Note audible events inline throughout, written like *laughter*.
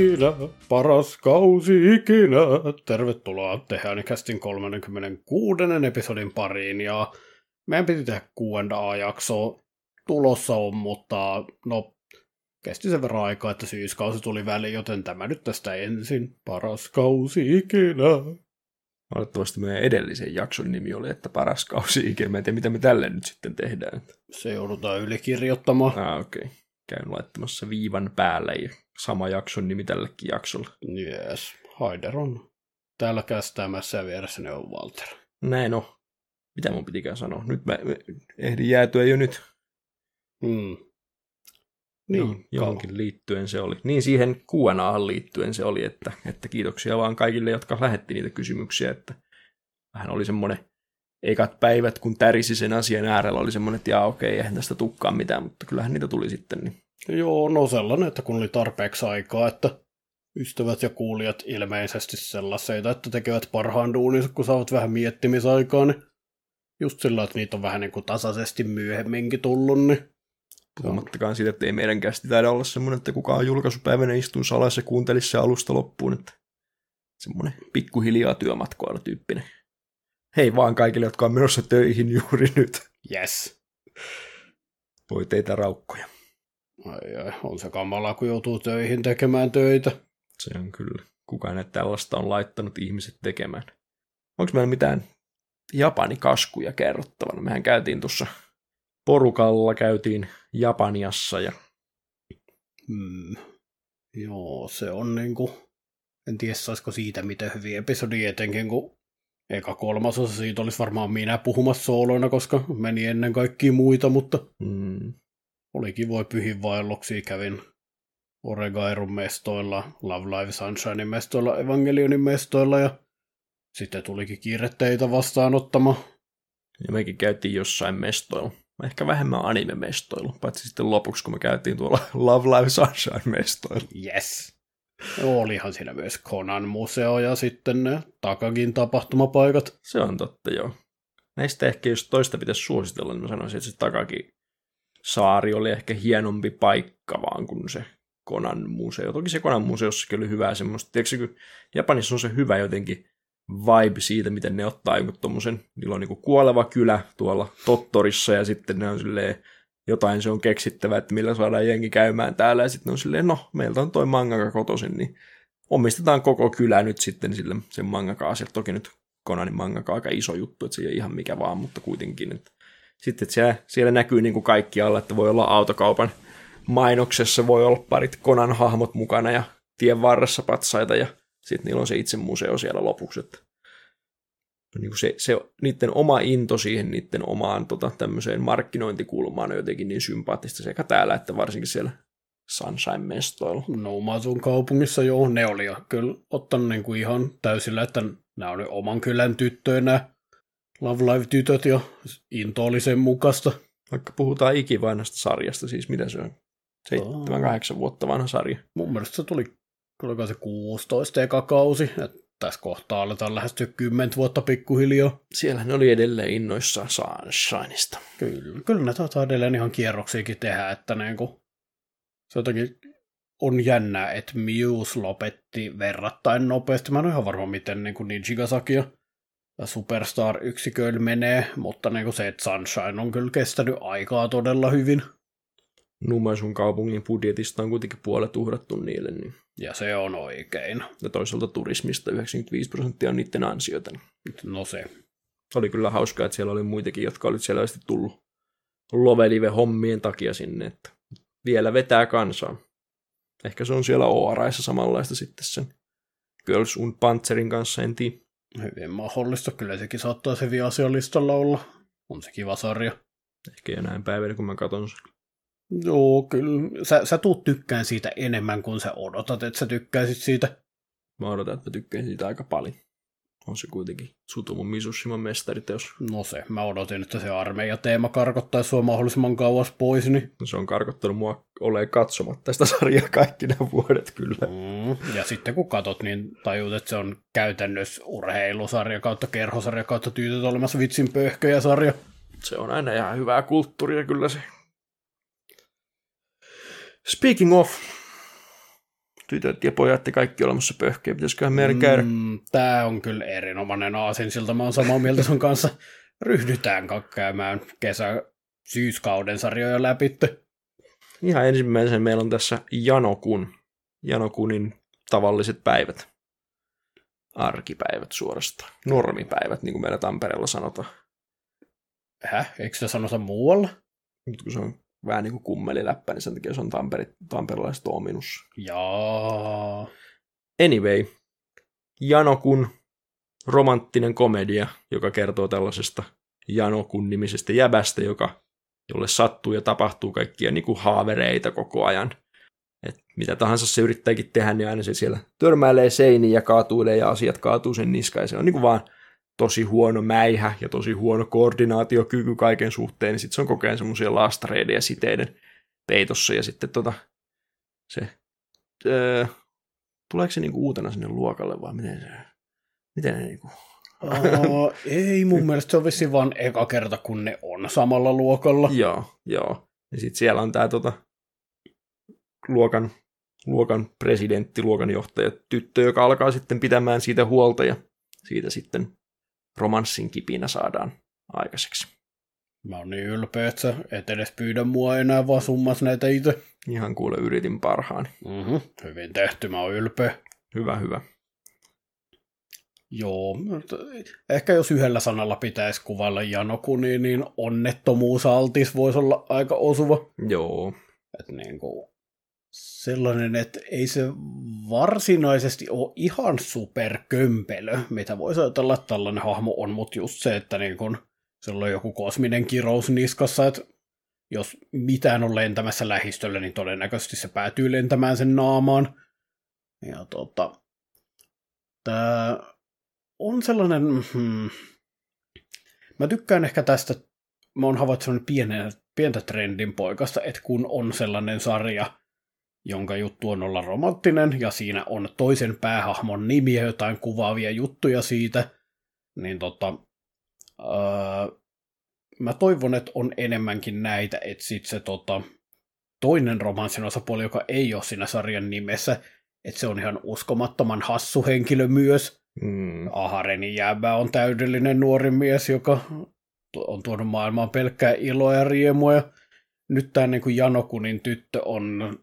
ikinä, paras kausi ikinä. Tervetuloa Tehänikästin 36. episodin pariin ja meidän piti tehdä Q&A-jakso tulossa on, mutta no kesti sen verran aikaa, että syyskausi tuli väliin, joten tämä nyt tästä ensin. Paras kausi ikinä. Valitettavasti meidän edellisen jakson nimi oli, että paras kausi ikinä. Mä en tiedä, mitä me tälle nyt sitten tehdään. Se joudutaan ylikirjoittamaan. Ah, okei. Okay. Käyn laittamassa viivan päälle ja sama jakson nimi tällekin jaksolle. Yes. Haider on täällä kästäämässä ja vieressäni on Walter. Näin on. Mitä mun pitikään sanoa? Nyt mä ehdin jäätyä jo nyt. Hmm. Niin, no, johonkin liittyen se oli. Niin siihen Q&Ahan liittyen se oli, että, että kiitoksia vaan kaikille, jotka lähetti niitä kysymyksiä, että vähän oli semmoinen ekat päivät, kun tärisi sen asian äärellä, oli semmoinen, että jaa okei, eihän tästä tukkaan mitään, mutta kyllähän niitä tuli sitten. Niin. Joo, no sellainen, että kun oli tarpeeksi aikaa, että ystävät ja kuulijat ilmeisesti sellaisia, että tekevät parhaan duuninsa, kun saavat vähän miettimisaikaa, niin just sillä, että niitä on vähän niin kuin tasaisesti myöhemminkin tullut, niin Puhumattakaan siitä, että ei meidän kästi taida olla semmoinen, että kukaan julkaisupäivänä istuu salassa ja kuuntelisi se alusta loppuun. Että semmoinen pikkuhiljaa työmatkoilla tyyppinen. Hei vaan kaikille, jotka on menossa töihin juuri nyt. Yes. Voi teitä raukkoja. Ai ai, on se kamalaa, kun joutuu töihin tekemään töitä. Se on kyllä. Kuka näitä tällaista on laittanut ihmiset tekemään. Onko meillä mitään Japani-kaskuja kerrottavana? Mehän käytiin tuossa porukalla käytiin Japaniassa. Ja... Hmm. Joo, se on niinku, en tiedä saisiko siitä miten hyvin episodi, etenkin kun eka kolmasosa siitä olisi varmaan minä puhumassa sooloina, koska meni ennen kaikkia muita, mutta hmm. Oli kivoja pyhinvaelluksia, kävin Oregairun mestoilla, Love Live Sunshinein mestoilla, Evangelionin mestoilla ja sitten tulikin kiire teitä vastaanottama. Ja mekin käytiin jossain mestoilla ehkä vähemmän anime-mestoilu, paitsi sitten lopuksi, kun me käytiin tuolla *laughs* Love Live Sunshine-mestoilla. Yes. Olihan siinä myös Conan museo ja sitten ne Takagin tapahtumapaikat. Se on totta, joo. Näistä ehkä jos toista pitäisi suositella, niin mä sanoisin, että se Takagi saari oli ehkä hienompi paikka vaan kuin se Konan museo. Toki se Konan museossakin oli hyvää semmoista. Tiedätkö, kun Japanissa on se hyvä jotenkin vibe siitä, miten ne ottaa jonkun tommosen, niillä on niinku kuoleva kylä tuolla Tottorissa ja sitten ne on silleen, jotain se on keksittävä, että millä saadaan jengi käymään täällä ja sitten on silleen, no meiltä on toi mangaka kotoisin, niin omistetaan koko kylä nyt sitten sille sen mangakaa. Sieltä toki nyt Konanin mangaka aika iso juttu, että se ei ole ihan mikä vaan, mutta kuitenkin. Että sitten siellä, siellä näkyy niin kuin kaikki alla, että voi olla autokaupan mainoksessa, voi olla parit Konan hahmot mukana ja tien varressa patsaita ja sitten niillä on se itse museo siellä lopuksi. Että niin kuin se, se, niiden oma into siihen niiden omaan tota, tämmöiseen markkinointikulmaan on jotenkin niin sympaattista sekä täällä että varsinkin siellä Sunshine-mestoilla. No Omasun kaupungissa joo, ne oli jo kyllä ottanut niin kuin ihan täysillä, että nämä oli oman kylän tyttöinä Love Live-tytöt ja into oli sen mukaista. Vaikka puhutaan ikivanhasta sarjasta, siis mitä se on? 7-8 vuotta vanha sarja. Mun mielestä se tuli oliko se 16 eka kausi, että tässä kohtaa aletaan lähestyä 10 vuotta pikkuhiljaa. Siellä ne oli edelleen innoissaan Sunshineista. Kyllä, kyllä ne taitaa edelleen ihan kierroksiakin tehdä, että niinku, se jotenkin on jännää, että Muse lopetti verrattain nopeasti. Mä en ole ihan varma, miten niin ja Superstar-yksiköillä menee, mutta niin kuin se, että Sunshine on kyllä kestänyt aikaa todella hyvin. Numaisun kaupungin budjetista on kuitenkin puolet uhrattu niille. Niin. Ja se on oikein. Ja toisaalta turismista 95 prosenttia on niiden ansiota. Niin. No se. Oli kyllä hauskaa, että siellä oli muitakin, jotka olivat selvästi tullut Lovelive-hommien takia sinne, että vielä vetää kansaa. Ehkä se on siellä ORAissa samanlaista sitten sen Girls und Panzerin kanssa, en tiedä. Hyvin mahdollista, kyllä sekin saattaa se asialistalla olla. On se kiva sarja. Ehkä jo näin päivänä, kun mä katson sen. Joo, kyllä. Sä, sä tuut tykkään siitä enemmän kuin sä odotat, että sä tykkäisit siitä. Mä odotan, että mä tykkään siitä aika paljon. On se kuitenkin Sutumu Misushiman mestariteos. No se, mä odotin, että se armeija teema karkottaisi sua mahdollisimman kauas pois. Niin... No se on karkottanut mua ole katsomatta tästä sarjaa kaikki nämä vuodet kyllä. Mm, ja sitten kun katot, niin tajut, että se on käytännössä urheilusarja kautta kerhosarja kautta tyytyt olemassa vitsin pöhköjä sarja. Se on aina ihan hyvää kulttuuria kyllä se Speaking of, tytöt ja pojat ja kaikki olemassa pöhkeä. Pitäisiköhän meidän käydä? Mm, Tämä on kyllä erinomainen aasinsilta. Mä oon samaa mieltä sun kanssa. Ryhdytään käymään kesä syyskauden sarjoja läpi. Ihan ensimmäisen meillä on tässä Janokun. Janokunin tavalliset päivät. Arkipäivät suorastaan. Normipäivät, niin kuin meillä Tampereella sanotaan. Häh? Eikö se sanota muualla? Mutta kun se on vähän niin kuin kummeliläppä, niin sen takia se on tamperi, tamperelaiset ominus. Jaa. Anyway, Janokun romanttinen komedia, joka kertoo tällaisesta Janokun nimisestä jäbästä, joka, jolle sattuu ja tapahtuu kaikkia niin kuin haavereita koko ajan. Et mitä tahansa se yrittääkin tehdä, niin aina se siellä törmäilee seiniin ja kaatuilee ja asiat kaatuu sen niskaan. Se on niin kuin vaan tosi huono mäihä ja tosi huono koordinaatiokyky kaiken suhteen, niin sitten se on koko ajan semmoisia lastareiden ja siteiden peitossa, ja sitten tota, se, öö, tuleeko se niinku uutena sinne luokalle, vai miten se, miten ne niinku... Uh, *laughs* ei, mun mielestä se on vissiin vaan eka kerta, kun ne on samalla luokalla. joo, joo. Ja sitten siellä on tämä tota, luokan, luokan presidentti, luokan johtaja, tyttö, joka alkaa sitten pitämään siitä huolta, ja siitä sitten romanssin kipinä saadaan aikaiseksi. Mä oon niin ylpeä, että sä et edes pyydä mua enää, vaan summas näitä itse. Ihan kuule, yritin parhaani. Mm-hmm. Hyvin tehty, mä oon ylpeä. Hyvä, hyvä. Joo, ehkä jos yhdellä sanalla pitäisi kuvailla Janokuni, niin onnettomuusaltis voisi olla aika osuva. Joo. Et niin kuin, sellainen, että ei se varsinaisesti ole ihan superkömpelö, mitä voisi ajatella, että tällainen hahmo on, mutta just se, että niin kun, sillä on joku kosminen kirous niskassa, että jos mitään on lentämässä lähistöllä, niin todennäköisesti se päätyy lentämään sen naamaan. Ja tota, tämä on sellainen, hmm, mä tykkään ehkä tästä, mä oon havaitsut pienen, pientä trendin poikasta, että kun on sellainen sarja, jonka juttu on olla romanttinen, ja siinä on toisen päähahmon nimi ja jotain kuvaavia juttuja siitä, niin tota, öö, mä toivon, että on enemmänkin näitä, että sit se tota, toinen romanssin osapuoli, joka ei ole siinä sarjan nimessä, että se on ihan uskomattoman hassu henkilö myös. Mm. Aharenin jääbä on täydellinen nuori mies, joka on tuonut maailmaan pelkkää iloa ja riemua. Ja nyt tämä niin Janokunin tyttö on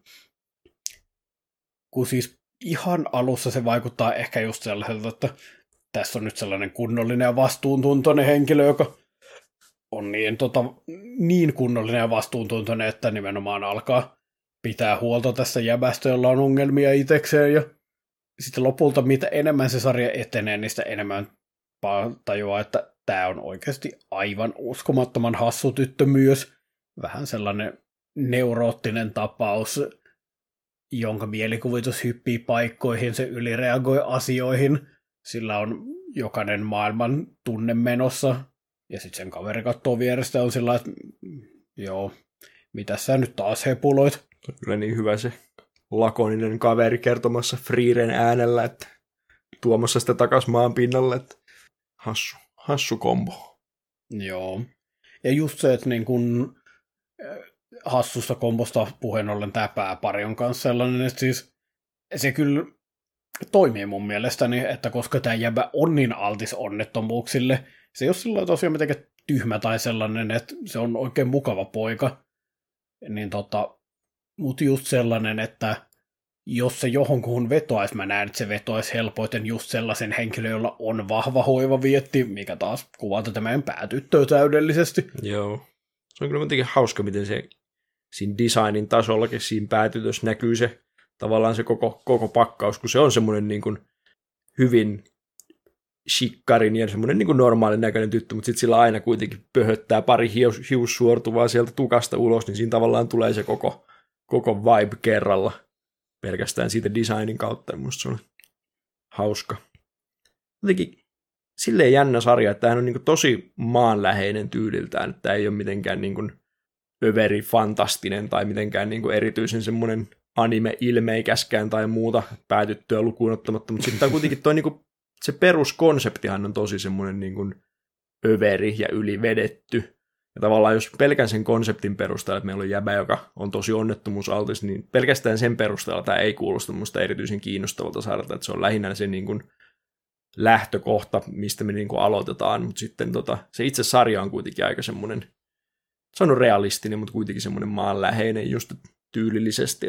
kun siis ihan alussa se vaikuttaa ehkä just sellaiselta, että tässä on nyt sellainen kunnollinen ja vastuuntuntoinen henkilö, joka on niin, tota, niin kunnollinen ja vastuuntuntoinen, että nimenomaan alkaa pitää huolta tässä jäbästä, jolla on ongelmia itsekseen. Ja sitten lopulta, mitä enemmän se sarja etenee, niin sitä enemmän tajuaa, että tämä on oikeasti aivan uskomattoman hassu tyttö myös. Vähän sellainen neuroottinen tapaus, jonka mielikuvitus hyppii paikkoihin, se ylireagoi asioihin, sillä on jokainen maailman tunne menossa, ja sitten sen kaveri katsoo vierestä on sillä että joo, mitä sä nyt taas hepuloit? Kyllä niin hyvä se lakoninen kaveri kertomassa Friiren äänellä, että tuomassa sitä takas maan pinnalle, että hassu, hassu kombo. Joo. Ja just se, että niin kun hassusta kombosta puheen ollen tämä pääpari on kanssa sellainen, että siis se kyllä toimii mun mielestäni, että koska tämä jäbä on niin altis onnettomuuksille, se ei ole sillä tosiaan mitenkään tyhmä tai sellainen, että se on oikein mukava poika. Niin tota, mutta just sellainen, että jos se johonkuhun vetoaisi, mä näen, että se vetoaisi helpoiten just sellaisen henkilön, jolla on vahva hoiva vietti, mikä taas kuvaa tätä meidän päätyttöä täydellisesti. Joo. Se on kyllä jotenkin hauska, miten se siinä designin tasollakin siinä päätytössä näkyy se tavallaan se koko, koko pakkaus, kun se on semmoinen niin kuin hyvin shikkarin ja semmoinen niin kuin normaalin näköinen tyttö, mutta sitten sillä aina kuitenkin pöhöttää pari hius, hiussuortuvaa sieltä tukasta ulos, niin siinä tavallaan tulee se koko, koko vibe kerralla pelkästään siitä designin kautta, ja musta se on hauska. Jotenkin silleen jännä sarja, että tämä on niin tosi maanläheinen tyyliltään, että tämä ei ole mitenkään niin kuin överi fantastinen tai mitenkään niin kuin erityisen semmoinen anime-ilmeikäskään tai muuta päätyttyä lukuun ottamatta, mutta sitten kuitenkin toi, niin kuin, se peruskonseptihan on tosi semmoinen niin kuin överi ja ylivedetty. Ja tavallaan jos pelkän sen konseptin perusteella, että meillä on jäbä, joka on tosi onnettomuusaltis, niin pelkästään sen perusteella tämä ei kuulosta minusta erityisen kiinnostavalta sarjalta, että se on lähinnä se niin kuin lähtökohta, mistä me niin kuin aloitetaan, mutta sitten tota, se itse sarja on kuitenkin aika semmoinen, se on realistinen, mutta kuitenkin semmoinen maanläheinen just tyylillisesti,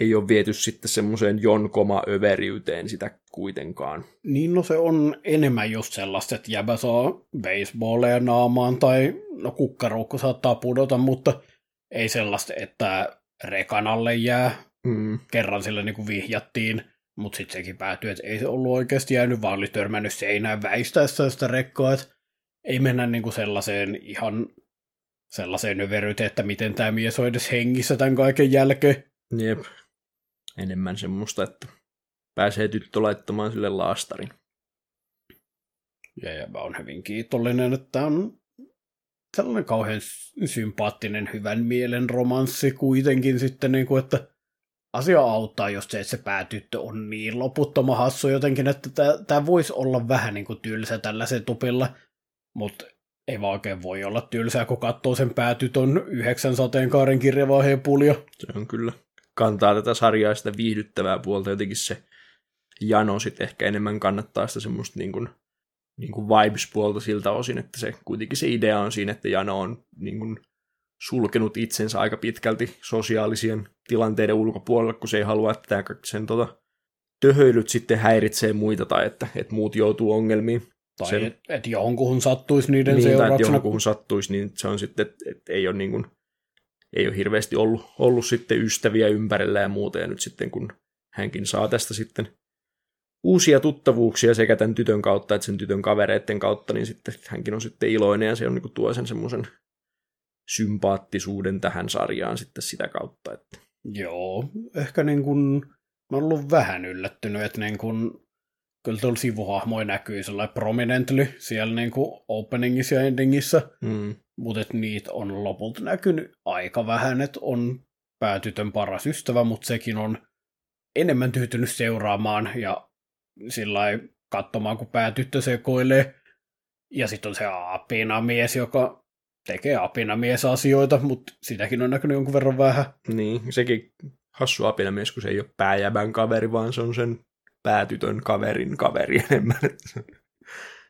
ei ole viety sitten semmoiseen jonkoma överiyteen sitä kuitenkaan. Niin, no se on enemmän just sellaista, että jäbä saa baseballeja naamaan tai no kukkaruukku saattaa pudota, mutta ei sellaista, että rekanalle jää. Mm. Kerran sille niin kuin vihjattiin, mutta sitten sekin päätyi, että ei se ollut oikeasti jäänyt, vaan oli törmännyt seinään väistäessä sitä rekkaa, että ei mennä niin kuin sellaiseen ihan sellaiseen överyyteen, että miten tämä mies on edes hengissä tämän kaiken jälkeen. Jep, enemmän semmoista, että pääsee tyttö laittamaan sille laastarin. Ja, ja mä oon hyvin kiitollinen, että on sellainen kauhean sympaattinen, hyvän mielen romanssi kuitenkin sitten, niin kuin, että asia auttaa just se, että se päätyttö on niin loputtoman hassu jotenkin, että tämä voisi olla vähän niin kuin tylsä tällaisen tupilla, mutta ei vaan oikein voi olla tylsää, kun katsoo sen päätytön yhdeksän sateenkaaren kirjavaiheen pulja. Se on kyllä kantaa tätä sarjaa sitä viihdyttävää puolta. Jotenkin se jano sitten ehkä enemmän kannattaa sitä semmoista niin kuin, niin kuin vibes-puolta siltä osin, että se kuitenkin se idea on siinä, että jano on niin kuin sulkenut itsensä aika pitkälti sosiaalisien tilanteiden ulkopuolelle, kun se ei halua, että sen tota, töhöilyt sitten häiritsee muita tai että, että muut joutuu ongelmiin. Tai sen, että et johonkuhun sattuisi niiden niin, seurauksena. Tai johonkuhun sattuisi, niin se on sitten, että et ei ole niin kuin ei ole hirveästi ollut, ollut sitten ystäviä ympärillä ja muuta, ja nyt sitten kun hänkin saa tästä sitten uusia tuttavuuksia sekä tämän tytön kautta että sen tytön kavereiden kautta, niin sitten hänkin on sitten iloinen ja se on niin kuin tuo sen semmoisen sympaattisuuden tähän sarjaan sitten sitä kautta. Että. Joo, ehkä niin kuin, mä oon ollut vähän yllättynyt, että niin kuin, kyllä tuolla sivuhahmoja näkyy sellainen prominently siellä niin kuin openingissa ja endingissä, mm mutta niitä on lopulta näkynyt aika vähän, että on päätytön paras ystävä, mutta sekin on enemmän tyytynyt seuraamaan ja sillä katsomaan, kun päätyttö sekoilee. Ja sitten on se apinamies, joka tekee apinamies-asioita, mutta sitäkin on näkynyt jonkun verran vähän. Niin, sekin hassu apinamies, kun se ei ole pääjäbän kaveri, vaan se on sen päätytön kaverin kaveri enemmän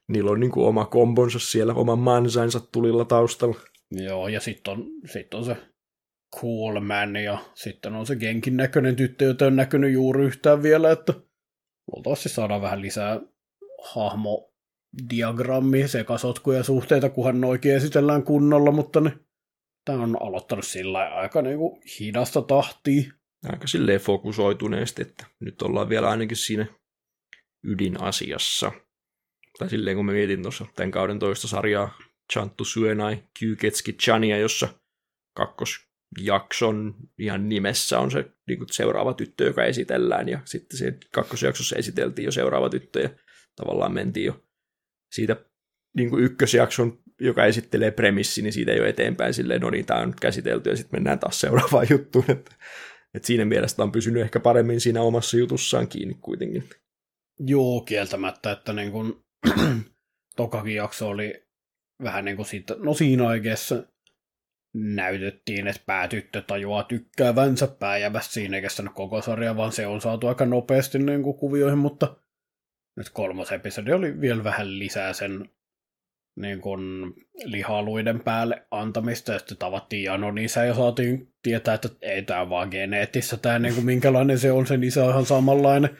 niillä on niin kuin oma kombonsa siellä, oman mansainsa tulilla taustalla. Joo, ja sitten on, sit on se Cool Man, ja sitten on se Genkin näköinen tyttö, jota on näkynyt juuri yhtään vielä, että luultavasti saadaan vähän lisää hahmo diagrammi, sekasotkuja suhteita, kunhan ne oikein esitellään kunnolla, mutta ne, tämä on aloittanut sillä aika niin kuin hidasta tahtia. Aika silleen fokusoituneesti, että nyt ollaan vielä ainakin siinä ydinasiassa. Tai silleen kun mä mietin tuossa tämän kauden toista sarjaa, Chantu Suenai, Kyuketski Chania, jossa kakkosjakson ihan nimessä on se niin kuin seuraava tyttö, joka esitellään, ja sitten se kakkosjaksossa esiteltiin jo seuraava tyttö, ja tavallaan mentiin jo siitä niin kuin ykkösjakson, joka esittelee premissi, niin siitä ole eteenpäin silleen, no niin, tämä on nyt käsitelty, ja sitten mennään taas seuraavaan *laughs* juttuun, että, että siinä mielessä on pysynyt ehkä paremmin siinä omassa jutussaan kiinni kuitenkin. Joo, kieltämättä, että niin kun *clears throat* tokakin jakso oli vähän niin kuin siitä, no siinä oikeassa näytettiin, että päätyttö tajuaa tykkäävänsä pääjävästä siinä, eikä koko sarja, vaan se on saatu aika nopeasti niin kuin kuvioihin, mutta nyt kolmas episodi oli vielä vähän lisää sen niin kuin lihaluiden päälle antamista, ja sitten tavattiin Janon isä ja saatiin tietää, että ei tämä vaan geneetissä, tämä niin kuin minkälainen se on, sen isä on ihan samanlainen.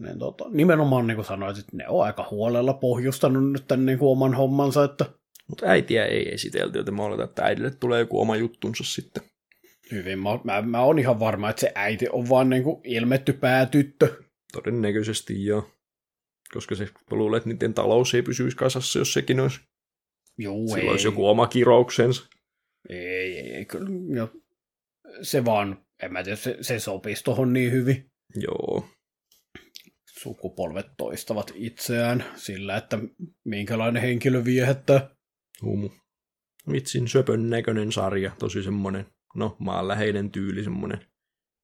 Niin tota, nimenomaan niin kuin sanoit, että ne on aika huolella pohjustanut nyt tämän niin kuin oman hommansa. Että... Mutta äitiä ei esitelty, joten mä oletan, että äidille tulee joku oma juttunsa sitten. Hyvin. Mä, mä, mä oon ihan varma, että se äiti on vaan niin kuin ilmetty päätyttö. Todennäköisesti joo. Koska se luulee, että niiden talous ei pysyisi kasassa, jos sekin olisi. Joo, Sillä ei. olisi joku oma kirouksensa. Ei, ei, ei kyllä. Ja se vaan, en mä tiedä, se, se sopisi tuohon niin hyvin. Joo sukupolvet toistavat itseään sillä, että minkälainen henkilö viehättää. Humu. Vitsin söpön näköinen sarja, tosi semmoinen, no maanläheinen tyyli, semmoinen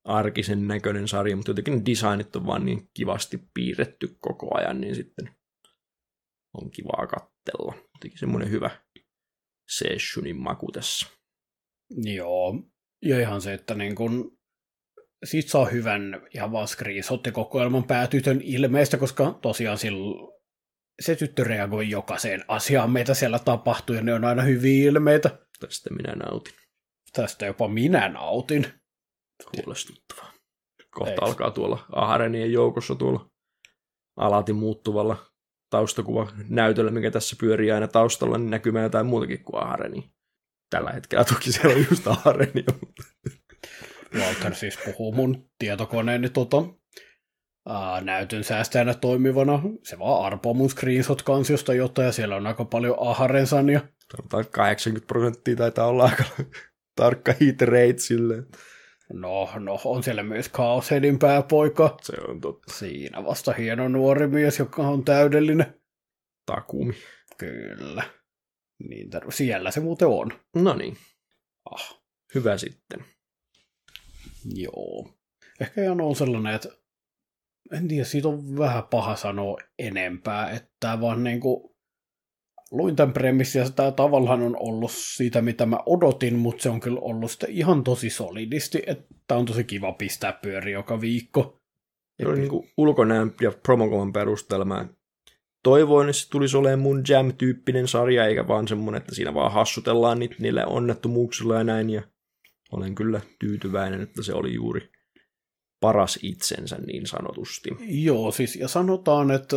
arkisen näköinen sarja, mutta jotenkin designit on vaan niin kivasti piirretty koko ajan, niin sitten on kivaa kattella. Jotenkin semmoinen hyvä, Seishunin maku tässä. Joo, ja ihan se, että niin kun, siitä saa hyvän ihan vaan screenshot-kokoelman päätytön ilmeistä, koska tosiaan sillä se tyttö reagoi jokaiseen asiaan, mitä siellä tapahtuu, ja ne on aina hyviä ilmeitä. Tästä minä nautin. Tästä jopa minä nautin. Huolestuttavaa. Kohta Eiks? alkaa tuolla Aharenien joukossa tuolla alati muuttuvalla taustakuva näytöllä, mikä tässä pyörii aina taustalla, niin näkymään jotain muutakin kuin Ahareni. Tällä hetkellä toki siellä on just Ahareni. *laughs* Walter siis puhuu mun tietokoneeni tota, ää, näytön säästäjänä toimivana. Se vaan arpoo mun screenshot-kansiosta jotain, ja siellä on aika paljon aharensania. Sanotaan 80 prosenttia taitaa olla aika tarkka hit rate silleen. No, no, on siellä myös Kaosedin pääpoika. Se on totta. Siinä vasta hieno nuori mies, joka on täydellinen. Takumi. Kyllä. Niin, siellä se muuten on. No niin. Ah. Hyvä sitten. Joo. Ehkä ihan on sellainen, että en tiedä, siitä on vähän paha sanoa enempää, että vaan niin kuin luin tämän premissin ja tämä tavallaan on ollut siitä, mitä mä odotin, mutta se on kyllä ollut sitä ihan tosi solidisti, että on tosi kiva pistää pyöri joka viikko. Ja niin kuin ulkonäön ja promokoman perusteella mä toivoin, että se tulisi olemaan mun jam-tyyppinen sarja, eikä vaan semmoinen, että siinä vaan hassutellaan niitä, niille onnettomuuksilla ja näin, ja olen kyllä tyytyväinen, että se oli juuri paras itsensä niin sanotusti. Joo, siis ja sanotaan, että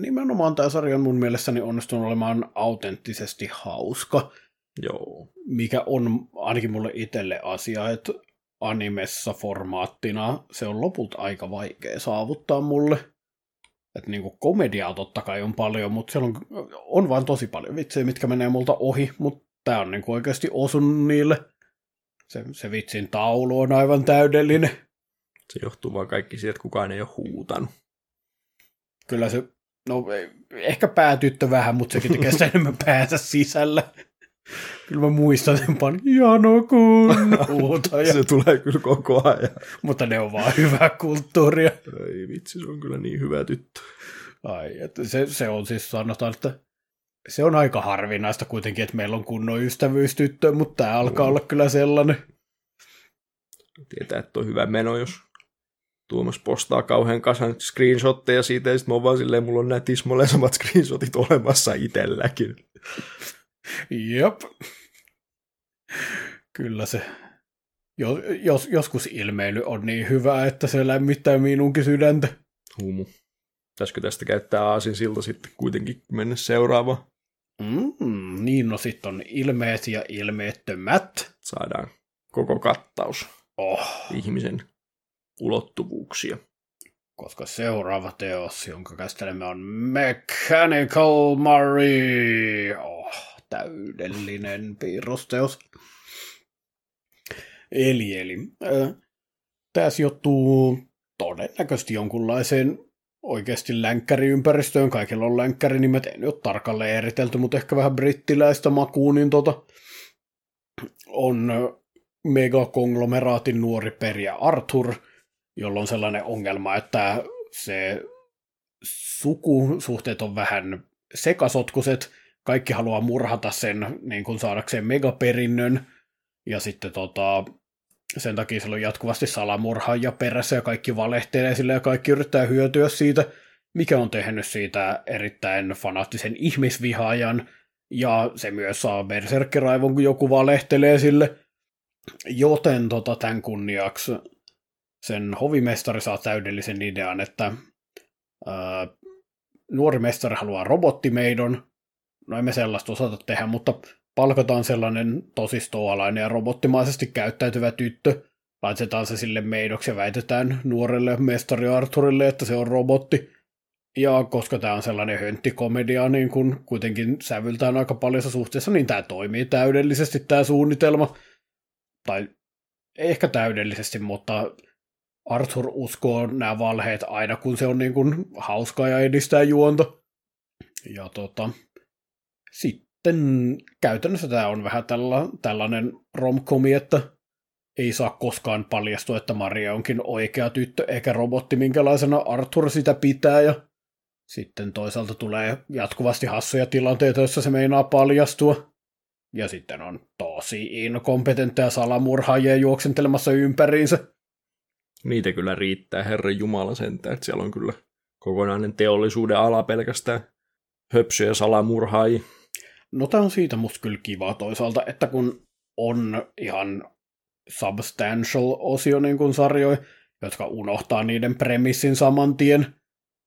nimenomaan tämä sarja on mun mielestäni onnistunut olemaan autenttisesti hauska. Joo. Mikä on ainakin mulle itselle asia, että animessa formaattina se on lopulta aika vaikea saavuttaa mulle. Että niinku komediaa totta kai on paljon, mutta siellä on, on vaan tosi paljon vitsejä, mitkä menee multa ohi, mutta tämä on niinku oikeasti osunut niille. Se, se vitsin taulu on aivan täydellinen. Se johtuu vaan kaikki siitä, että kukaan ei ole huutanut. Kyllä se No ehkä päätyttö vähän, mutta sekin tekee sitä enemmän päänsä sisällä. Kyllä mä muistan sen paljon, Jano kun *laughs* ja... Se tulee kyllä koko ajan. Mutta ne on vaan hyvää kulttuuria. Ei vitsi, se on kyllä niin hyvä tyttö. Ai, että se, se on siis sanotaan, että se on aika harvinaista kuitenkin, että meillä on kunnon ystävyystyttö, mutta tämä alkaa no. olla kyllä sellainen. Tietää, että on hyvä meno, jos Tuomas postaa kauhean kasan screenshotteja siitä, ja sitten mä oon vaan silleen, mulla on nämä tismalleen samat *laughs* screenshotit olemassa itselläkin. Jep. Kyllä se jos, jos, joskus ilmeily on niin hyvä, että se lämmittää minunkin sydäntä. Humu. Pitäisikö tästä käyttää aasin silta sitten kuitenkin mennä seuraavaan? Mm, niin, no sitten on ilmeet ja ilmeettömät. Saadaan koko kattaus. Oh. Ihmisen ulottuvuuksia. Koska seuraava teos, jonka käsittelemme, on Mechanical Marie. Oh, täydellinen piirrosteos. Eli, eli äh, tämä sijoittuu todennäköisesti jonkunlaiseen oikeasti länkkäriympäristöön. Kaikilla on länkkärinimet, ei nyt tarkalleen eritelty, mutta ehkä vähän brittiläistä makuun, niin tota, on megakonglomeraatin nuori peria Arthur – jolla on sellainen ongelma, että se sukusuhteet on vähän sekasotkuset, kaikki haluaa murhata sen niin kuin saadakseen megaperinnön, ja sitten tota, sen takia sillä on jatkuvasti salamurhaajia perässä ja kaikki valehtelee sille ja kaikki yrittää hyötyä siitä, mikä on tehnyt siitä erittäin fanaattisen ihmisvihaajan, ja se myös saa berserkkiraivon, kun joku valehtelee sille. Joten tota, tämän kunniaksi sen hovimestari saa täydellisen idean, että ää, nuori mestari haluaa robottimeidon. No emme sellaista osata tehdä, mutta palkataan sellainen tosi stoalainen ja robottimaisesti käyttäytyvä tyttö. Laitetaan se sille meidoksi ja väitetään nuorelle mestari Arthurille, että se on robotti. Ja koska tämä on sellainen hönttikomedia, niin kun kuitenkin sävyltään aika paljon suhteessa, niin tämä toimii täydellisesti tämä suunnitelma. Tai ehkä täydellisesti, mutta Arthur uskoo nämä valheet aina, kun se on niin kuin hauskaa ja edistää juonta. Ja tota, sitten käytännössä tämä on vähän tälla, tällainen romkomi, että ei saa koskaan paljastua, että Maria onkin oikea tyttö eikä robotti, minkälaisena Arthur sitä pitää. Ja sitten toisaalta tulee jatkuvasti hassuja tilanteita, joissa se meinaa paljastua. Ja sitten on tosi inkompetentteja salamurhaajia juoksentelemassa ympäriinsä. Niitä kyllä riittää, Herran Jumala sentään, että siellä on kyllä kokonainen teollisuuden ala pelkästään höpsyjä salamurhaajia. No tämä on siitä musta kyllä kiva toisaalta, että kun on ihan substantial-osio niin kuin sarjoja, jotka unohtaa niiden premissin saman tien,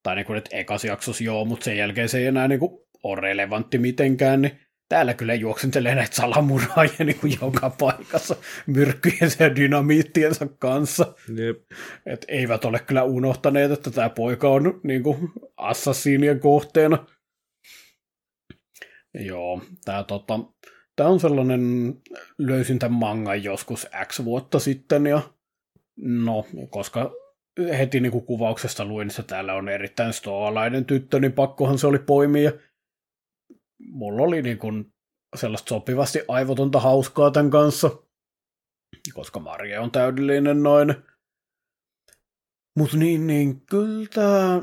tai niin kuin, että ekas jaksossa joo, mutta sen jälkeen se ei enää niin kuin ole relevantti mitenkään, niin täällä kyllä juoksentelee näitä salamurhaajia niin kuin joka paikassa myrkkyjen ja dynamiittiensa kanssa. Jep. Et eivät ole kyllä unohtaneet, että tämä poika on niin kuin assassiinien kohteena. Joo, tämä tota, tää on sellainen, löysin tämän mangan joskus X vuotta sitten, ja no, koska heti niin kuin kuvauksesta luin, että täällä on erittäin stoalainen tyttö, niin pakkohan se oli poimia. Mulla oli niin kuin sellaista sopivasti aivotonta hauskaa tämän kanssa, koska Maria on täydellinen noin. Mutta niin, niin kyllä tää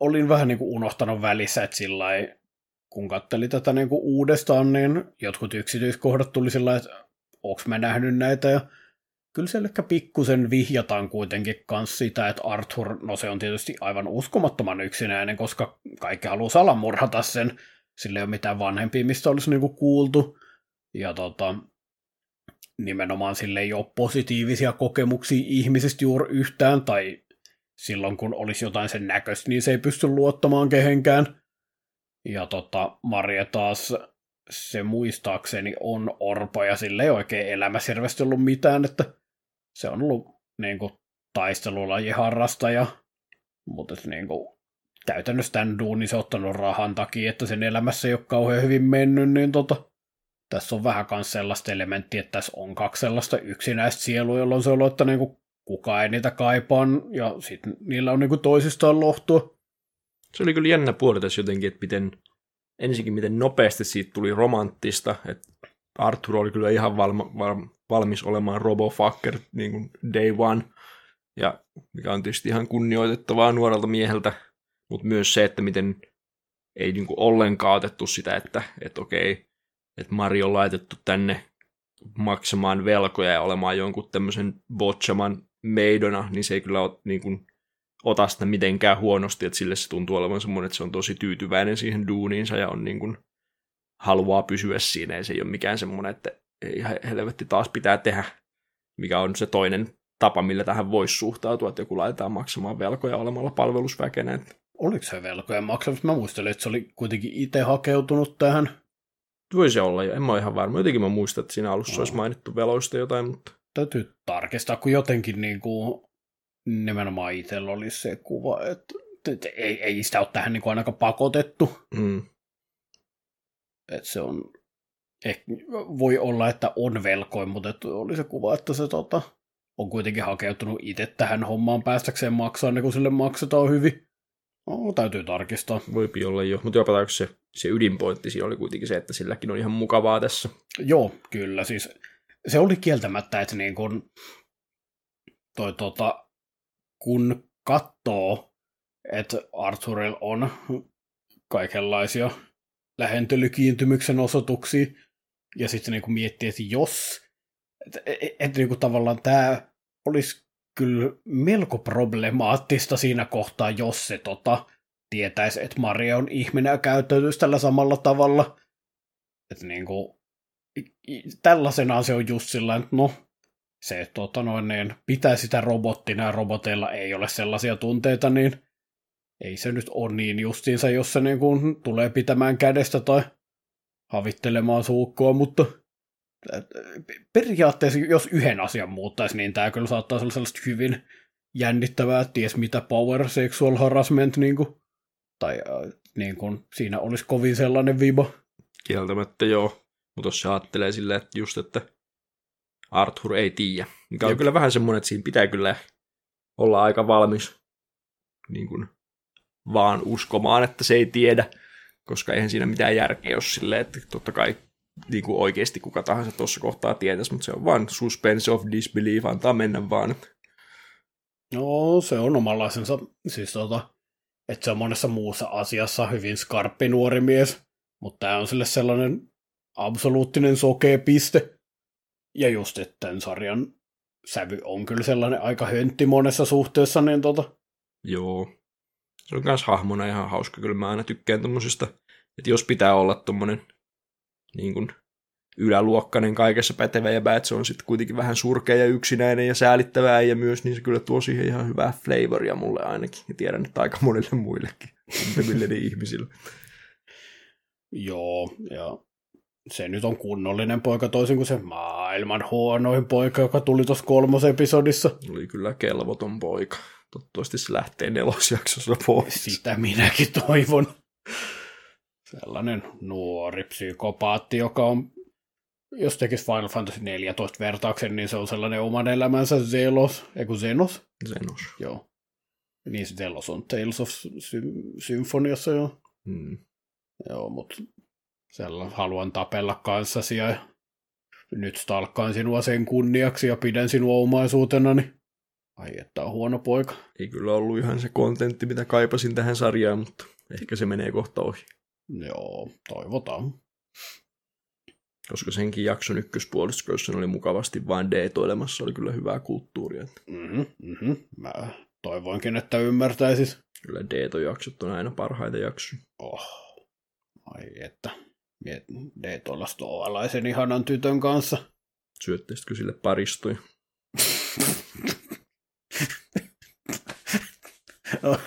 olin vähän niin kuin unohtanut välissä, että sillä kun katteli tätä niin kuin uudestaan, niin jotkut yksityiskohdat tuli sillä että onko mä nähnyt näitä, ja kyllä siellä ehkä pikkusen vihjataan kuitenkin kans sitä, että Arthur, no se on tietysti aivan uskomattoman yksinäinen, koska kaikki haluaa salamurhata sen, sillä ei ole mitään vanhempia, mistä olisi niinku kuultu, ja tota, nimenomaan sille ei ole positiivisia kokemuksia ihmisistä juuri yhtään, tai silloin kun olisi jotain sen näköistä, niin se ei pysty luottamaan kehenkään. Ja tota, Maria taas, se muistaakseni on orpo, ja sille ei oikein elämässä hirveästi ollut mitään, että se on ollut niin kuin, taistelulajiharrastaja, mutta niin kuin, käytännössä tämän duunin ottanut rahan takia, että sen elämässä ei ole kauhean hyvin mennyt, niin tota, tässä on vähän myös sellaista elementtiä, että tässä on kaksi sellaista yksinäistä sielua, jolloin se on ollut, että niin kuin, kukaan ei niitä kaipaa, ja sitten niillä on niin kuin, toisistaan lohtua. Se oli kyllä jännä puoli tässä jotenkin, että miten, ensinnäkin miten nopeasti siitä tuli romanttista, että Arthur oli kyllä ihan valma, val, valmis olemaan robofucker niin kuin day one, ja mikä on tietysti ihan kunnioitettavaa nuorelta mieheltä, mutta myös se, että miten ei niin kuin ollenkaan otettu sitä, että, että okei, että Mario on laitettu tänne maksamaan velkoja ja olemaan jonkun tämmöisen botchaman meidona, niin se ei kyllä ole niin kuin, ota sitä mitenkään huonosti, että sille se tuntuu olevan semmoinen, että se on tosi tyytyväinen siihen duuniinsa ja on niin kuin, haluaa pysyä siinä, ja se ei ole mikään semmoinen, että ei helvetti taas pitää tehdä, mikä on se toinen tapa, millä tähän voisi suhtautua, että joku laitetaan maksamaan velkoja olemalla palvelusväkenä. Oliko se velkoja maksamista? Mä muistelin, että se oli kuitenkin itse hakeutunut tähän. Voi se olla, en mä ole ihan varma. Jotenkin mä muistan, että siinä alussa no. olisi mainittu veloista jotain, mutta... Täytyy tarkistaa, kun jotenkin niin kuin nimenomaan itsellä oli se kuva, että, että ei, ei sitä ole tähän niin kuin ainakaan pakotettu. Mm. Että se on, eh, voi olla, että on velkoin, mutta oli se kuva, että se tota, on kuitenkin hakeutunut itse tähän hommaan päästäkseen maksaa, niin kun sille maksetaan hyvin. No, täytyy tarkistaa. Voipi olla jo, mutta jopa se, se ydinpointti siinä oli kuitenkin se, että silläkin on ihan mukavaa tässä. Joo, kyllä. Siis se oli kieltämättä, että niin kun, toi, tota, kun katsoo, että Arthuril on kaikenlaisia lähentelykiintymyksen osoituksia, ja sitten niin miettii, että jos, että et, et, niin tavallaan tämä olisi kyllä melko problemaattista siinä kohtaa, jos se tota, tietäisi, että Maria on ihminen ja käyttäytyisi tällä samalla tavalla. Että niin kuin, tällaisena se on just sillä että no, se tota noin, niin pitää sitä robottina ja roboteilla ei ole sellaisia tunteita, niin ei se nyt ole niin justiinsa, jos se niin kuin tulee pitämään kädestä tai havittelemaan suukkoa, mutta periaatteessa jos yhden asian muuttaisi, niin tämä kyllä saattaa olla sellaista hyvin jännittävää, ties mitä power sexual harassment, niin kuin, tai niin kuin, siinä olisi kovin sellainen viba. Kieltämättä joo, mutta jos se ajattelee silleen, että just, että Arthur ei tiedä, mikä on Jep. kyllä vähän semmoinen, että siinä pitää kyllä olla aika valmis niin kuin, vaan uskomaan, että se ei tiedä, koska eihän siinä mitään järkeä ole silleen, että totta kai niin kuin oikeasti kuka tahansa tuossa kohtaa tietäisi, mutta se on vain suspense of disbelief, antaa mennä vaan. No, se on omanlaisensa, siis tota, että se on monessa muussa asiassa hyvin skarppi nuori mies, mutta tämä on sille sellainen absoluuttinen sokea piste. Ja just, että tämän sarjan sävy on kyllä sellainen aika höntti monessa suhteessa, niin tota... Joo. Se on myös hahmona ihan hauska. Kyllä mä aina tykkään tommosista, että jos pitää olla tommonen niin kuin yläluokkainen kaikessa pätevä ja se on sitten kuitenkin vähän surkea ja yksinäinen ja säälittävää ja myös, niin se kyllä tuo siihen ihan hyvää flavoria mulle ainakin. Ja tiedän, että aika monille muillekin ihmisille. Joo, ja se nyt on kunnollinen poika toisin kuin se maailman huonoin poika, joka tuli tuossa kolmosepisodissa. Oli kyllä kelvoton poika. Toivottavasti se lähtee nelosjaksossa pois. Sitä minäkin toivon. Sellainen nuori psykopaatti, joka on, jos tekisi Final Fantasy 14 vertauksen, niin se on sellainen oman elämänsä Zelos, eiku Zenos? Zenos. Joo. Niin se Zelos on Tales of Symphoniassa jo. Hmm. Joo, mutta sellainen haluan tapella kanssasi ja nyt stalkkaan sinua sen kunniaksi ja pidän sinua omaisuutenani. Ai että on huono poika. Ei kyllä ollut ihan se kontentti, mitä kaipasin tähän sarjaan, mutta ehkä se menee kohta ohi. Joo, toivotaan. Koska senkin jakson ykköspuoliskossa oli mukavasti vain deetoilemassa, oli kyllä hyvää kulttuuria. Mm-hmm, mm-hmm. Mä toivoinkin, että ymmärtäisis. Kyllä deetojaksot on aina parhaita jaksoja. Oh, ai että. Deetoilla stoalaisen ihanan tytön kanssa. Syötteisikö sille paristui? *laughs* no,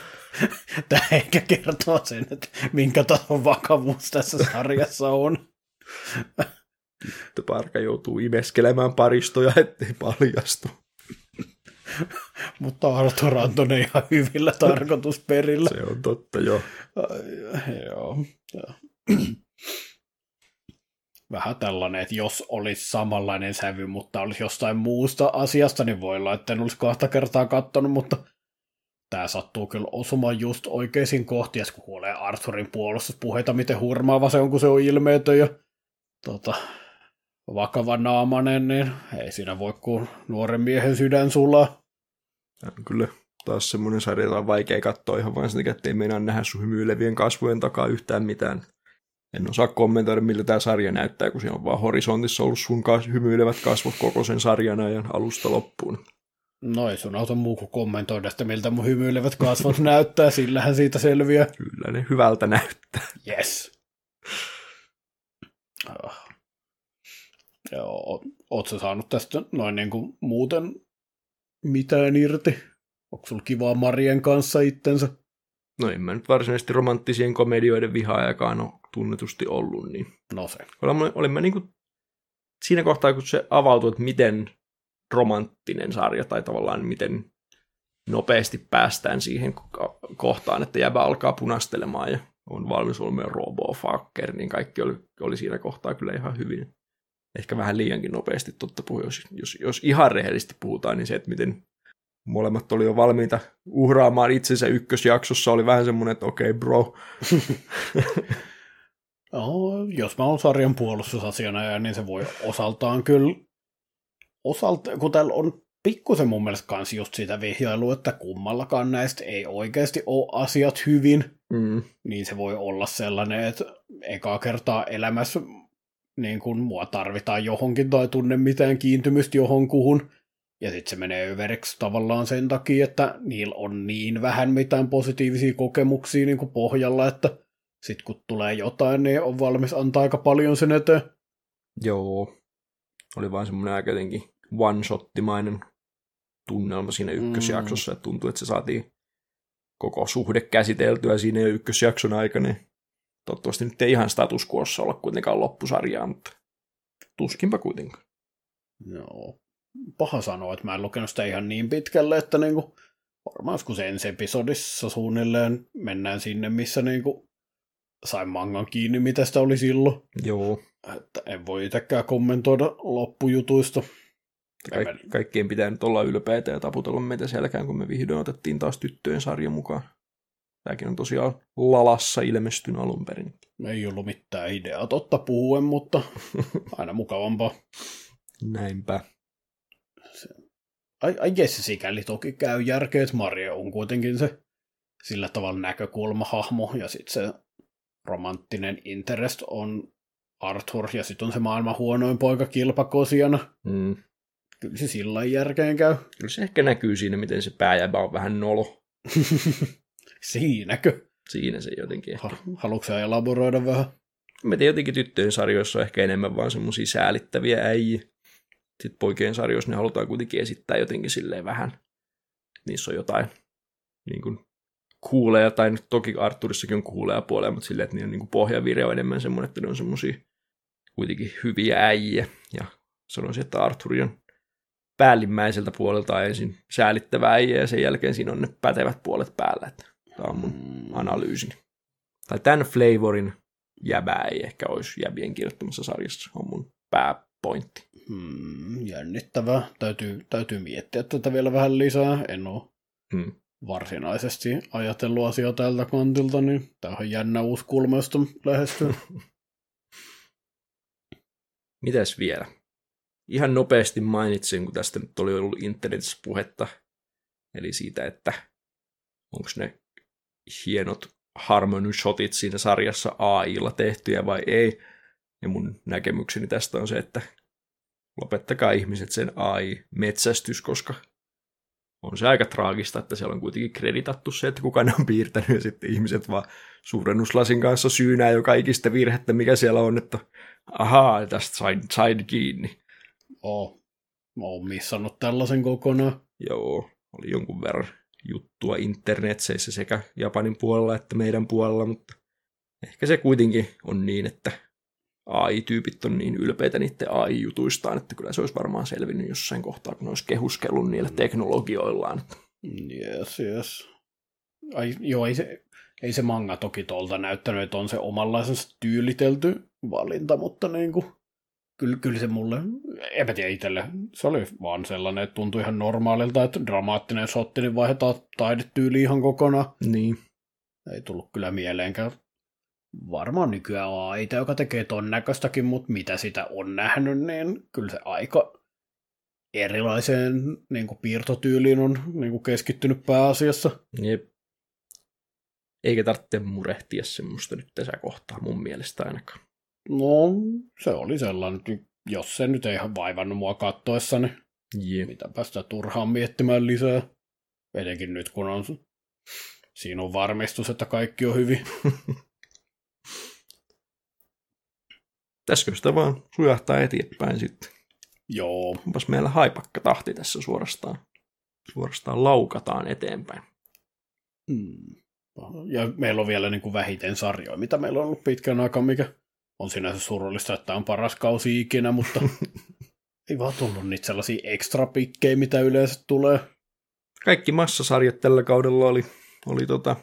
*laughs* Tämä ehkä kertoo sen, että minkä tason vakavuus tässä sarjassa on. Parka joutuu imeskelemään paristoja, ettei paljastu. Mutta Arthur Anton ihan hyvillä tarkoitusperillä. Se on totta, joo. joo. Vähän tällainen, että jos olisi samanlainen sävy, mutta olisi jostain muusta asiasta, niin voi olla, että en olisi kahta kertaa katsonut, mutta tämä sattuu kyllä osumaan just oikeisiin kohtiin, kun kuulee Arthurin puolustuspuheita, miten hurmaava se on, kun se on ilmeetön ja tota, vakava naamanen, niin ei siinä voi kuin nuoren miehen sydän sulaa. Kyllä taas semmoinen sarja, jota on vaikea katsoa ihan vain sen että ei meinaa nähdä sun hymyilevien kasvojen takaa yhtään mitään. En osaa kommentoida, miltä tämä sarja näyttää, kun siellä on vaan horisontissa ollut sun hymyilevät kasvot koko sen sarjan ajan alusta loppuun. No ei sun auta muu kuin kommentoida sitä, miltä mun hymyilevät kasvot *laughs* näyttää, sillähän siitä selviää. Kyllä ne hyvältä näyttää. Yes. Oh. Joo, oot sä saanut tästä noin niin kuin muuten mitään irti? Onko sulla kivaa Marien kanssa itsensä? No en mä nyt varsinaisesti romanttisien komedioiden vihaajakaan ole tunnetusti ollut. Niin. No se. Olin, olin mä niin kuin siinä kohtaa, kun se avautui, että miten romanttinen sarja tai tavallaan miten nopeasti päästään siihen kohtaan, että jäbä alkaa punastelemaan ja on valmis olemaan robofucker, niin kaikki oli, oli siinä kohtaa kyllä ihan hyvin. Ehkä vähän liiankin nopeasti totta puhua, jos, jos, jos ihan rehellisesti puhutaan, niin se, että miten molemmat oli jo valmiita uhraamaan itsensä ykkösjaksossa, oli vähän semmoinen, että okei okay, bro. *laughs* no, jos mä oon sarjan puolustusasiana, niin se voi osaltaan kyllä osalta, kun täällä on pikkusen mun mielestä kans just sitä vihjailua, että kummallakaan näistä ei oikeasti ole asiat hyvin, mm. niin se voi olla sellainen, että ekaa kertaa elämässä niin kun mua tarvitaan johonkin tai tunne mitään kiintymystä johonkuhun, ja sitten se menee överiksi tavallaan sen takia, että niillä on niin vähän mitään positiivisia kokemuksia niin kuin pohjalla, että sitten kun tulee jotain, niin on valmis antaa aika paljon sen eteen. Joo. Oli vaan semmoinen aika jotenkin one-shottimainen tunnelma siinä ykkösjaksossa, mm. että tuntui, että se saatiin koko suhde käsiteltyä siinä jo ykkösjakson aikana. Niin toivottavasti nyt ei ihan status quossa olla kuitenkaan loppusarjaa, mutta tuskinpa kuitenkaan. Joo. Paha sanoa, että mä en lukenut sitä ihan niin pitkälle, että niinku, varmaan joskus ensi episodissa suunnilleen mennään sinne, missä niinku sain mangan kiinni, mitä sitä oli silloin. Joo. Että en voi itsekään kommentoida loppujutuista. Kaik- kaikkien pitää nyt olla ylpeitä ja taputella meitä selkään, kun me vihdoin otettiin taas tyttöjen sarja mukaan. Tämäkin on tosiaan lalassa ilmestynyt alun perin. Ei ollut mitään ideaa totta puhuen, mutta *laughs* aina mukavampaa. Näinpä. Se... Ai, ai jes, sikäli toki käy järkeä, että Maria on kuitenkin se sillä tavalla näkökulmahahmo, ja sitten se romanttinen interest on Arthur, ja sitten on se maailman huonoin poika kilpakosiana. Mm. Kyllä se sillä järkeen käy. Kyllä se ehkä näkyy siinä, miten se pääjäbä on vähän nolo. *laughs* Siinäkö? Siinä se jotenkin ehkä. Ha, haluatko elaboroida vähän? Mä tiedän, jotenkin tyttöjen sarjoissa on ehkä enemmän vaan semmosia säälittäviä äijiä. Sitten poikien sarjoissa ne halutaan kuitenkin esittää jotenkin silleen vähän. Niissä on jotain niin kuin kuuleja, tai nyt toki Arturissakin on kuuleja puolia, mutta silleen, että niin on niin pohjavire on enemmän semmoinen, että ne on semmosia kuitenkin hyviä äijiä. Ja sanoisin, että Arturi on päällimmäiseltä puolelta ensin säälittävä äijä ja sen jälkeen siinä on ne pätevät puolet päällä. Että tämä on mun analyysini. Tai tämän flavorin jäbää ei ehkä olisi jäbien kirjoittamassa sarjassa, on mun pääpointti. Hmm, jännittävää. Täytyy, täytyy miettiä tätä vielä vähän lisää. En ole Hmm. varsinaisesti ajatellut asiaa tältä kantilta, niin tämä on jännä uusi kulma, josta lähestyy. *laughs* Mitäs vielä? Ihan nopeasti mainitsin, kun tästä nyt oli ollut internetissä puhetta, eli siitä, että onko ne hienot harmony shotit siinä sarjassa AIlla tehtyjä vai ei. Ja mun näkemykseni tästä on se, että lopettakaa ihmiset sen AI-metsästys, koska on se aika traagista, että siellä on kuitenkin kreditattu se, että kuka ne on piirtänyt, ja sitten ihmiset vaan suurennuslasin kanssa syynää joka ikistä virhettä, mikä siellä on, että ahaa, tästä sain, sain kiinni. Mä oon missannut tällaisen kokonaan. Joo, oli jonkun verran juttua internetseissä sekä Japanin puolella että meidän puolella, mutta ehkä se kuitenkin on niin, että AI-tyypit on niin ylpeitä niiden AI-jutuistaan, että kyllä se olisi varmaan selvinnyt jossain kohtaa, kun ne olisi kehuskellut niillä teknologioillaan. Yes, yes. Ai, joo, ei se, ei se manga toki tuolta näyttänyt, että on se omanlaisensa tyylitelty valinta, mutta niin kuin, kyllä, kyllä se mulle, en mä tiedä itselle, se oli vaan sellainen, että tuntui ihan normaalilta, että dramaattinen shotti, niin vaihdetaan taidetyyli ihan kokonaan. Niin. Ei tullut kyllä mieleenkään. Varmaan nykyään AIta, joka tekee ton näköistäkin, mutta mitä sitä on nähnyt, niin kyllä se aika erilaiseen niin kuin piirtotyyliin on niin kuin keskittynyt pääasiassa. Jep. Eikä tarvitse murehtia semmoista nyt tässä kohtaa mun mielestä ainakaan. No, se oli sellainen, jos se nyt ei ihan vaivannut mua kattoessani, Jep. mitäpä sitä turhaan miettimään lisää. Etenkin nyt, kun on siinä on varmistus, että kaikki on hyvin. *laughs* Täskö sitä vaan sujahtaa eteenpäin sitten. Joo, Onpas meillä haipakka tahti tässä suorastaan. Suorastaan laukataan eteenpäin. Mm. Ja meillä on vielä niin kuin vähiten sarjoja, mitä meillä on ollut pitkän aikaa, mikä on sinänsä surullista, että tämä on paras kausi ikinä, mutta *laughs* ei vaan tullut niitä sellaisia ekstra pikkejä, mitä yleensä tulee. Kaikki massasarjat tällä kaudella oli, oli tota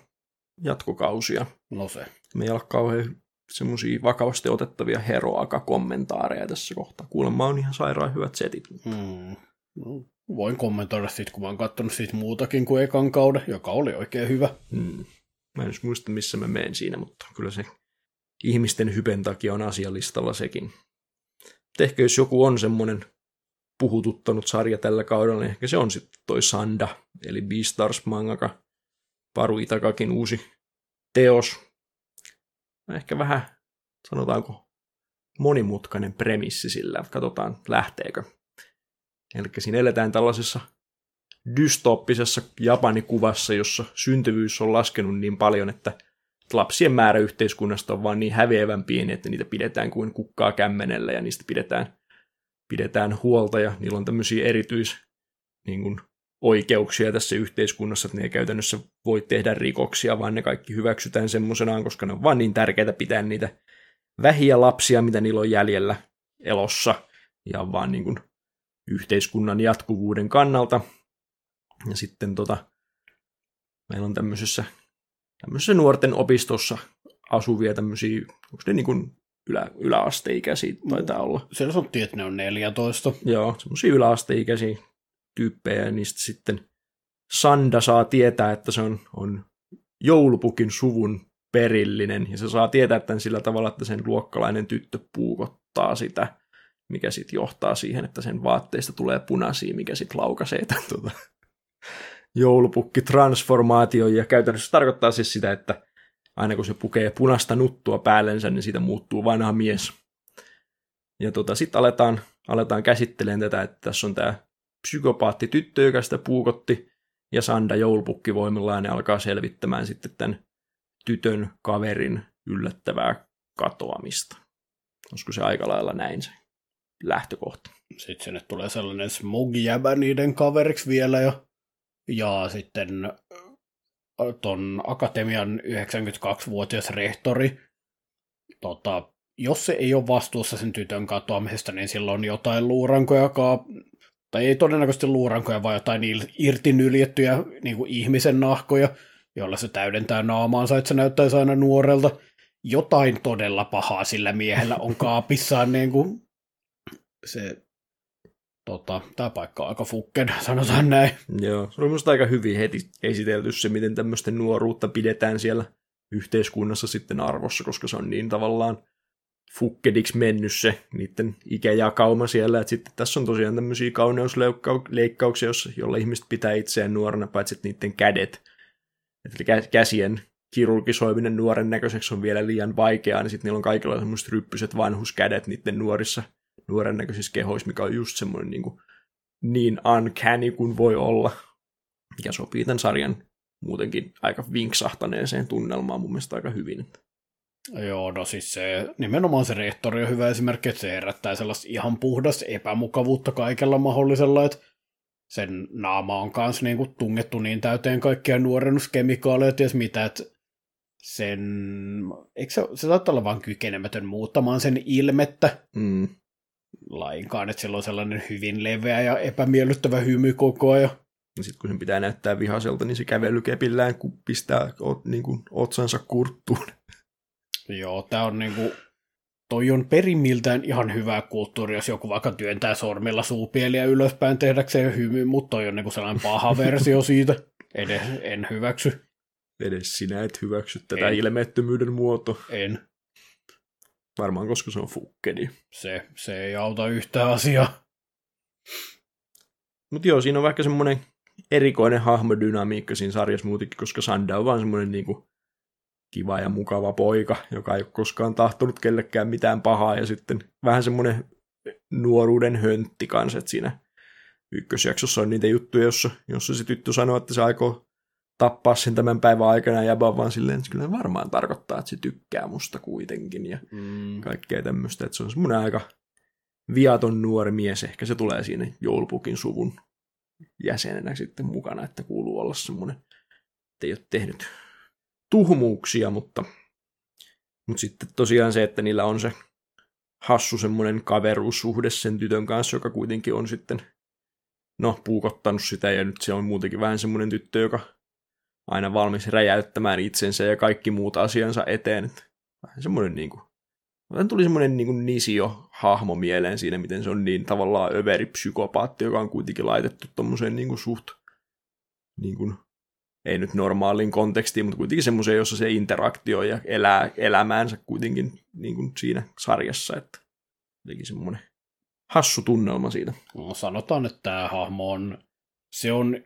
jatkokausia. No se. Me ei ole kauhean semmoisia vakavasti otettavia heroaka-kommentaareja tässä kohtaa. Kuulemma on ihan sairaan hyvät setit. Hmm. No, voin kommentoida siitä, kun mä oon katsonut siitä muutakin kuin ekan kauden, joka oli oikein hyvä. Hmm. Mä en muista, missä mä menen siinä, mutta kyllä se ihmisten hypen takia on asialistalla sekin. Ehkä jos joku on semmoinen puhututtanut sarja tällä kaudella, niin ehkä se on sitten toi Sanda, eli Beastars mangaka, Paru Itakakin uusi teos. Ehkä vähän, sanotaanko, monimutkainen premissi sillä, katsotaan lähteekö. Eli siinä eletään tällaisessa dystoppisessa Japanikuvassa, jossa syntyvyys on laskenut niin paljon, että lapsien määrä yhteiskunnasta on vaan niin häviävän pieni, että niitä pidetään kuin kukkaa kämmenellä ja niistä pidetään, pidetään huolta ja niillä on tämmöisiä erityis niin kuin, oikeuksia tässä yhteiskunnassa, että ne ei käytännössä voi tehdä rikoksia, vaan ne kaikki hyväksytään semmoisenaan, koska ne on vaan niin tärkeää pitää niitä vähiä lapsia, mitä niillä on jäljellä elossa ja vaan niin kuin, yhteiskunnan jatkuvuuden kannalta. Ja sitten tota, meillä on tämmöisessä, tämmöisessä nuorten opistossa asuvia tämmöisiä, onko ne niin kuin ylä, yläasteikäisiä taitaa olla. Siellä sanottiin, että ne on 14. Joo, semmoisia yläasteikäisiä tyyppejä, ja niistä sitten Sanda saa tietää, että se on, on joulupukin suvun perillinen, ja se saa tietää tämän sillä tavalla, että sen luokkalainen tyttö puukottaa sitä, mikä sitten johtaa siihen, että sen vaatteista tulee punaisia, mikä sitten laukaisee tämän tuota, joulupukki-transformaatio, ja käytännössä tarkoittaa siis sitä, että aina kun se pukee punaista nuttua päällensä, niin siitä muuttuu vanha mies. Ja tota, sitten aletaan, aletaan käsittelemään tätä, että tässä on tämä psykopaatti tyttö, joka sitä puukotti, ja Sanda joulupukki voimillaan ne alkaa selvittämään sitten tämän tytön kaverin yllättävää katoamista. Olisiko se aika lailla näin se lähtökohta? Sitten sinne tulee sellainen smugjäbä niiden kaveriksi vielä ja, ja sitten ton akatemian 92-vuotias rehtori, tota, jos se ei ole vastuussa sen tytön katoamisesta, niin silloin jotain luurankoja, tai ei todennäköisesti luurankoja, vaan jotain irtinyljettyjä niin kuin ihmisen nahkoja, jolla se täydentää naamaansa, että se näyttäisi aina nuorelta. Jotain todella pahaa sillä miehellä on kaapissaan, niin kuin se tota, tämä paikka on aika fukken, sanotaan näin. Joo, se on minusta aika hyvin heti esitelty se, miten tämmöisten nuoruutta pidetään siellä yhteiskunnassa sitten arvossa, koska se on niin tavallaan fukkediksi mennyt se niiden ikäjakauma siellä, että sitten tässä on tosiaan tämmöisiä kauneusleikkauksia, joilla ihmiset pitää itseään nuorena, paitsi niiden kädet, että käsien kirurgisoiminen nuoren näköiseksi on vielä liian vaikeaa, niin sitten niillä on kaikilla semmoiset ryppyset vanhuskädet niiden nuorissa nuoren näköisissä kehoissa, mikä on just semmoinen niin, kuin, niin uncanny kuin voi olla, mikä sopii tämän sarjan muutenkin aika vinksahtaneeseen tunnelmaan mun mielestä aika hyvin. Joo, no siis se, nimenomaan se rehtori on hyvä esimerkki, että se herättää sellaista ihan puhdasta epämukavuutta kaikella mahdollisella, että sen naama on kanssa niin kuin tungettu niin täyteen kaikkia nuorennuskemikaaleja, ties mitä, että sen, eikö se, se saattaa olla vaan kykenemätön muuttamaan sen ilmettä. Mm lainkaan, että sillä on sellainen hyvin leveä ja epämiellyttävä hymy koko ajan. Ja sitten kun sen pitää näyttää vihaselta, niin se kävelykepillään kun pistää niin kuin, otsansa kurttuun. Joo, tämä on niin kuin, toi on perimmiltään ihan hyvä kulttuuri, jos joku vaikka työntää sormilla suupieliä ylöspäin tehdäkseen hymy, mutta toi on niin kuin sellainen paha *laughs* versio siitä. Edes, en hyväksy. Edes sinä et hyväksy tätä en. ilmeettömyyden muoto. En. Varmaan koska se on fukkedi. Se, se ei auta yhtä asiaa. Mutta joo, siinä on vaikka semmoinen erikoinen hahmodynamiikka siinä sarjassa muutenkin, koska Sanda on vaan semmoinen niinku kiva ja mukava poika, joka ei ole koskaan tahtonut kellekään mitään pahaa, ja sitten vähän semmoinen nuoruuden höntti kanssa, että siinä ykkösjaksossa on niitä juttuja, jossa, jossa se tyttö sanoo, että se aikoo tappaa sen tämän päivän aikana ja vaan silleen, että kyllä varmaan tarkoittaa, että se tykkää musta kuitenkin ja mm. kaikkea tämmöistä. Että se on semmoinen aika viaton nuori mies. Ehkä se tulee siinä joulupukin suvun jäsenenä sitten mukana, että kuuluu olla semmoinen, että ei ole tehnyt tuhmuuksia, mutta, mutta sitten tosiaan se, että niillä on se hassu semmoinen kaveruussuhde sen tytön kanssa, joka kuitenkin on sitten no, puukottanut sitä, ja nyt se on muutenkin vähän semmoinen tyttö, joka aina valmis räjäyttämään itsensä ja kaikki muut asiansa eteen. Vähän semmoinen niin kuin, tuli semmoinen niin kuin nisio hahmo mieleen siinä, miten se on niin tavallaan överi psykopaatti, joka on kuitenkin laitettu tommoseen niin kuin suht, niin kuin, ei nyt normaalin kontekstiin, mutta kuitenkin semmoiseen, jossa se interaktio ja elää elämäänsä kuitenkin niin kuin siinä sarjassa, että jotenkin semmoinen hassu tunnelma siitä. No, sanotaan, että tämä hahmo on, se on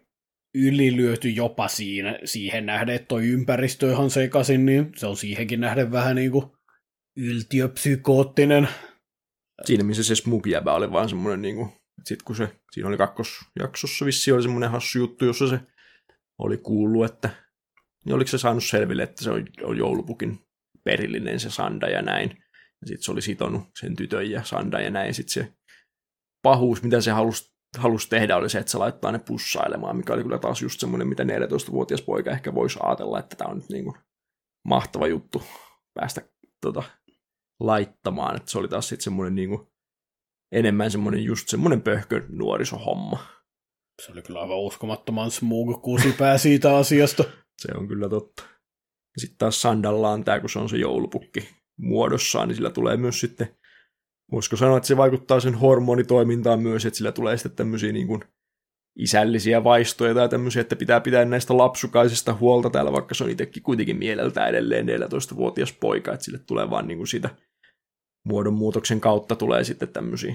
ylilyöty jopa siinä, siihen nähden, että toi ympäristö ihan sekaisin, niin se on siihenkin nähden vähän niin kuin yltiöpsykoottinen. Siinä missä se smugjäbä oli vaan semmoinen, niin kuin, sitten kun se, siinä oli kakkosjaksossa vissi oli semmoinen hassu juttu, jossa se oli kuullut, että niin oliko se saanut selville, että se on, on joulupukin perillinen se Sanda ja näin. Ja sitten se oli sitonut sen tytön ja Sanda ja näin. Sitten se pahuus, mitä se halusi halusi tehdä, oli se, että se laittaa ne pussailemaan, mikä oli kyllä taas just semmoinen, mitä 14-vuotias poika ehkä voisi ajatella, että tämä on nyt niin kuin mahtava juttu päästä tota, laittamaan. Että se oli taas sitten semmoinen niin kuin, enemmän semmoinen just semmoinen pöhkö nuorisohomma. Se oli kyllä aivan uskomattoman smooth kusipää siitä asiasta. *laughs* se on kyllä totta. Sitten taas Sandallaan tämä, kun se on se joulupukki muodossaan, niin sillä tulee myös sitten voisiko sanoa, että se vaikuttaa sen hormonitoimintaan myös, että sillä tulee sitten tämmöisiä niin kuin isällisiä vaistoja tai tämmöisiä, että pitää pitää näistä lapsukaisista huolta täällä, vaikka se on itsekin kuitenkin mieleltä edelleen 14-vuotias poika, että sille tulee vaan niin kuin siitä muodonmuutoksen kautta tulee sitten tämmöisiä,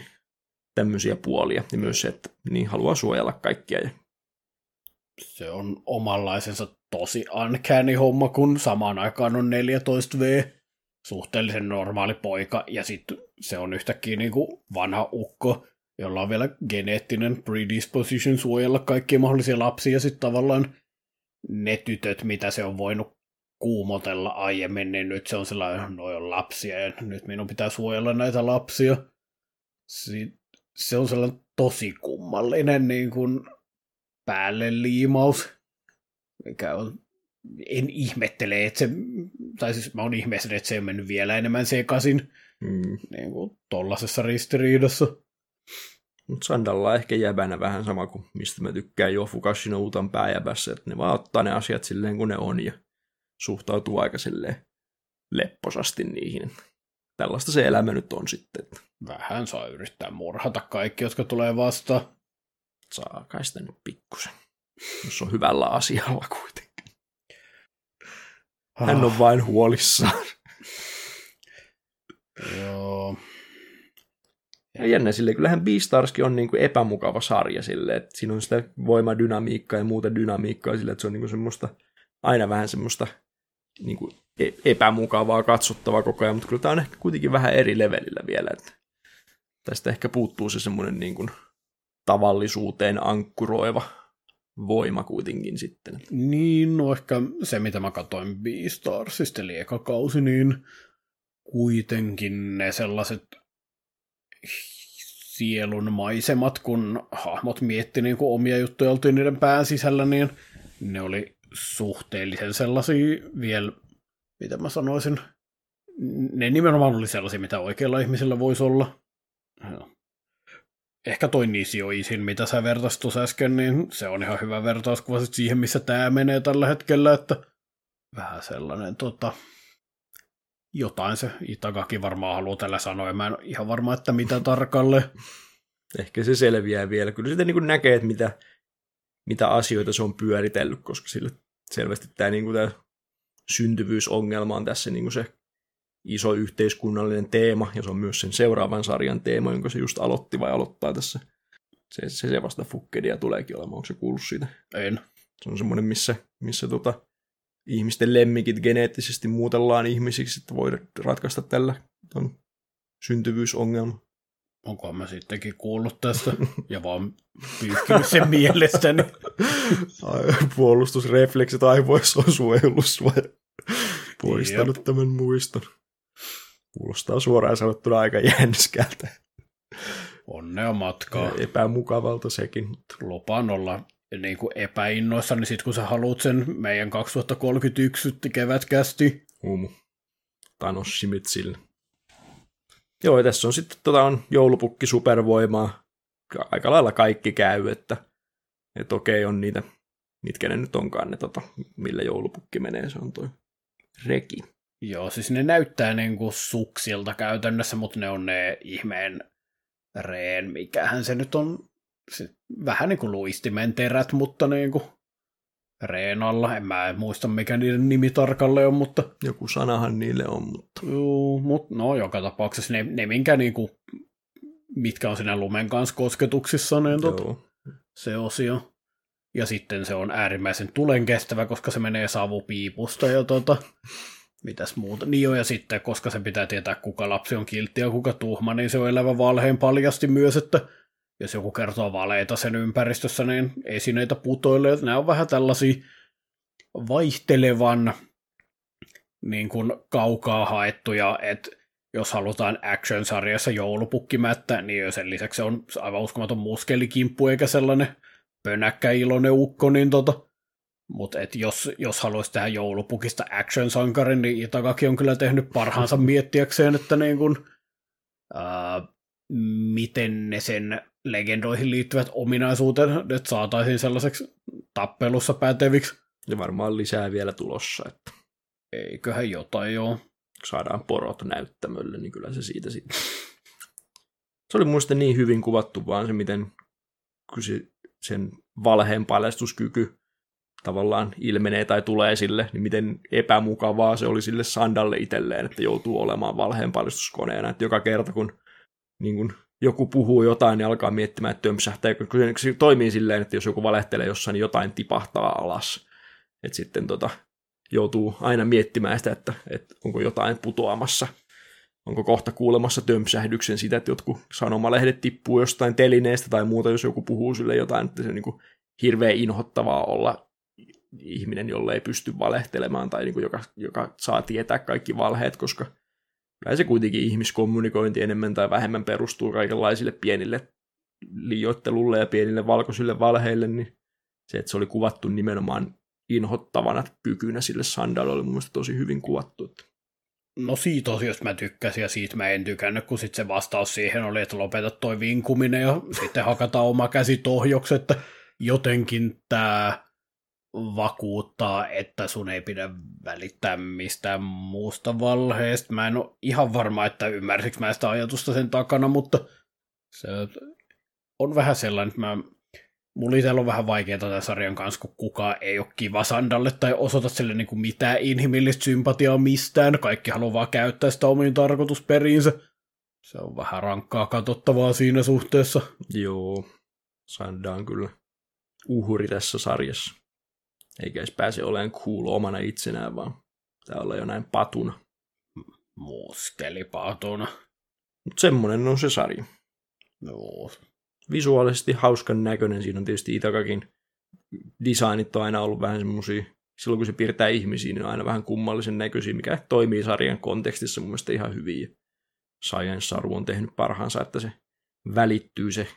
tämmöisiä puolia. Ja myös se, että niin haluaa suojella kaikkia ja se on omanlaisensa tosi uncanny homma, kun samaan aikaan on 14V, suhteellisen normaali poika, ja sitten se on yhtäkkiä niin kuin vanha ukko, jolla on vielä geneettinen predisposition suojella kaikkia mahdollisia lapsia, ja sitten tavallaan ne tytöt, mitä se on voinut kuumotella aiemmin, niin nyt se on sellainen, no on lapsia, ja nyt minun pitää suojella näitä lapsia. Se on sellainen tosi kummallinen niin kuin päälle liimaus, mikä on, en ihmettele, että se, tai siis mä oon ihmeessä, että se on mennyt vielä enemmän sekaisin mm. niin kuin tollasessa ristiriidassa. Mutta Sandalla ehkä jäbänä vähän sama kuin mistä mä tykkään jo Fukashino Utan pääjäbässä, että ne vaan ottaa ne asiat silleen kuin ne on ja suhtautuu aika silleen lepposasti niihin. Tällaista se elämä nyt on sitten. Että... Vähän saa yrittää murhata kaikki, jotka tulee vastaan. Saa kai sitä nyt pikkusen, jos on hyvällä asialla kuitenkin. Hän on vain huolissaan. Joo. Ja jännä sille, kyllähän Beastarskin on niin kuin epämukava sarja sille, että siinä on sitä voimadynamiikkaa ja muuta dynamiikkaa sille, että se on niin kuin semmoista, aina vähän semmoista niin kuin e- epämukavaa katsottavaa koko ajan, mutta kyllä tämä on ehkä kuitenkin vähän eri levelillä vielä, että tästä ehkä puuttuu se semmoinen niin kuin tavallisuuteen ankkuroiva voima kuitenkin sitten. Niin, no ehkä se, mitä mä katsoin Beastarsista, eli eka kausi, niin kuitenkin ne sellaiset sielun maisemat, kun hahmot mietti niin kuin omia juttuja oltiin niiden pään sisällä, niin ne oli suhteellisen sellaisia vielä, mitä mä sanoisin, ne nimenomaan oli sellaisia, mitä oikealla ihmisellä voisi olla. Ehkä toi Nisioisin, mitä sä vertasit äsken, niin se on ihan hyvä vertauskuva siihen, missä tämä menee tällä hetkellä, että vähän sellainen tota, jotain se Itagaki varmaan haluaa tällä sanoa, mä en ole ihan varma, että mitä *laughs* tarkalle. Ehkä se selviää vielä. Kyllä sitten niin näkee, että mitä, mitä asioita se on pyöritellyt, koska sille selvästi tämä, niin kuin tämä syntyvyysongelma on tässä niin kuin se iso yhteiskunnallinen teema, ja se on myös sen seuraavan sarjan teema, jonka se just aloitti vai aloittaa tässä. Se, se, se vasta Fukkedia tuleekin olemaan, onko se kuullut siitä? En. Se on semmoinen, missä, missä tota, ihmisten lemmikit geneettisesti muutellaan ihmisiksi, että voi ratkaista tällä ton syntyvyysongelma. Onko mä sittenkin kuullut tästä *laughs* ja vaan pyyhkinyt sen *laughs* mielestäni. Puolustusrefleksit aivoissa on suojellut sua poistanut Jep. tämän muiston. Kuulostaa suoraan sanottuna aika jänskältä. Onnea matkaa. Ja epämukavalta sekin. Lupaan olla niin kuin epäinnoissa, niin sitten kun sä haluat sen meidän 2031 kevätkästi. Huumu. Thanos Schmitzille. Joo, tässä on sitten tota, on joulupukki supervoimaa. Aika lailla kaikki käy, että, että okei on niitä, mitkä ne nyt onkaan ne, tota, millä joulupukki menee, se on toi reki. Joo, siis ne näyttää niin kuin suksilta käytännössä, mutta ne on ne ihmeen reen, mikähän se nyt on sit vähän niin kuin luistimen terät, mutta niin kuin reenalla. En mä muista, mikä niiden nimi tarkalleen on, mutta... Joku sanahan niille on, mutta... Joo, mutta no joka tapauksessa ne, ne minkä niin kuin, mitkä on siinä lumen kanssa kosketuksissa, niin tot, se osio. Ja sitten se on äärimmäisen tulen kestävä, koska se menee savupiipusta ja tota, mitäs muuta. Niin jo, ja sitten, koska se pitää tietää, kuka lapsi on kiltti ja kuka tuhma, niin se on elävä valheen paljasti myös, että jos joku kertoo valeita sen ympäristössä, niin esineitä putoille. Nämä on vähän tällaisia vaihtelevan niin kuin kaukaa haettuja, että jos halutaan action-sarjassa joulupukkimättä, niin sen lisäksi on aivan uskomaton muskelikimppu eikä sellainen pönäkkä iloinen ukko, niin tota, mutta jos, jos haluaisi tehdä joulupukista action-sankarin, niin Itagaki on kyllä tehnyt parhaansa miettiäkseen, että niin kun, ää, miten ne sen legendoihin liittyvät ominaisuudet että saataisiin sellaiseksi tappelussa päteviksi. Ja varmaan lisää vielä tulossa. Että... Eiköhän jotain joo. Saadaan porot näyttämölle, niin kyllä se siitä sitten. Se oli muista niin hyvin kuvattu vaan se, miten kyse, sen valheen paljastuskyky tavallaan ilmenee tai tulee sille, niin miten epämukavaa se oli sille Sandalle itselleen, että joutuu olemaan valheen paljastuskoneena. Että joka kerta, kun niin kun joku puhuu jotain, niin alkaa miettimään, että tömpsähtää, kun se toimii silleen, että jos joku valehtelee jossain, niin jotain tipahtaa alas. Että sitten tota, joutuu aina miettimään sitä, että, että onko jotain putoamassa. Onko kohta kuulemassa tömpsähdyksen sitä, että jotkut sanomalehdet tippuu jostain telineestä tai muuta, jos joku puhuu sille jotain, että se on niin kuin hirveän inhottavaa olla ihminen, jolle ei pysty valehtelemaan tai niin kuin joka, joka saa tietää kaikki valheet, koska kyllä se kuitenkin ihmiskommunikointi enemmän tai vähemmän perustuu kaikenlaisille pienille liioittelulle ja pienille valkoisille valheille, niin se, että se oli kuvattu nimenomaan inhottavana kykynä sille Sandal oli mun mielestä tosi hyvin kuvattu. No siitä osiosta mä tykkäsin ja siitä mä en tykännyt, kun sitten se vastaus siihen oli, että lopeta toi vinkuminen ja sitten hakata oma käsi tohjoksi, että jotenkin tämä vakuuttaa, että sun ei pidä välittää mistään muusta valheesta. Mä en ole ihan varma, että ymmärsikö mä sitä ajatusta sen takana, mutta se on vähän sellainen, että mä Mulla on vähän vaikeaa tämän sarjan kanssa, kun kukaan ei ole kiva Sandalle tai osoita sille niin kuin mitään inhimillistä sympatiaa mistään. Kaikki haluaa vaan käyttää sitä omiin tarkoitusperiinsä. Se on vähän rankkaa katsottavaa siinä suhteessa. Joo, Sanda on kyllä uhri tässä sarjassa. Eikä edes pääse olemaan cool omana itsenään, vaan pitää olla jo näin patuna. Muskelipatuna. Mutta semmonen on se sarja. Joo, visuaalisesti hauskan näköinen. Siinä on tietysti Itakakin designit on aina ollut vähän semmoisia, silloin kun se piirtää ihmisiä, niin on aina vähän kummallisen näköisiä, mikä toimii sarjan kontekstissa mun mielestä ihan hyvin. Science Saru on tehnyt parhaansa, että se välittyy se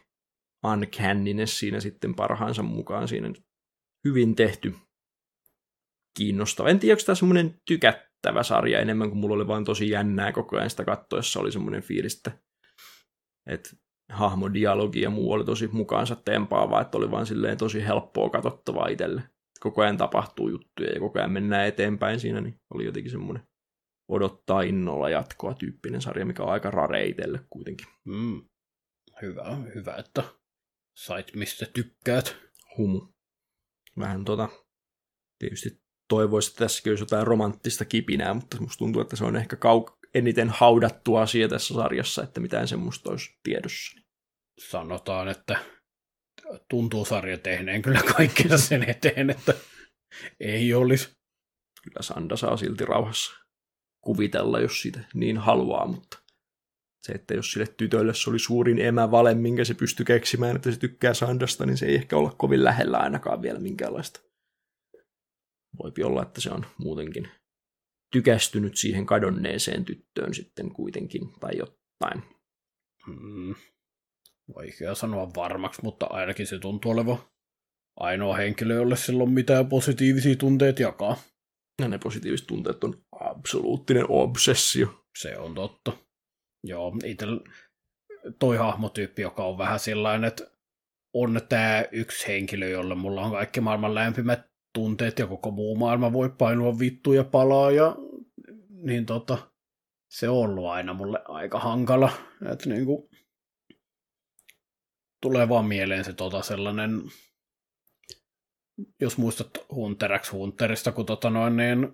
uncanniness siinä sitten parhaansa mukaan. Siinä hyvin tehty, kiinnostava. En tiedä, onko tämä semmoinen tykättävä sarja enemmän kuin mulla oli vaan tosi jännää koko ajan sitä kattoessa oli semmoinen fiilis, että, että hahmodialogi ja muu oli tosi mukaansa tempaavaa, että oli vaan silleen tosi helppoa katsottavaa itselle. Koko ajan tapahtuu juttuja ja koko ajan mennään eteenpäin siinä, niin oli jotenkin semmoinen odottaa innolla jatkoa tyyppinen sarja, mikä on aika rare itselle kuitenkin. Mm. Hyvä, hyvä, että sait mistä tykkäät. Humu. Vähän tota, tietysti toivoisi, että tässäkin olisi jotain romanttista kipinää, mutta musta tuntuu, että se on ehkä kau- eniten haudattu asia tässä sarjassa, että mitään semmoista olisi tiedossa. Sanotaan, että tuntuu sarja tehneen kyllä kaikkea sen eteen, että ei olisi. Kyllä Sanda saa silti rauhassa kuvitella, jos sitä niin haluaa, mutta se, että jos sille tytölle se oli suurin emävale, minkä se pystyi keksimään, että se tykkää Sandasta, niin se ei ehkä olla kovin lähellä ainakaan vielä minkäänlaista. Voipi olla, että se on muutenkin tykästynyt siihen kadonneeseen tyttöön sitten kuitenkin, tai jotain. Hmm. Vaikea sanoa varmaksi, mutta ainakin se tuntuu olevan ainoa henkilö, jolle sillä on mitään positiivisia tunteita jakaa. Ja ne positiiviset tunteet on absoluuttinen obsessio. Se on totta. Joo, itse toi hahmotyyppi, joka on vähän sellainen, että on tämä yksi henkilö, jolle mulla on kaikki maailman lämpimät tunteet ja koko muu maailma voi painua vittu ja palaa ja niin tota, se on ollut aina mulle aika hankala. Että niinku, tulee vaan mieleen se tota sellainen, jos muistat Hunter x Hunterista, kun tota noin, niin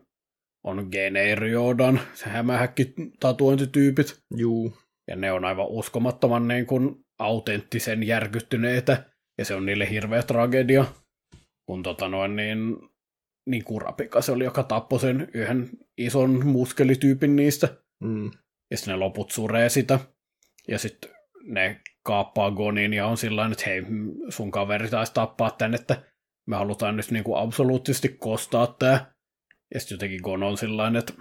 on Geneiriodan, se hämähäkki tatuointityypit. Juu. Ja ne on aivan uskomattoman niin kuin autenttisen järkyttyneitä, ja se on niille hirveä tragedia kun tota noin, niin, niin kurapika se oli, joka tappoi sen yhden ison muskelityypin niistä. Mm. Ja sitten ne loput suree sitä. Ja sitten ne kaappaa Gonin ja on sillä että hei, sun kaveri taisi tappaa tän, että me halutaan nyt niinku absoluuttisesti kostaa tää. Ja sitten jotenkin Gon on sillä että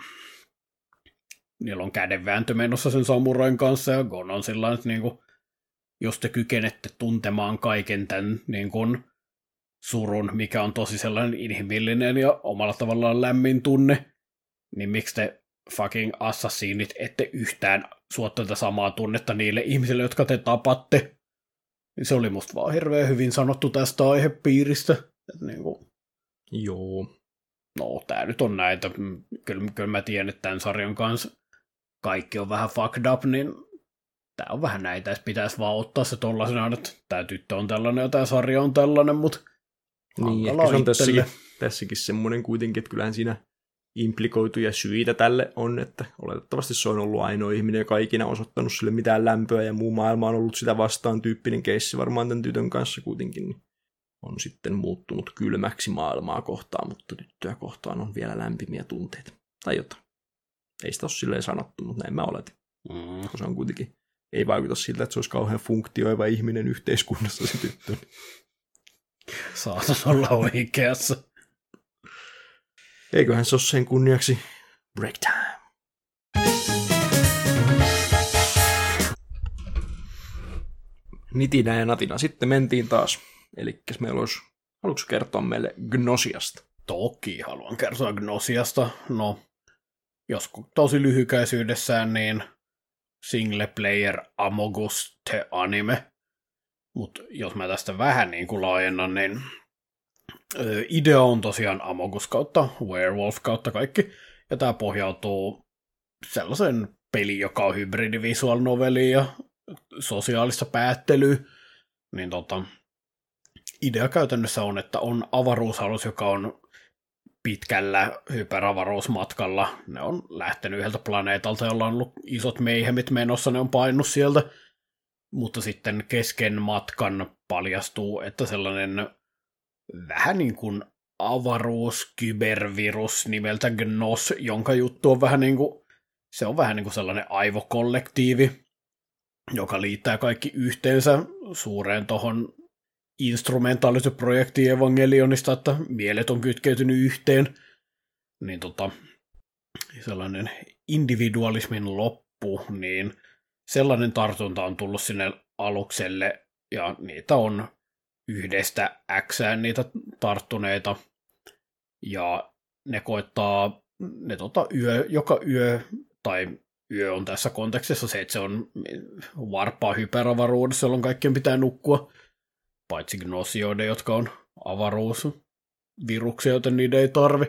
niillä on kädenvääntö menossa sen samurain kanssa, ja Gon on sillä että niinku, jos te kykenette tuntemaan kaiken tämän niin kun, surun, mikä on tosi sellainen inhimillinen ja omalla tavallaan lämmin tunne, niin miksi te fucking assassinit ette yhtään suotta tätä samaa tunnetta niille ihmisille, jotka te tapatte. Niin se oli musta vaan hirveän hyvin sanottu tästä aihepiiristä. Että niin kuin, Joo. No, tää nyt on näitä. Kyllä, kyllä mä tiedän, että tämän sarjan kanssa kaikki on vähän fucked up, niin tää on vähän näitä, että pitäisi vaan ottaa se tollasena, että tämä tyttö on tällainen ja tämä sarja on tällainen, mutta niin, ehkä se on tässäkin, tässäkin semmoinen kuitenkin, että kyllähän siinä implikoituja syitä tälle on, että oletettavasti se on ollut ainoa ihminen, joka ikinä osoittanut sille mitään lämpöä ja muu maailma on ollut sitä vastaan tyyppinen keissi varmaan tämän tytön kanssa kuitenkin. Niin on sitten muuttunut kylmäksi maailmaa kohtaan, mutta tyttöä kohtaan on vielä lämpimiä tunteita. Tai jotain. Ei sitä ole silleen sanottu, mutta näin mä oletin. Mm. se on kuitenkin, ei vaikuta siltä, että se olisi kauhean funktioiva ihminen yhteiskunnassa se tyttö. Saatas olla oikeassa. Eiköhän se ole sen kunniaksi break time. Nitinä ja natina. Sitten mentiin taas. Eli meillä olisi, haluatko kertoa meille Gnosiasta? Toki haluan kertoa Gnosiasta. No, jos tosi lyhykäisyydessään, niin single player Amogus The Anime. Mutta jos mä tästä vähän niin kuin laajennan, niin idea on tosiaan Amogus kautta Werewolf kautta kaikki. Ja tämä pohjautuu sellaisen peli, joka on hybridi noveli ja sosiaalista päättelyä. Niin tota, idea käytännössä on, että on avaruusalus, joka on pitkällä hyperavaruusmatkalla. Ne on lähtenyt yhdeltä planeetalta, jolla on ollut isot meihemit menossa, ne on painut sieltä. Mutta sitten kesken matkan paljastuu, että sellainen vähän niin kuin avaruus, kybervirus nimeltä Gnos, jonka juttu on vähän niin kuin, se on vähän niin kuin sellainen aivokollektiivi, joka liittää kaikki yhteensä suureen tohon instrumentaalityprojektiin Evangelionista, että mielet on kytkeytynyt yhteen, niin tota, sellainen individualismin loppu, niin sellainen tartunta on tullut sinne alukselle, ja niitä on yhdestä X niitä tarttuneita, ja ne koittaa, ne tota yö, joka yö, tai yö on tässä kontekstissa se, että se on varpaa hyperavaruudessa, jolloin kaikkien pitää nukkua, paitsi gnosioiden, jotka on avaruusviruksia, joten niiden ei tarvi.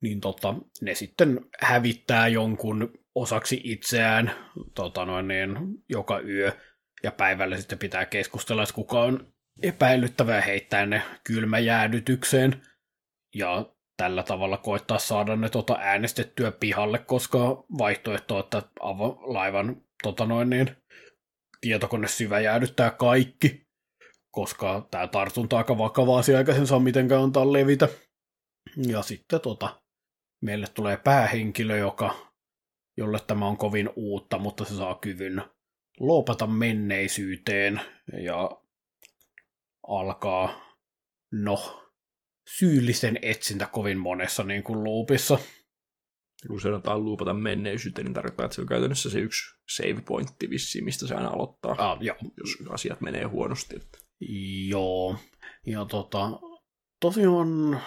Niin tota, ne sitten hävittää jonkun osaksi itseään tota noin, niin, joka yö, ja päivällä sitten pitää keskustella, että kuka on epäilyttävää heittää ne kylmäjäädytykseen, ja tällä tavalla koittaa saada ne tota äänestettyä pihalle, koska vaihtoehto, että laivan tota noin, niin, tietokone syvä jäädyttää kaikki, koska tämä tartunta aika vakava asia, eikä sen saa mitenkään antaa levitä. Ja sitten tota, meille tulee päähenkilö, joka, jolle tämä on kovin uutta, mutta se saa kyvyn loopata menneisyyteen ja alkaa, no, syyllisen etsintä kovin monessa niin kuin loopissa kun sanotaan luupata menneisyyteen, niin tarkoittaa, että se on käytännössä se yksi save pointti vissiin, mistä se aina aloittaa, ah, joo. jos asiat menee huonosti. Joo, ja tota, tosiaan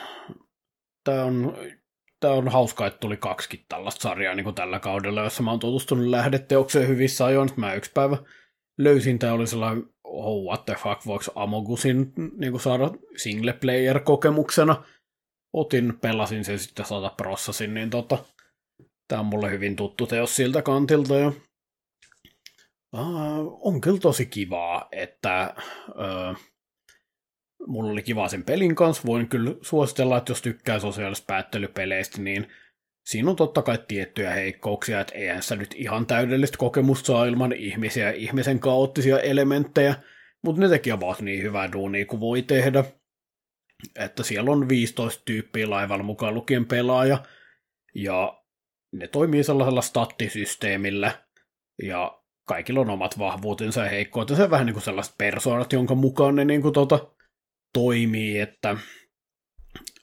tämä on, tää on hauska, että tuli kaksikin tällaista sarjaa niin kuin tällä kaudella, jossa mä oon tutustunut lähdeteokseen hyvissä ajoin. Mä yksi päivä löysin, tämä oli sellainen, oh what the fuck, voiko Amogusin niin kuin saada single player kokemuksena. Otin, pelasin sen sitten sata prossasin, niin tota, Tämä on mulle hyvin tuttu teos siltä kantilta ja uh, on kyllä tosi kivaa, että uh, mulla oli kiva sen pelin kanssa. Voin kyllä suositella, että jos tykkää sosiaalisista päättelypeleistä, niin siinä on totta kai tiettyjä heikkouksia, että eihän se nyt ihan täydellistä kokemusta saa ilman ihmisiä ihmisen kaoottisia elementtejä, mutta ne teki vaan niin hyvää duunia kuin voi tehdä. Että siellä on 15 tyyppiä laivalla mukaan lukien pelaaja, ja ne toimii sellaisella stattisysteemillä, ja kaikilla on omat vahvuutensa ja heikkoutensa, vähän niin kuin sellaiset persoonat, jonka mukaan ne niin kuin tota, toimii, että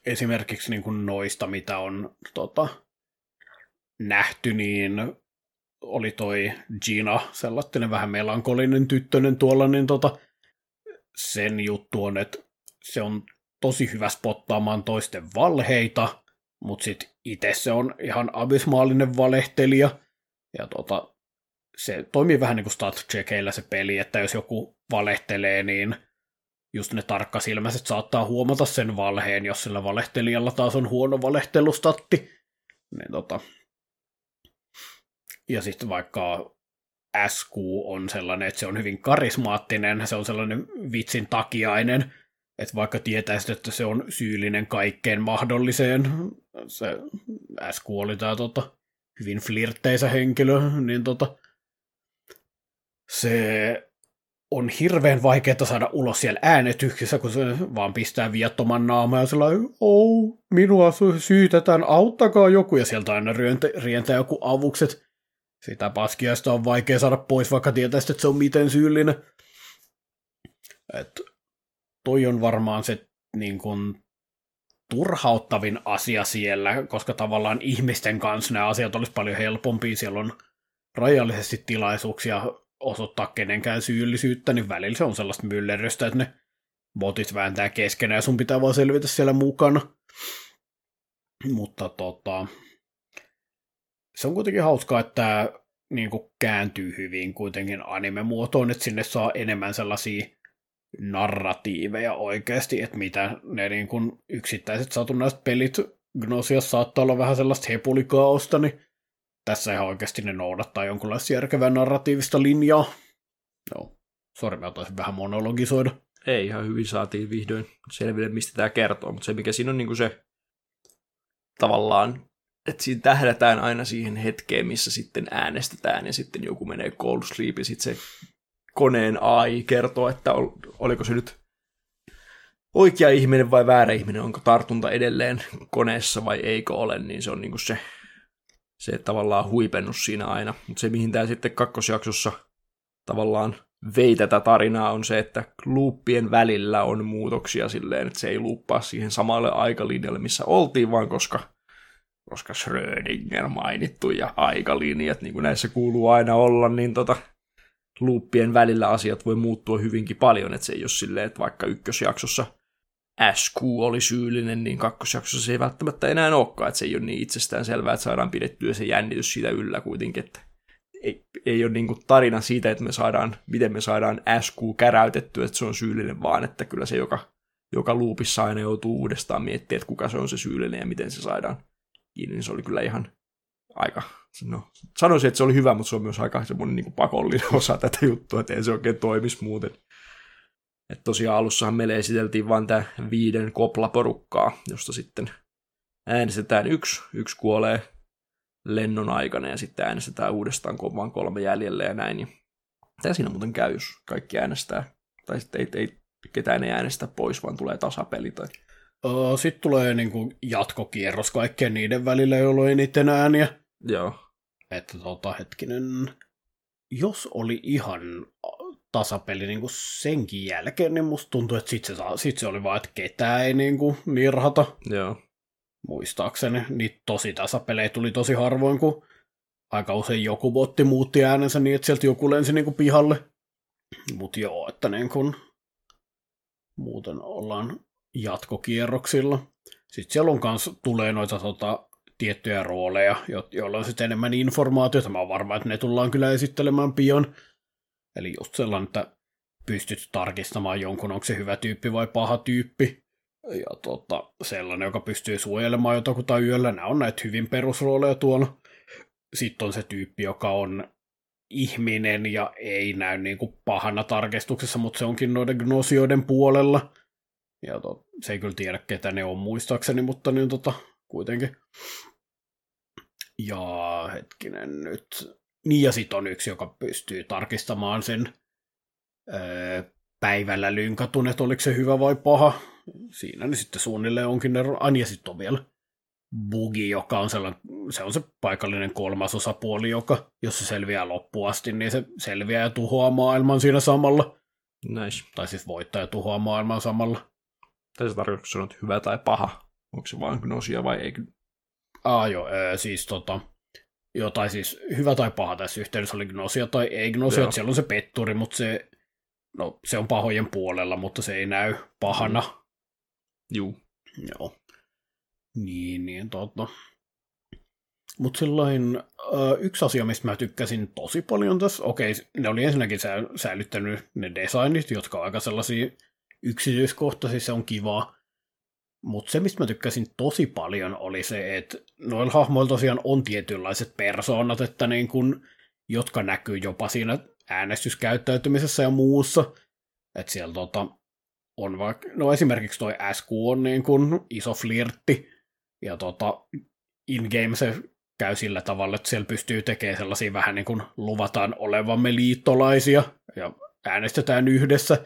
esimerkiksi niin kuin noista, mitä on tota, nähty, niin oli toi Gina, sellainen vähän melankolinen tyttönen tuolla, niin tota, sen juttu on, että se on tosi hyvä spottaamaan toisten valheita, mutta sitten itse se on ihan abysmaalinen valehtelija. Ja tota, se toimii vähän niin kuin checkeillä se peli, että jos joku valehtelee, niin just ne tarkkasilmäiset saattaa huomata sen valheen, jos sillä valehtelijalla taas on huono valehtelustatti. Niin tota. Ja sitten vaikka SQ on sellainen, että se on hyvin karismaattinen, se on sellainen vitsin takiainen, että vaikka tietäisit, että se on syyllinen kaikkeen mahdolliseen, se SQ oli tämä tota, hyvin flirtteisä henkilö, niin tota, se on hirveän vaikeaa saada ulos siellä äänetyksissä, kun se vaan pistää viattoman naamaa ja sellainen, oh, minua syytetään, auttakaa joku, ja sieltä aina rientää joku avukset. Sitä paskiaista on vaikea saada pois, vaikka tietäisi, että se on miten syyllinen. Et toi on varmaan se niin kun, turhauttavin asia siellä, koska tavallaan ihmisten kanssa nämä asiat olisi paljon helpompia. Siellä on rajallisesti tilaisuuksia osoittaa kenenkään syyllisyyttä, niin välillä se on sellaista myllerrystä, että ne botit vääntää keskenään ja sun pitää vaan selvitä siellä mukana. Mutta tota, se on kuitenkin hauskaa, että tämä niin kääntyy hyvin kuitenkin anime-muotoon, että sinne saa enemmän sellaisia narratiiveja oikeasti, että mitä ne niin kuin yksittäiset satunnaiset pelit Gnosiassa saattaa olla vähän sellaista hepulikaaosta, niin tässä ihan oikeasti ne noudattaa jonkunlaista järkevää narratiivista linjaa. No, sori, mä taisin vähän monologisoida. Ei, ihan hyvin saatiin vihdoin selville, mistä tämä kertoo, mutta se mikä siinä on niin kuin se tavallaan, että siinä tähdätään aina siihen hetkeen, missä sitten äänestetään ja sitten joku menee cold sleep ja sitten se koneen AI kertoo, että oliko se nyt oikea ihminen vai väärä ihminen, onko tartunta edelleen koneessa vai eikö ole, niin se on niin kuin se se tavallaan huipennus siinä aina. Mutta se, mihin tämä sitten kakkosjaksossa tavallaan vei tätä tarinaa, on se, että luuppien välillä on muutoksia silleen, että se ei luuppaa siihen samalle aikalinjalle, missä oltiin, vaan koska, koska Schrödinger mainittu ja aikalinjat, niin kuin näissä kuuluu aina olla, niin tota, luuppien välillä asiat voi muuttua hyvinkin paljon, että se ei ole silleen, että vaikka ykkösjaksossa – SQ oli syyllinen, niin kakkosjaksossa se ei välttämättä enää olekaan, että se ei ole niin itsestään selvää, että saadaan pidettyä se jännitys siitä yllä kuitenkin, että ei, ei ole niin kuin tarina siitä, että me saadaan, miten me saadaan SQ käräytettyä, että se on syyllinen, vaan että kyllä se joka, joka luupissa aina joutuu uudestaan miettimään, että kuka se on se syyllinen ja miten se saadaan kiinni, niin se oli kyllä ihan aika, no sanoisin, että se oli hyvä, mutta se on myös aika semmoinen niin pakollinen osa tätä juttua, että ei se oikein toimisi muuten. Että tosiaan alussahan meille esiteltiin vain tämä viiden koplaporukkaa, josta sitten äänestetään yksi, yksi kuolee lennon aikana ja sitten äänestetään uudestaan, vain kolme jäljellä ja näin. Mitä siinä muuten käy, jos kaikki äänestää? Tai sitten ei, ei ketään ei äänestä pois, vaan tulee tasapeli tai... Sitten tulee niin kuin jatkokierros kaikkien niiden välillä, jolloin ei niiden ääniä. Joo. Että tota, hetkinen, jos oli ihan tasapeli niin kuin senkin jälkeen, niin musta tuntuu, että sit se, saa, sit se oli vaan, että ketään ei niin kuin nirhata. Joo. Muistaakseni. Niitä tosi tasapelejä tuli tosi harvoin, kun aika usein joku botti muutti äänensä niin, että sieltä joku lensi niin kuin pihalle. Mutta joo, että niin kuin muuten ollaan jatkokierroksilla. Sitten siellä on kanssa, tulee noita tota, tiettyjä rooleja, jo- joilla on sitten enemmän informaatiota. Mä oon varma, että ne tullaan kyllä esittelemään pian. Eli just sellainen, että pystyt tarkistamaan jonkun, onko se hyvä tyyppi vai paha tyyppi. Ja tota, sellainen, joka pystyy suojelemaan jotakuta yöllä. Nämä on näitä hyvin perusrooleja tuolla. Sitten on se tyyppi, joka on ihminen ja ei näy niin kuin pahana tarkistuksessa, mutta se onkin noiden gnosioiden puolella. Ja to, se ei kyllä tiedä, ketä ne on muistaakseni, mutta niin tota, kuitenkin. Ja hetkinen nyt, niin ja sitten on yksi, joka pystyy tarkistamaan sen öö, päivällä lynkatun, että oliko se hyvä vai paha. Siinä ne sitten suunnilleen onkin ne, An, ja sitten on vielä bugi, joka on sellainen, se on se paikallinen kolmasosapuoli, joka, jos se selviää loppuun asti, niin se selviää ja tuhoaa maailman siinä samalla. Nice. Tai siis voittaa ja tuhoaa maailman samalla. Tai se tarkoittaa, että hyvä tai paha. Onko se vain gnosia vai ei? Ah joo, äh, siis tota, jotain siis hyvä tai paha tässä yhteydessä, oli Gnosia tai ei Gnosia, että siellä on se petturi, mutta se, no, se on pahojen puolella, mutta se ei näy pahana. Mm. Juu. Joo. Niin, niin totta. Mutta sellainen yksi asia, mistä mä tykkäsin tosi paljon tässä, okei, ne oli ensinnäkin sä, säilyttänyt ne designit, jotka on aika sellaisia yksityiskohtaisia, se on kivaa. Mutta se, mistä mä tykkäsin tosi paljon, oli se, että noilla hahmoilla tosiaan on tietynlaiset persoonat, että niin kun, jotka näkyy jopa siinä äänestyskäyttäytymisessä ja muussa. Että siellä tota, on vaikka, no esimerkiksi toi SQ on niin kuin iso flirtti, ja tota, in-game se käy sillä tavalla, että siellä pystyy tekemään sellaisia vähän niin kuin luvataan olevamme liittolaisia, ja äänestetään yhdessä,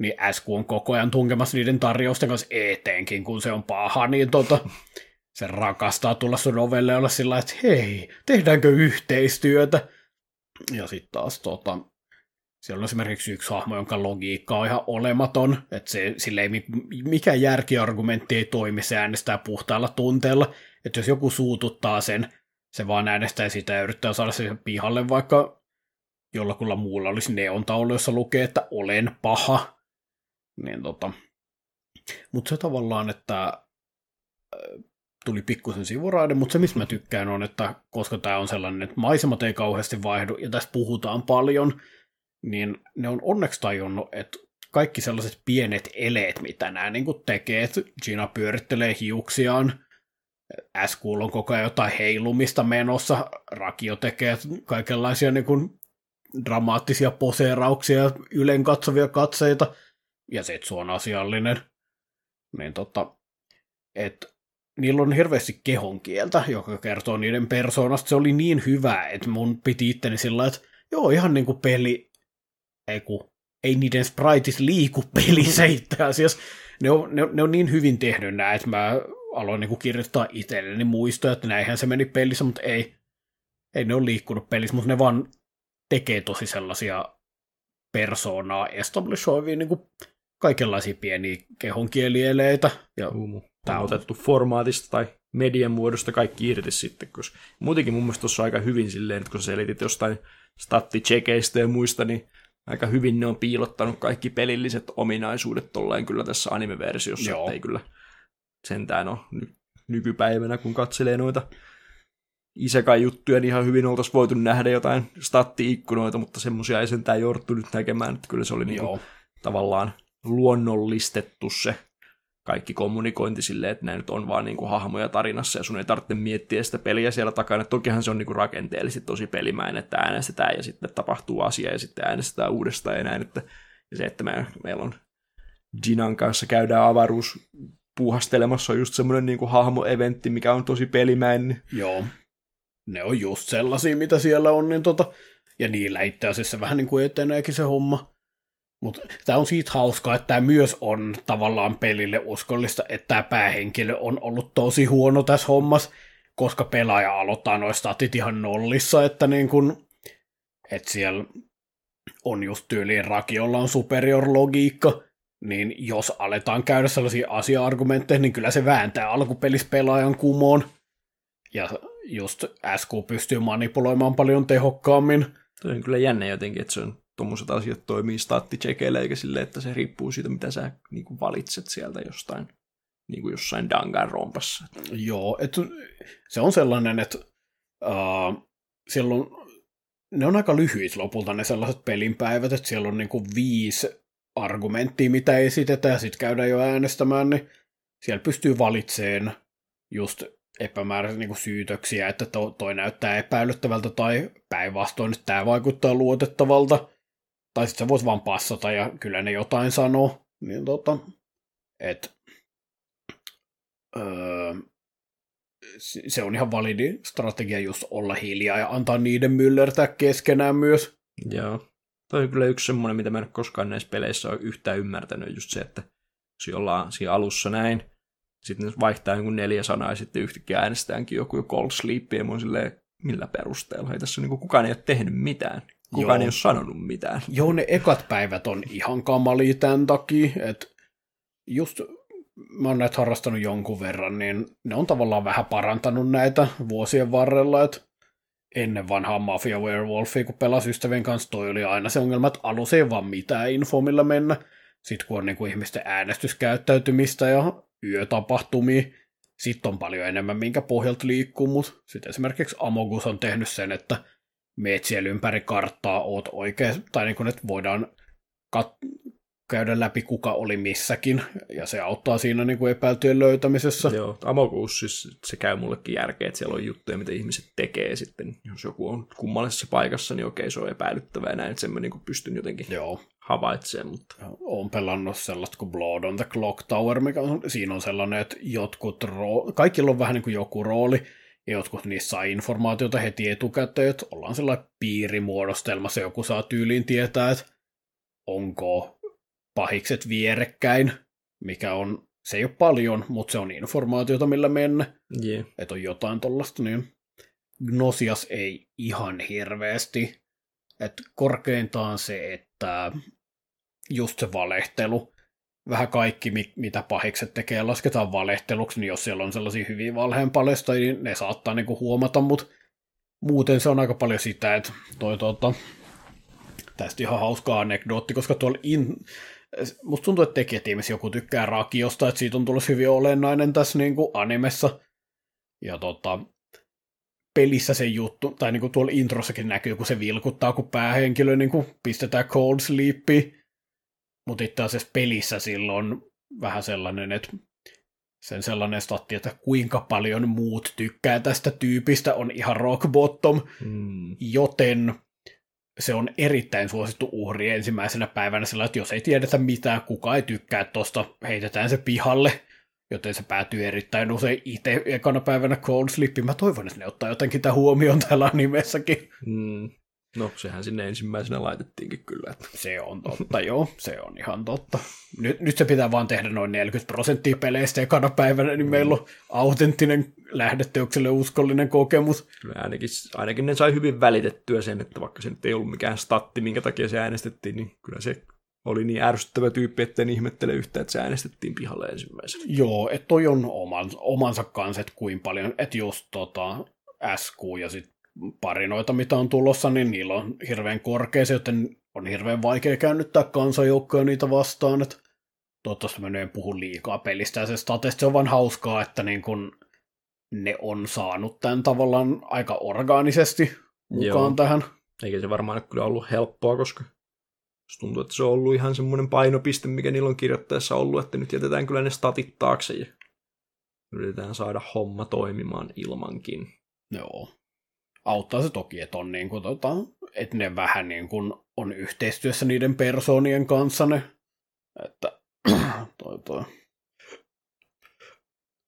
niin SQ on koko ajan tunkemassa niiden tarjousten kanssa eteenkin, kun se on paha, niin tota, se rakastaa tulla sun ovelle ja olla sillä että hei, tehdäänkö yhteistyötä? Ja sitten taas tota, siellä on esimerkiksi yksi hahmo, jonka logiikka on ihan olematon, että se, sille ei mikä järkiargumentti ei toimi, se äänestää puhtaalla tunteella, että jos joku suututtaa sen, se vaan äänestää sitä ja yrittää saada sen pihalle, vaikka jollakulla muulla olisi neontaulu, jossa lukee, että olen paha. Niin tota. Mutta se tavallaan, että äh, tuli pikkusen sivuraide, mutta se mistä mä tykkään on, että koska tämä on sellainen, että maisemat ei kauheasti vaihdu ja tästä puhutaan paljon, niin ne on onneksi tajunnut, että kaikki sellaiset pienet eleet, mitä nämä niin tekee, että Gina pyörittelee hiuksiaan, SQ on koko ajan jotain heilumista menossa, Rakio tekee kaikenlaisia niin kuin dramaattisia poseerauksia, ylen katsovia katseita, ja Setsu on asiallinen. Niin tota, että niillä on hirveästi kehonkieltä, joka kertoo niiden persoonasta. Se oli niin hyvä, että mun piti itteni sillä että joo, ihan niin kuin peli, ei, kun, ei niiden sprites liiku *laughs* pelissä itse asiassa. Ne on, ne, ne on niin hyvin tehnyt nämä, että mä aloin niin kuin kirjoittaa itselleni muistoja, että näinhän se meni pelissä, mutta ei, ei ne ole liikkunut pelissä, mutta ne vaan tekee tosi sellaisia persoonaa establishoivia niin kuin kaikenlaisia pieniä kehonkielieleitä. Ja Huumu. Tämä on otettu formaatista tai median muodosta kaikki irti sitten, koska muutenkin mun mielestä tuossa aika hyvin silleen, että kun sä selitit jostain stattichekeistä ja muista, niin aika hyvin ne on piilottanut kaikki pelilliset ominaisuudet tolleen kyllä tässä anime-versiossa, Joo. ei kyllä sentään ole ny- nykypäivänä, kun katselee noita isekai-juttuja, niin ihan hyvin oltaisiin voitu nähdä jotain statti-ikkunoita, mutta semmoisia ei sentään jouduttu nyt näkemään, että kyllä se oli niinku tavallaan luonnollistettu se kaikki kommunikointi silleen, että nämä nyt on vaan niinku hahmoja tarinassa ja sun ei tarvitse miettiä sitä peliä siellä takana. Tokihan se on niinku rakenteellisesti tosi pelimäinen, että äänestetään ja sitten tapahtuu asia ja sitten äänestetään uudestaan ja näin. Että, ja se, että me, meillä on Ginan kanssa käydään avaruus puuhastelemassa on just semmoinen niinku hahmo-eventti, mikä on tosi pelimäinen. Joo. Ne on just sellaisia, mitä siellä on, niin tota, ja niillä itse asiassa vähän niin kuin eteneekin se homma. Mutta tämä on siitä hauskaa, että tämä myös on tavallaan pelille uskollista, että tämä päähenkilö on ollut tosi huono tässä hommassa, koska pelaaja aloittaa noista statit ihan nollissa, että niin kun, että siellä on just tyyliin Rakiolla on superior logiikka, niin jos aletaan käydä sellaisia asia-argumentteja, niin kyllä se vääntää alkupelissä pelaajan kumoon. Ja just SQ pystyy manipuloimaan paljon tehokkaammin. Toi on kyllä jännä jotenkin, että se on tuommoiset asiat toimii staattichekeillä, eikä silleen, että se riippuu siitä, mitä sä niin kuin valitset sieltä jostain, niin kuin jossain rompassa. Joo, että se on sellainen, että uh, siellä on, ne on aika lyhyitä lopulta ne sellaiset pelinpäivät, että siellä on niin kuin viisi argumenttia, mitä esitetään, ja sitten käydään jo äänestämään, niin siellä pystyy valitsemaan just epämääräisiä niin syytöksiä, että to, toi näyttää epäilyttävältä tai päinvastoin, että tämä vaikuttaa luotettavalta. Tai sitten sä voit vaan passata ja kyllä ne jotain sanoo. Niin tota, et, öö, se on ihan validi strategia just olla hiljaa ja antaa niiden myllertää keskenään myös. Joo. Toi on kyllä yksi semmoinen, mitä mä en koskaan näissä peleissä ole yhtään ymmärtänyt, just se, että jos ollaan siinä alussa näin, sitten vaihtaa jonkun neljä sanaa ja sitten yhtäkkiä äänestetäänkin joku jo cold sleep ja mun silleen, millä perusteella. Ei tässä niin kuin, kukaan ei ole tehnyt mitään. Kukaan Joo. ei ole sanonut mitään. Joo, ne ekat päivät on ihan kamalia tämän takia, että just mä oon näitä harrastanut jonkun verran, niin ne on tavallaan vähän parantanut näitä vuosien varrella, että ennen vanhaa Mafia Werewolfia, kun pelasi ystävien kanssa, toi oli aina se ongelma, että alussa ei vaan mitään info, millä mennä. Sitten kun on niin kuin ihmisten äänestyskäyttäytymistä ja yötapahtumia, sitten on paljon enemmän, minkä pohjalta liikkuu, mutta sitten esimerkiksi Amogus on tehnyt sen, että meet siellä ympäri karttaa, oot oikein, tai niin kuin, että voidaan kat- käydä läpi, kuka oli missäkin, ja se auttaa siinä niin kuin epäiltyjen löytämisessä. Joo, Amogus siis se käy mullekin järkeä, että siellä on juttuja, mitä ihmiset tekee sitten. Jos joku on kummallisessa paikassa, niin okei, se on epäilyttävää, näin, että sen mä niin pystyn jotenkin Joo. havaitsee. Mutta... Olen pelannut sellaista kuin Blood on the Clock Tower, mikä on, siinä on sellainen, että jotkut roo- kaikilla on vähän niin kuin joku rooli, ja jotkut niissä saa informaatiota heti etukäteen, että ollaan sellainen piirimuodostelmassa, joku saa tyyliin tietää, että onko pahikset vierekkäin, mikä on, se ei ole paljon, mutta se on informaatiota, millä mennä. Yeah. Että on jotain tollasta, niin Gnosias ei ihan hirveästi. Että korkeintaan se, että just se valehtelu, vähän kaikki, mitä pahikset tekee, lasketaan valehteluksi, niin jos siellä on sellaisia hyviä valheenpaljastajia, niin ne saattaa niinku huomata, mutta muuten se on aika paljon sitä, että toi tuota, tästä ihan hauska anekdootti, koska tuolla in, musta tuntuu, että tekijätiimissä joku tykkää Rakiosta, että siitä on tullut hyvin olennainen tässä niin kuin animessa. Ja tota, pelissä se juttu, tai niin kuin tuolla introssakin näkyy, kun se vilkuttaa, kun päähenkilö niin kuin pistetään cold sleepiin. Mutta itse asiassa pelissä silloin vähän sellainen, että sen sellainen statti, että kuinka paljon muut tykkää tästä tyypistä on ihan rock bottom, mm. joten se on erittäin suosittu uhri ensimmäisenä päivänä sillä, että jos ei tiedetä mitään, kuka ei tykkää tosta, heitetään se pihalle, joten se päätyy erittäin usein itse ekana päivänä cold sleepiin. Mä toivon, että ne ottaa jotenkin tämän huomioon täällä nimessäkin. Mm. No, sehän sinne ensimmäisenä laitettiinkin kyllä. Että. Se on totta, joo, se on ihan totta. Nyt, nyt se pitää vaan tehdä noin 40 prosenttia peleistä ekana päivänä, niin mm. meillä on autenttinen lähdeteokselle uskollinen kokemus. Kyllä ainakin, ainakin ne sai hyvin välitettyä sen, että vaikka se nyt ei ollut mikään statti, minkä takia se äänestettiin, niin kyllä se oli niin ärsyttävä tyyppi, että en ihmettele yhtään, että se äänestettiin pihalle ensimmäisenä. Joo, että toi on oman, omansa kanssa, että kuin paljon, että just tota, SQ ja sitten parinoita, mitä on tulossa, niin niillä on hirveän korkea joten on hirveän vaikea käännyttää kansanjoukkoja niitä vastaan, että toivottavasti mä en puhu liikaa pelistä ja se statista, se on vaan hauskaa, että niin kun ne on saanut tämän tavallaan aika orgaanisesti mukaan Joo. tähän. Eikä se varmaan kyllä ollut helppoa, koska tuntuu, että se on ollut ihan semmoinen painopiste, mikä niillä on kirjoittaessa ollut, että nyt jätetään kyllä ne statit taakse ja yritetään saada homma toimimaan ilmankin. Joo. Auttaa se toki, että, on niin kuin, tota, että ne vähän niin kuin on yhteistyössä niiden persoonien kanssa ne, että *clears throat* toi, toi.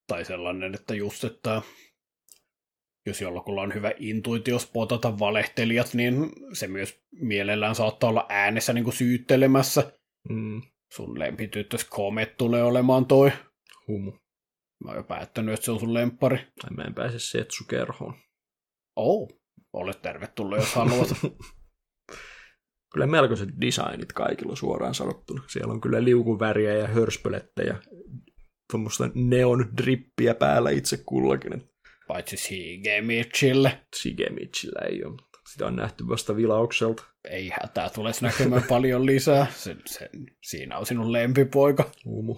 tai sellainen, että just, että jos jollakulla on hyvä intuitio spotata valehtelijat, niin se myös mielellään saattaa olla äänessä niin kuin syyttelemässä. Mm. Sun lempityttös Comet tulee olemaan toi. Humu. Mä oon jo päättänyt, että se on sun lemppari. Tai mä en pääse Setsu-kerhoon. Oh, olet tervetullut, jos haluat. *laughs* kyllä melkoiset designit kaikilla suoraan sanottuna. Siellä on kyllä liukuväriä ja hörspölettä ja tuommoista neon drippiä päällä itse kullakin. Paitsi Shigemichille. Shigemichillä ei ole, sitä on nähty vasta vilaukselta. Ei hätää, tulisi näkemään paljon lisää. Sen, sen, siinä on sinun lempipoika. Umu.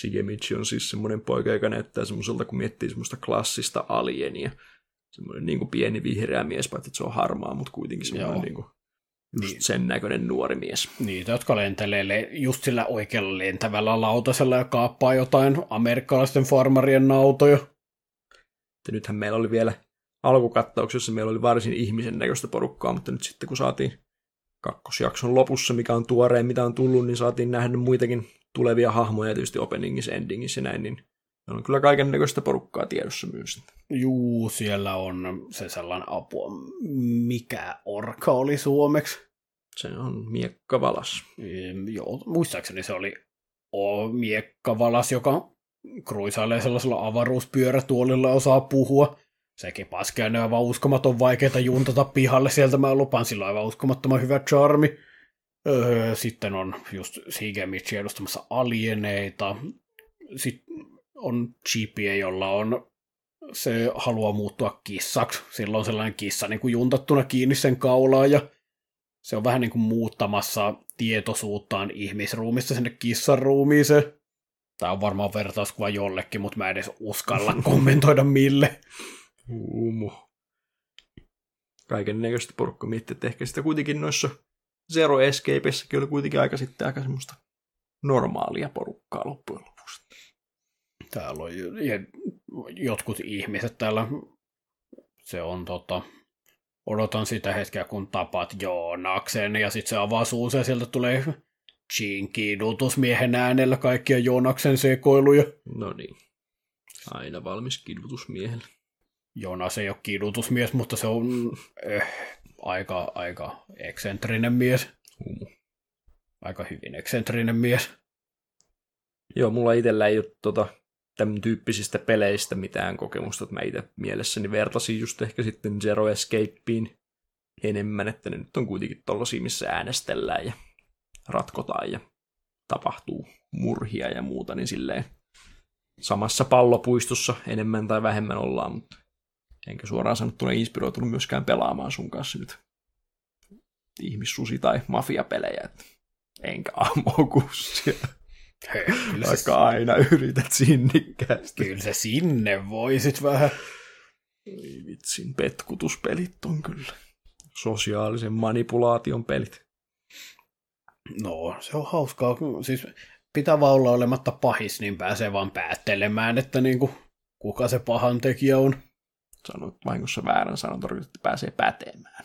Shigemichi on siis semmoinen poika, joka näyttää semmoiselta, kun miettii semmoista klassista alienia. Semmoinen niin kuin pieni vihreä mies, paitsi että se on harmaa, mutta kuitenkin semmoinen niin kuin just niin. sen näköinen nuori mies. Niitä, jotka lentelee just sillä oikealla lentävällä lautasella ja kaappaa jotain amerikkalaisten farmarien nautoja. Että nythän meillä oli vielä alkukattauksessa, meillä oli varsin ihmisen näköistä porukkaa, mutta nyt sitten kun saatiin kakkosjakson lopussa, mikä on tuoreen, mitä on tullut, niin saatiin nähdä muitakin tulevia hahmoja tietysti openingissa, endingissä ja näin, niin on kyllä kaiken näköistä porukkaa tiedossa myös. Juu, siellä on se sellainen apua. Mikä orka oli suomeksi? Se on Miekkavalas. Joo, muistaakseni se oli o, Miekkavalas, joka kruisailee sellaisella avaruuspyörätuolilla osaa puhua. Sekin paskea ne aivan uskomaton vaikeita juntata pihalle. Sieltä mä lupan sillä aivan uskomattoman hyvä charmi. Öö, sitten on just Sigemichi edustamassa alieneita. Sitten on Chipie, jolla on se haluaa muuttua kissaksi. Silloin on sellainen kissa niin kuin juntattuna kiinni sen kaulaan ja se on vähän niin kuin muuttamassa tietoisuuttaan ihmisruumista sinne kissan ruumiiseen. Tämä on varmaan vertauskuva jollekin, mutta mä en edes uskalla *laughs* kommentoida mille. Umu. Kaiken näköistä porukka miettii, että ehkä sitä kuitenkin noissa Zero Escapeissakin oli kuitenkin aika sitten aika semmoista normaalia porukkaa loppujen. Täällä on jotkut ihmiset täällä, se on tota, odotan sitä hetkeä, kun tapaat Joonaksen, ja sitten se avaa suunsa ja sieltä tulee Jean kidutusmiehen äänellä kaikkia Joonaksen sekoiluja. No niin. Aina valmis kidutusmiehelle. Joonas ei ole kidutusmies, mutta se on äh, aika, aika eksentrinen mies. Humu. Aika hyvin eksentrinen mies. Joo, mulla itsellä ei ole tota, tämän tyyppisistä peleistä mitään kokemusta, että mä itse mielessäni vertasin just ehkä sitten Zero Escapeen enemmän, että ne nyt on kuitenkin tollasia, missä äänestellään ja ratkotaan ja tapahtuu murhia ja muuta, niin silleen samassa pallopuistossa enemmän tai vähemmän ollaan, mutta enkä suoraan sanottuna inspiroitunut myöskään pelaamaan sun kanssa nyt ihmissusi- tai mafiapelejä, enkä ammokussia. Kyllä, Vaikka se, aina yrität sinnikkäästi. kyllä se sinne voisit vähän. Ei vitsin, petkutuspelit on kyllä. Sosiaalisen manipulaation pelit. No, se on hauskaa. Siis pitää vaan olla olematta pahis, niin pääsee vaan päättelemään, että niinku, kuka se pahan tekijä on. Sanoit vahingossa väärän sanon, tarkoitat, että pääsee pätemään. *laughs*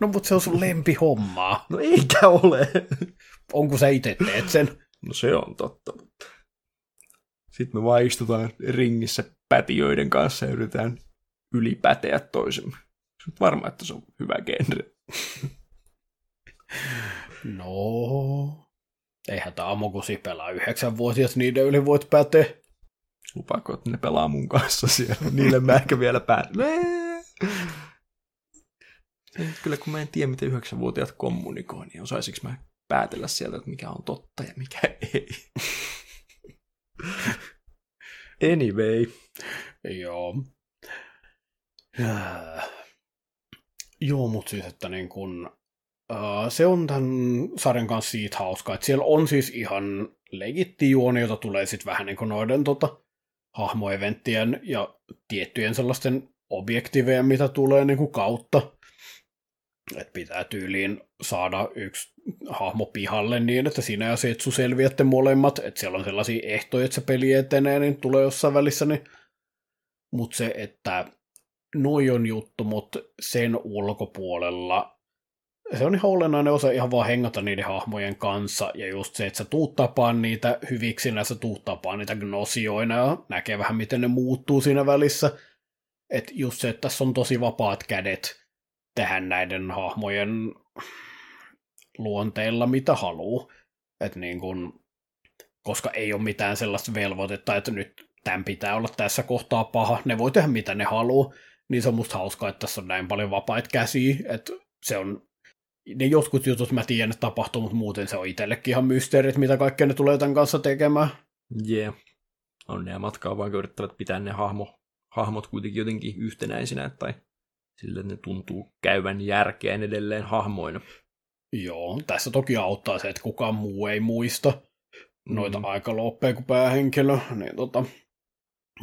No, mutta se on sun lempihommaa. No eikä ole. Onko sä itse teet sen? No se on totta, mutta... Sitten me vaan istutaan ringissä pätiöiden kanssa ja yritetään ylipäteä toisemme. Oot varma, että se on hyvä genre. *laughs* No, eihän tämä Amokusi pelaa yhdeksänvuotias, niiden yli voit päteä. Lupaako, että ne pelaa mun kanssa siellä? Niille mä ehkä vielä päätän. *laughs* Kyllä, kun mä en tiedä, miten yhdeksänvuotiaat kommunikoi, niin osaisinko mä päätellä sieltä, että mikä on totta ja mikä ei. *laughs* Anyway. Joo. Joo, mutta siis, että niin kun, äh, se on tämän sarjan kanssa siitä hauskaa, että siellä on siis ihan legitti juoni, jota tulee sitten vähän niin kuin noiden tota, hahmoeventtien ja tiettyjen sellaisten objektivejen, mitä tulee niin kuin kautta. Että pitää tyyliin saada yksi hahmo pihalle niin, että sinä ja Setsu selviätte molemmat. Että siellä on sellaisia ehtoja, että se peli etenee, niin tulee jossain välissä. Niin... Mutta se, että noi on juttu, mutta sen ulkopuolella se on ihan olennainen osa ihan vaan hengata niiden hahmojen kanssa, ja just se, että sä tuut tapaan niitä hyviksinä, sä tuut tapaan niitä gnosioina, ja näkee vähän, miten ne muuttuu siinä välissä. Että just se, että tässä on tosi vapaat kädet tehdä näiden hahmojen luonteilla, mitä haluu. Että niin kun, koska ei ole mitään sellaista velvoitetta, että nyt tämän pitää olla tässä kohtaa paha, ne voi tehdä mitä ne haluaa, niin se on musta hauskaa, että tässä on näin paljon vapaita käsiä, että se on ne jotkut jutut mä tiedän, että tapahtuu, mutta muuten se on itsellekin ihan mysteeri, mitä kaikkea ne tulee tämän kanssa tekemään. Jee. Yeah. On ne matkaa vaan yrittävät pitää ne hahmo, hahmot kuitenkin jotenkin yhtenäisinä, tai sillä ne tuntuu käyvän järkeen edelleen hahmoina. Joo, tässä toki auttaa se, että kukaan muu ei muista noita mm. aikaloppeja kuin päähenkilö, niin tota,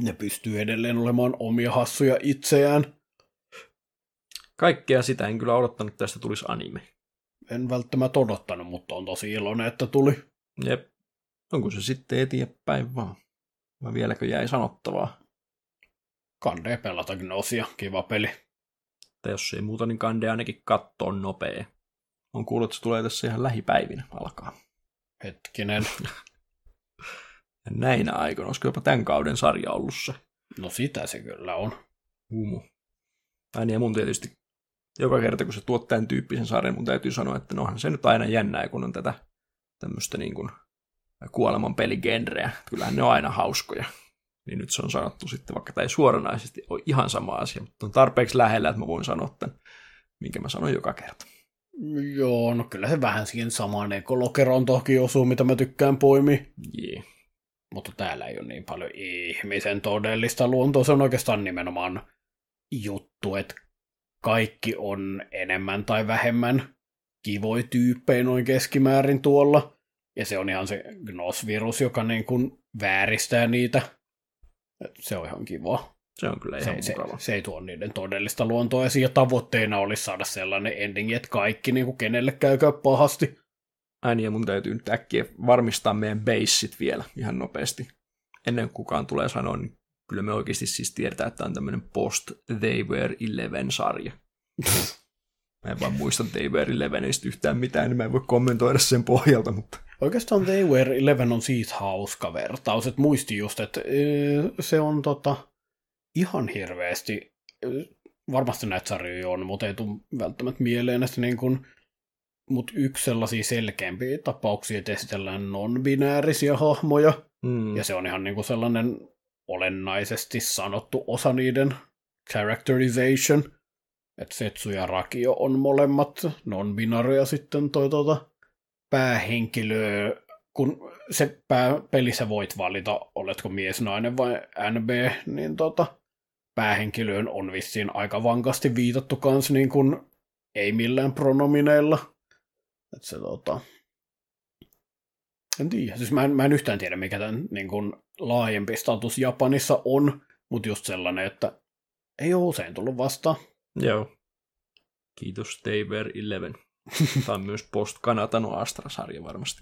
ne pystyy edelleen olemaan omia hassuja itseään. Kaikkea sitä en kyllä odottanut, että tästä tulisi anime. En välttämättä odottanut, mutta on tosi iloinen, että tuli. Jep. Onko se sitten eteenpäin vaan? Vai vieläkö jäi sanottavaa? Kande pelata Gnosia, kiva peli. Tai jos ei muuta, niin Kande ainakin kattoo nopea. On kuullut, että se tulee tässä ihan lähipäivinä alkaa. Hetkinen. Ja näinä aikoina, olisiko jopa tämän kauden sarja ollut se? No sitä se kyllä on. Humu. Aina ja mun tietysti joka kerta, kun se tuot tämän tyyppisen sarjan, mun täytyy sanoa, että nohan se nyt aina jännää, kun on tätä tämmöistä niin kuin kuoleman peligenreä. Kyllähän ne on aina hauskoja. Niin nyt se on sanottu sitten, vaikka tämä ei suoranaisesti ole ihan sama asia, mutta on tarpeeksi lähellä, että mä voin sanoa tämän, minkä mä sanon joka kerta. Joo, no kyllä se vähän siihen samaan ekolokeroon toki osuu, mitä mä tykkään poimi. Yeah. Mutta täällä ei ole niin paljon ihmisen todellista luontoa. Se on oikeastaan nimenomaan juttu, että kaikki on enemmän tai vähemmän kivoi tyyppejä noin keskimäärin tuolla. Ja se on ihan se Gnos-virus, joka niin kuin vääristää niitä. Et se on ihan kiva. Se on kyllä ihan se, mukava. se, se ei tuo niiden todellista luontoa esiin, ja tavoitteena olisi saada sellainen ending, että kaikki niin kuin kenelle käykää pahasti. Ai niin, ja mun täytyy nyt äkkiä varmistaa meidän baseit vielä ihan nopeasti. Ennen kuin kukaan tulee sanoa, niin kyllä me oikeasti siis tiedetään, että tämä on tämmöinen post They Were Eleven-sarja. *laughs* Mä en vaan muista They Were Elevenistä yhtään mitään, niin mä en voi kommentoida sen pohjalta, mutta... Oikeastaan They Were Eleven on siitä hauska vertaus, että muisti just, että se on tota, ihan hirveästi, varmasti näitä sarjoja on, mutta ei tule välttämättä mieleen, että niin kuin, mutta yksi sellaisia selkeämpiä tapauksia, että esitellään non-binäärisiä hahmoja, mm. ja se on ihan niin kuin sellainen olennaisesti sanottu osa niiden characterization, että Setsu ja Rakio on molemmat non-binaria sitten toi tuota, päähenkilö, kun se pää, pelissä voit valita, oletko mies, nainen vai NB, niin tota, päähenkilöön on vissiin aika vankasti viitattu kans niin kuin, ei millään pronomineilla. Että se tota... En tiedä. Siis mä en, mä en yhtään tiedä, mikä tämän niin kuin, laajempi status Japanissa on, mutta just sellainen, että ei ole usein tullut vastaan. Joo. Kiitos Taver Eleven. Tämä on myös Post Kanatano Astra-sarja varmasti.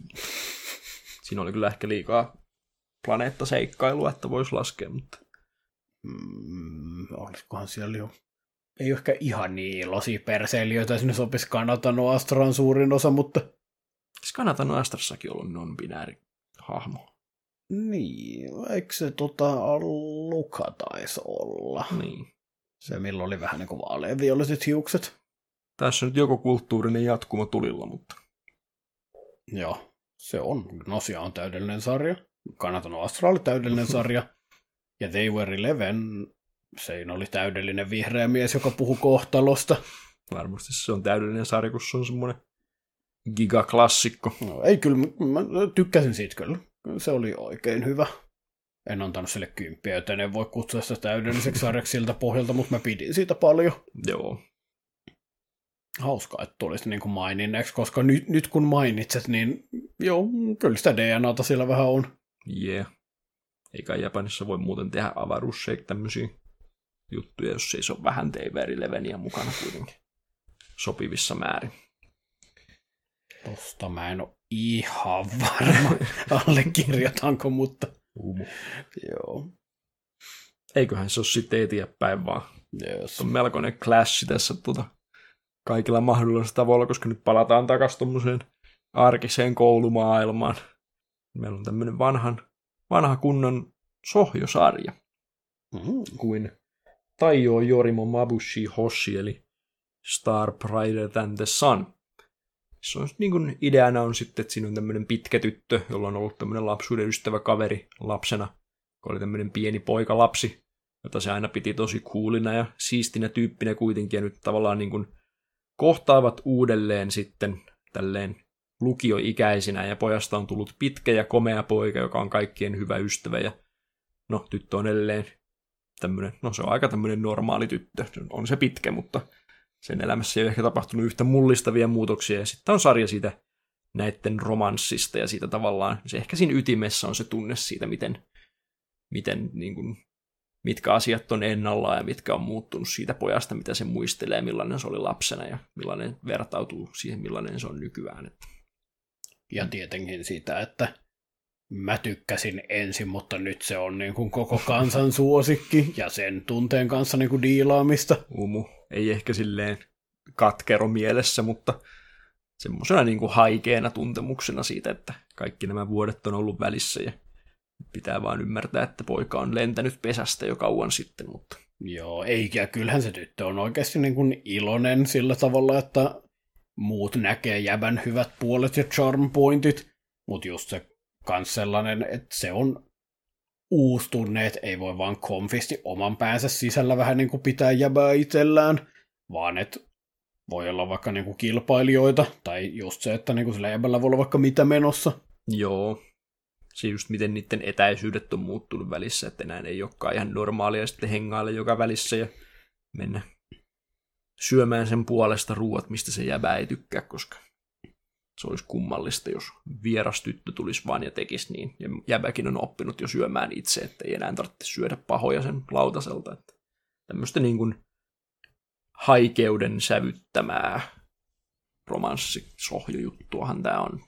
Siinä oli kyllä ehkä liikaa planeettaseikkailua, että voisi laskea, mutta... Mm, olisikohan siellä jo... Ei ole ehkä ihan niin iloisia perseilijöitä, sinne sopisi Kanatano Astran suurin osa, mutta... Siis Kanatano Astrassakin ollut non-binääri hahmo. Niin, eikö se tota Luka taisi olla? Niin. Se, milloin oli vähän niin kuin vaaleanvioliset hiukset. Tässä on nyt joku kulttuurinen jatkumo tulilla, mutta... Joo, se on. Nosia on täydellinen sarja. Kannatan Astral täydellinen *laughs* sarja. Ja They Were Eleven, se oli täydellinen vihreä mies, joka puhuu kohtalosta. Varmasti se on täydellinen sarja, kun se on semmoinen gigaklassikko. No, ei kyllä, mä tykkäsin siitä kyllä. Se oli oikein hyvä. En antanut sille kymppiä, joten en voi kutsua sitä täydelliseksi sarjaksi siltä pohjalta, mutta mä pidin siitä paljon. Joo. Hauskaa, että tulisi niin kuin maininneeksi, koska nyt, nyt kun mainitset, niin joo, kyllä sitä DNAta siellä vähän on. Yeah. Eikä Japanissa voi muuten tehdä avaruusseik tämmöisiä juttuja, jos ei se ole vähän TV-leveniä mukana kuitenkin sopivissa määrin. Tosta mä en ole ihan varma, *laughs* allekirjoitanko, mutta... Umu. Joo. Eiköhän se ole sitten eteenpäin vaan. Yes. On melkoinen clash tässä tuota, kaikilla mahdollisilla tavoilla, koska nyt palataan takaisin tuommoiseen arkiseen koulumaailmaan. Meillä on tämmöinen vanhan, vanha kunnon sohjosarja, Mm. kuin Taiyo Yorimo Mabushi Hoshi, eli Star Brighter Than the Sun. Se on niin kuin ideana on sitten, että siinä on tämmöinen pitkä tyttö, jolla on ollut tämmöinen lapsuuden ystävä kaveri lapsena, joka oli tämmöinen pieni poika lapsi, jota se aina piti tosi kuulina ja siistinä tyyppinä kuitenkin, ja nyt tavallaan niin kuin kohtaavat uudelleen sitten tälleen lukioikäisinä, ja pojasta on tullut pitkä ja komea poika, joka on kaikkien hyvä ystävä, ja no, tyttö on edelleen tämmöinen, no se on aika tämmöinen normaali tyttö, on se pitkä, mutta sen elämässä ei ole ehkä tapahtunut yhtä mullistavia muutoksia, ja sitten on sarja siitä näiden romanssista, ja siitä tavallaan, se ehkä siinä ytimessä on se tunne siitä, miten, miten niin kuin, mitkä asiat on ennallaan ja mitkä on muuttunut siitä pojasta, mitä se muistelee, millainen se oli lapsena ja millainen vertautuu siihen, millainen se on nykyään. Ja tietenkin sitä, että mä tykkäsin ensin, mutta nyt se on niin kuin koko kansan *laughs* suosikki ja sen tunteen kanssa niin kuin diilaamista. Umu. Ei ehkä silleen katkero mielessä, mutta semmoisena niin kuin haikeena tuntemuksena siitä, että kaikki nämä vuodet on ollut välissä ja pitää vaan ymmärtää, että poika on lentänyt pesästä jo kauan sitten, mutta... Joo, eikä kyllähän se tyttö on oikeasti niin kuin iloinen sillä tavalla, että muut näkee jäbän hyvät puolet ja charm pointit, mutta just se kans sellainen, että se on uusi tunne, että ei voi vaan konfisti oman päänsä sisällä vähän niin kuin pitää jäbää itsellään, vaan että voi olla vaikka niin kuin kilpailijoita, tai just se, että niin kuin sillä jäbällä voi olla vaikka mitä menossa. Joo, se just miten niiden etäisyydet on muuttunut välissä, että enää ei olekaan ihan normaalia sitten hengailla joka välissä ja mennä syömään sen puolesta ruuat, mistä se jäbä ei tykkää, koska se olisi kummallista, jos vieras tyttö tulisi vaan ja tekisi niin. Ja jäbäkin on oppinut jo syömään itse, että ei enää tarvitse syödä pahoja sen lautaselta. Että tämmöistä niin kuin haikeuden sävyttämää romanssisohjojuttuahan tämä on.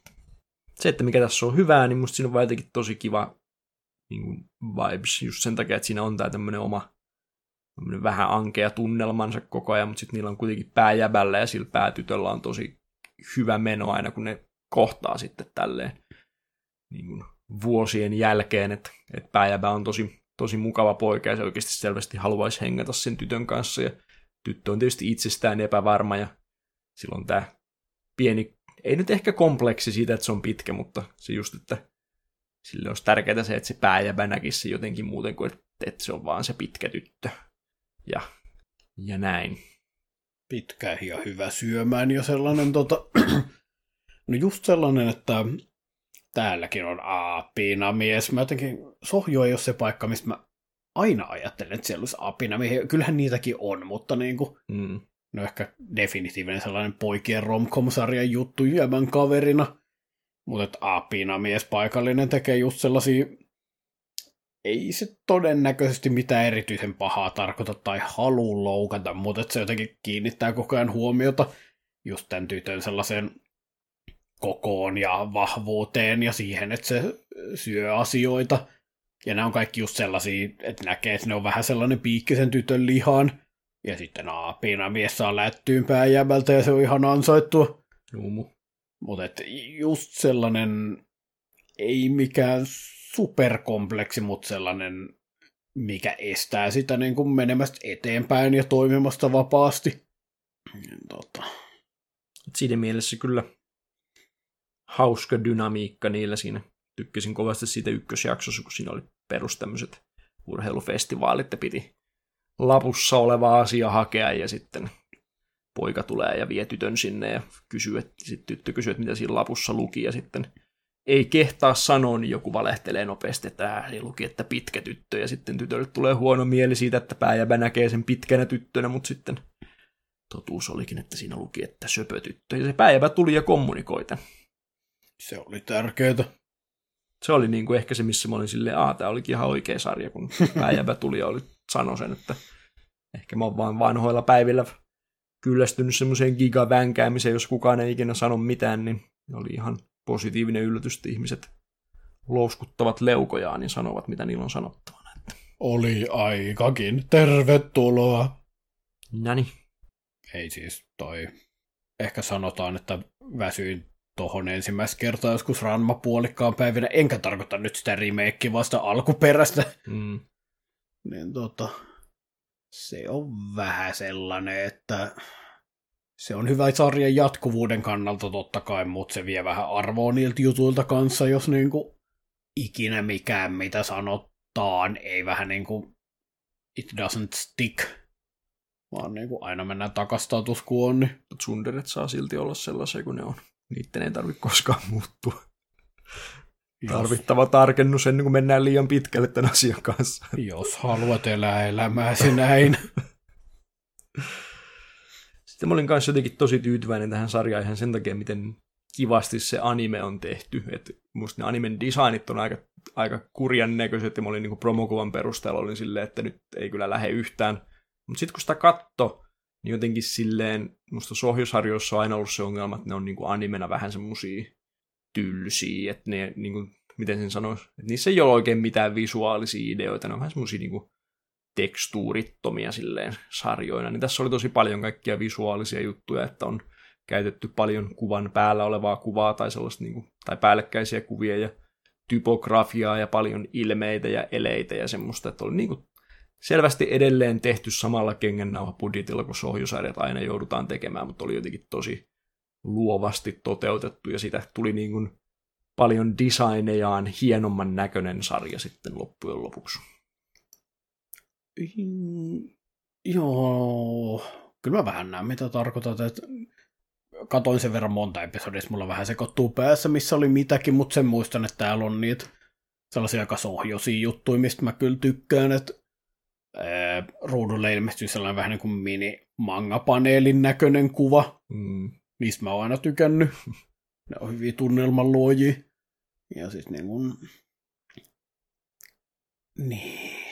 Se, että mikä tässä on hyvää, niin musta siinä on vaan jotenkin tosi kiva niin kuin vibes, just sen takia, että siinä on tämä tämmöinen oma vähän ankea tunnelmansa koko ajan, mutta sitten niillä on kuitenkin pääjäbällä ja sillä päätytöllä on tosi hyvä meno aina, kun ne kohtaa sitten tälleen niin kuin vuosien jälkeen, että, että pääjäbä on tosi, tosi mukava poika ja se oikeasti selvästi haluaisi hengata sen tytön kanssa. Ja tyttö on tietysti itsestään epävarma ja silloin tämä pieni, ei nyt ehkä kompleksi siitä, että se on pitkä, mutta se just, että sille olisi tärkeää se, että se pääjäbä näkisi se jotenkin muuten kuin, että, että se on vaan se pitkä tyttö. Ja, ja näin. Pitkä ja hyvä syömään ja sellainen tota... *clears throat* no just sellainen, että täälläkin on aapina mies. Mä jotenkin, Sohjo ei ole se paikka, mistä mä aina ajattelen, että siellä olisi apina. Kyllähän niitäkin on, mutta niin kuin, mm. No ehkä definitiivinen sellainen poikien romcom-sarjan juttu jäämän kaverina. Mutta apina mies paikallinen tekee just sellaisia, ei se todennäköisesti mitään erityisen pahaa tarkoita tai halua loukata, mutta se jotenkin kiinnittää koko ajan huomiota just tämän tytön sellaiseen kokoon ja vahvuuteen ja siihen, että se syö asioita. Ja nämä on kaikki just sellaisia, että näkee, että ne on vähän sellainen piikkisen tytön lihaan. Ja sitten aapina mies saa lättyyn pääjäbältä ja se on ihan ansaittua. Jumu. Mutta just sellainen, ei mikään superkompleksi, mutta sellainen, mikä estää sitä niin kuin menemästä eteenpäin ja toimimasta vapaasti. Tota. Siinä mielessä kyllä hauska dynamiikka niillä siinä. Tykkäsin kovasti siitä ykkösjaksossa, kun siinä oli perus tämmöiset urheilufestivaalit, että piti lapussa oleva asia hakea ja sitten poika tulee ja vie tytön sinne ja kysyy, että sitten tyttö kysyy, että mitä siinä lapussa luki ja sitten ei kehtaa sanoa, niin joku valehtelee nopeasti, että äh, luki, että pitkä tyttö, ja sitten tytölle tulee huono mieli siitä, että pääjäbä näkee sen pitkänä tyttönä, mutta sitten totuus olikin, että siinä luki, että söpötyttö, ja se pääjäbä tuli ja kommunikoi tämän. Se oli tärkeää. Se oli niin kuin ehkä se, missä mä olin silleen, aah, tämä olikin ihan oikea sarja, kun *laughs* pääjäbä tuli ja oli, sanoi sen, että ehkä mä oon vaan vanhoilla päivillä kyllästynyt semmoiseen gigavänkäämiseen, jos kukaan ei ikinä sano mitään, niin oli ihan positiivinen yllätys, että ihmiset louskuttavat leukojaan ja sanovat, mitä niillä on sanottavana. Oli aikakin. Tervetuloa. Nani. Ei siis toi. Ehkä sanotaan, että väsyin tohon ensimmäistä kertaa joskus Ranma puolikkaan päivinä, enkä tarkoita nyt sitä remakea vasta alkuperäistä. Mm. Niin tota, se on vähän sellainen, että se on hyvä sarjan jatkuvuuden kannalta totta kai, mutta se vie vähän arvoa niiltä jutuilta kanssa, jos niinku ikinä mikään mitä sanotaan ei vähän niinku it doesn't stick, vaan niinku aina mennään takas status quoon. Niin. Tsunderet saa silti olla sellaisia kuin ne on. Niiden ei tarvitse koskaan muuttua. Jos. Tarvittava tarkennus ennen kuin mennään liian pitkälle tämän asian kanssa. Jos haluat elää elämääsi näin. Sitten mä olin kanssa jotenkin tosi tyytyväinen tähän sarjaan ihan sen takia, miten kivasti se anime on tehty. Et musta ne animen designit on aika, aika kurjan näköiset, ja mä olin niin promokuvan perusteella olin silleen, että nyt ei kyllä lähde yhtään. Mutta sitten kun sitä katto, niin jotenkin silleen, musta sohjosarjoissa on aina ollut se ongelma, että ne on niin animena vähän semmosia tylsiä, että ne, niin kuin, miten sen sanoisi, että niissä ei ole oikein mitään visuaalisia ideoita, ne on vähän semmosia niin tekstuurittomia silleen sarjoina, niin tässä oli tosi paljon kaikkia visuaalisia juttuja, että on käytetty paljon kuvan päällä olevaa kuvaa tai sellaista niin kuin, tai päällekkäisiä kuvia ja typografiaa ja paljon ilmeitä ja eleitä ja semmoista, että oli niin kuin selvästi edelleen tehty samalla budjetilla, kun sohjusarjat aina joudutaan tekemään, mutta oli jotenkin tosi luovasti toteutettu ja sitä tuli niin kuin paljon designejaan hienomman näköinen sarja sitten loppujen lopuksi. Joo, kyllä mä vähän näen, mitä tarkoitat. Että katoin sen verran monta episodia, mulla vähän sekoittuu päässä, missä oli mitäkin, mutta sen muistan, että täällä on niitä sellaisia aika sohjoisia juttuja, mistä mä kyllä tykkään, että ää, ruudulle ilmestyy sellainen vähän niin kuin mini-manga-paneelin näköinen kuva. Mm. Niistä mä oon aina tykännyt. *laughs* Ne on hyviä tunnelman luojia. Ja siis niin kuin... Niin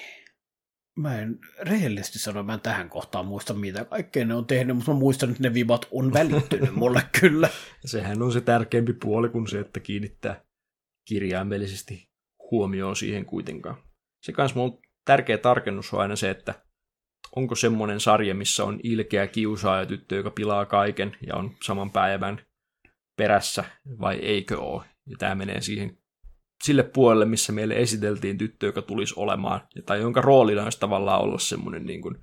mä en rehellisesti sano, mä en tähän kohtaan muista, mitä kaikkea ne on tehnyt, mutta mä muistan, että ne vibat on välittynyt mulle *laughs* kyllä. Sehän on se tärkeämpi puoli kuin se, että kiinnittää kirjaimellisesti huomioon siihen kuitenkaan. Se kans mun tärkeä tarkennus on aina se, että onko semmoinen sarja, missä on ilkeä kiusaaja tyttö, joka pilaa kaiken ja on saman päivän perässä, vai eikö ole? Ja tämä menee siihen sille puolelle, missä meille esiteltiin tyttö, joka tulisi olemaan, tai jonka roolina olisi tavallaan olla semmoinen niin kuin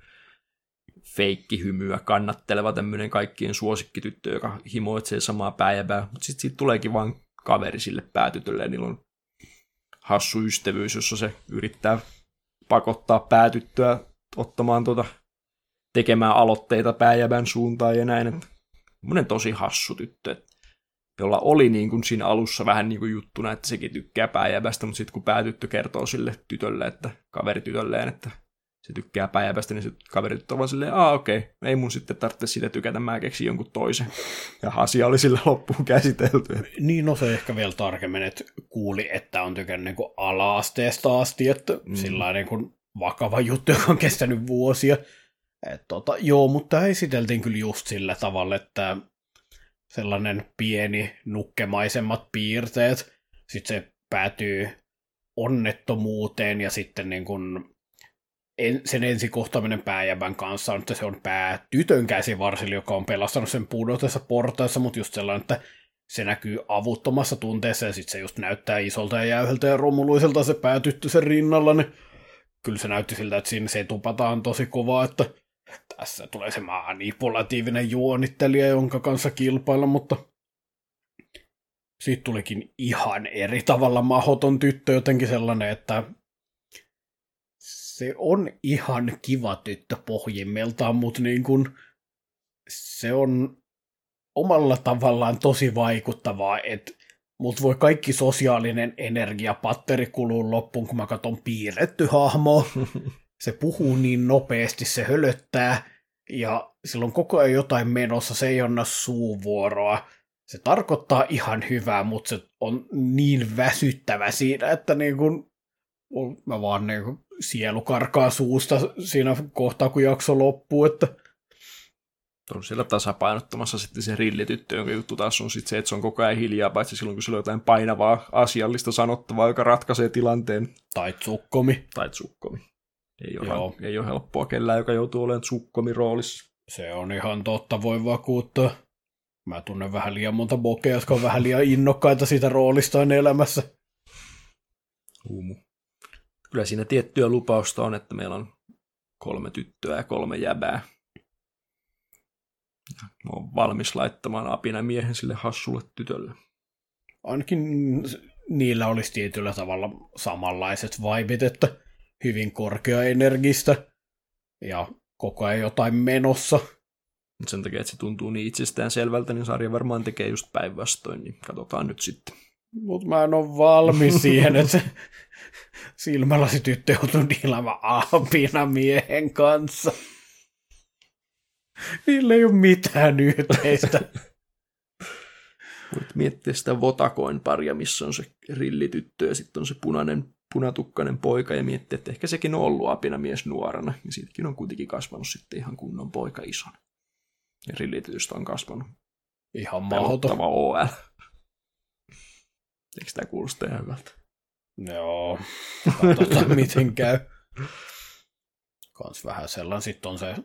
feikkihymyä kannatteleva tämmöinen kaikkien suosikkityttö, joka himoitsee samaa päivää, mutta sitten siitä tuleekin vaan kaveri sille päätytölle, ja niillä on hassu ystävyys, jossa se yrittää pakottaa päätyttöä ottamaan tuota, tekemään aloitteita pääjävän suuntaan ja näin. Että tosi hassu tyttö, että jolla oli niin kuin siinä alussa vähän niin kuin juttuna, että sekin tykkää pääjävästä, mutta sitten kun päätyttö kertoo sille tytölle, että kaveritytölleen, että se tykkää päivästä, niin se kaverit ovat silleen, aa okei, okay, ei mun sitten tarvitse sitä tykätä, mä keksin jonkun toisen. Ja asia oli sillä loppuun käsitelty. Niin, no se ehkä vielä tarkemmin, että kuuli, että on tykännyt niin kuin ala-asteesta asti, että mm. sillä niin kuin vakava juttu, joka on kestänyt vuosia. Et tota, joo, mutta esiteltiin kyllä just sillä tavalla, että sellainen pieni nukkemaisemmat piirteet, sitten se päätyy onnettomuuteen ja sitten niin kuin en, sen ensikohtaaminen pääjävän kanssa on, että se on pää tytön käsivarsili, joka on pelastanut sen pudotessa portaissa, mutta just sellainen, että se näkyy avuttomassa tunteessa ja sitten se just näyttää isolta ja jäyhältä ja romuluiselta se päätyttö sen rinnalla, niin kyllä se näytti siltä, että siinä se tupataan tosi kovaa, että tässä tulee se manipulatiivinen juonittelija, jonka kanssa kilpailla, mutta siitä tulikin ihan eri tavalla mahoton tyttö, jotenkin sellainen, että se on ihan kiva tyttö pohjimmiltaan, mutta niin kun, se on omalla tavallaan tosi vaikuttavaa, että mut voi kaikki sosiaalinen energiapatteri kuluu loppuun, kun mä katson piirretty hahmo. *laughs* Se puhuu niin nopeasti, se hölöttää, ja silloin koko ajan jotain menossa, se ei anna suuvuoroa. Se tarkoittaa ihan hyvää, mutta se on niin väsyttävä siinä, että niin kun, mä vaan niin kun sielu karkaa suusta siinä kohtaa, kun jakso loppuu, että on siellä tasapainottamassa sitten se rillityttö, jonka juttu taas on sitten se, että se on koko ajan hiljaa, paitsi silloin, kun sillä on jotain painavaa asiallista sanottavaa, joka ratkaisee tilanteen. Tai tsukkomi. Tai tsukkomi. Ei ole, Joo. ei ole helppoa kellään, joka joutuu olemaan tsukkomi roolissa. Se on ihan totta, voi vakuuttaa. Mä tunnen vähän liian monta bokea, jotka on vähän liian innokkaita siitä roolistaan elämässä. Huumu kyllä siinä tiettyä lupausta on, että meillä on kolme tyttöä ja kolme jäbää. Mä oon valmis laittamaan apina miehen sille hassulle tytölle. Ainakin niillä olisi tietyllä tavalla samanlaiset vibit, että hyvin korkeaenergistä ja koko ajan jotain menossa. Mut sen takia, että se tuntuu niin itsestään selvältä, niin sarja varmaan tekee just päinvastoin, niin katsotaan nyt sitten. Mutta mä en ole valmis siihen, että se tyttö joutuu diilaamaan apina miehen kanssa. Niillä ei ole mitään yhteistä. Voit miettiä sitä Votakoin paria, missä on se rillityttö ja sitten on se punainen, punatukkainen poika ja miettiä, että ehkä sekin on ollut apina mies nuorana. Ja siitäkin on kuitenkin kasvanut sitten ihan kunnon poika isona. Ja rillitytystä on kasvanut. Ihan mahdoton. OL. Eikö tämä kuulosta ihan hyvältä? Joo, katsotaan miten käy. Kans vähän sellainen, sitten on se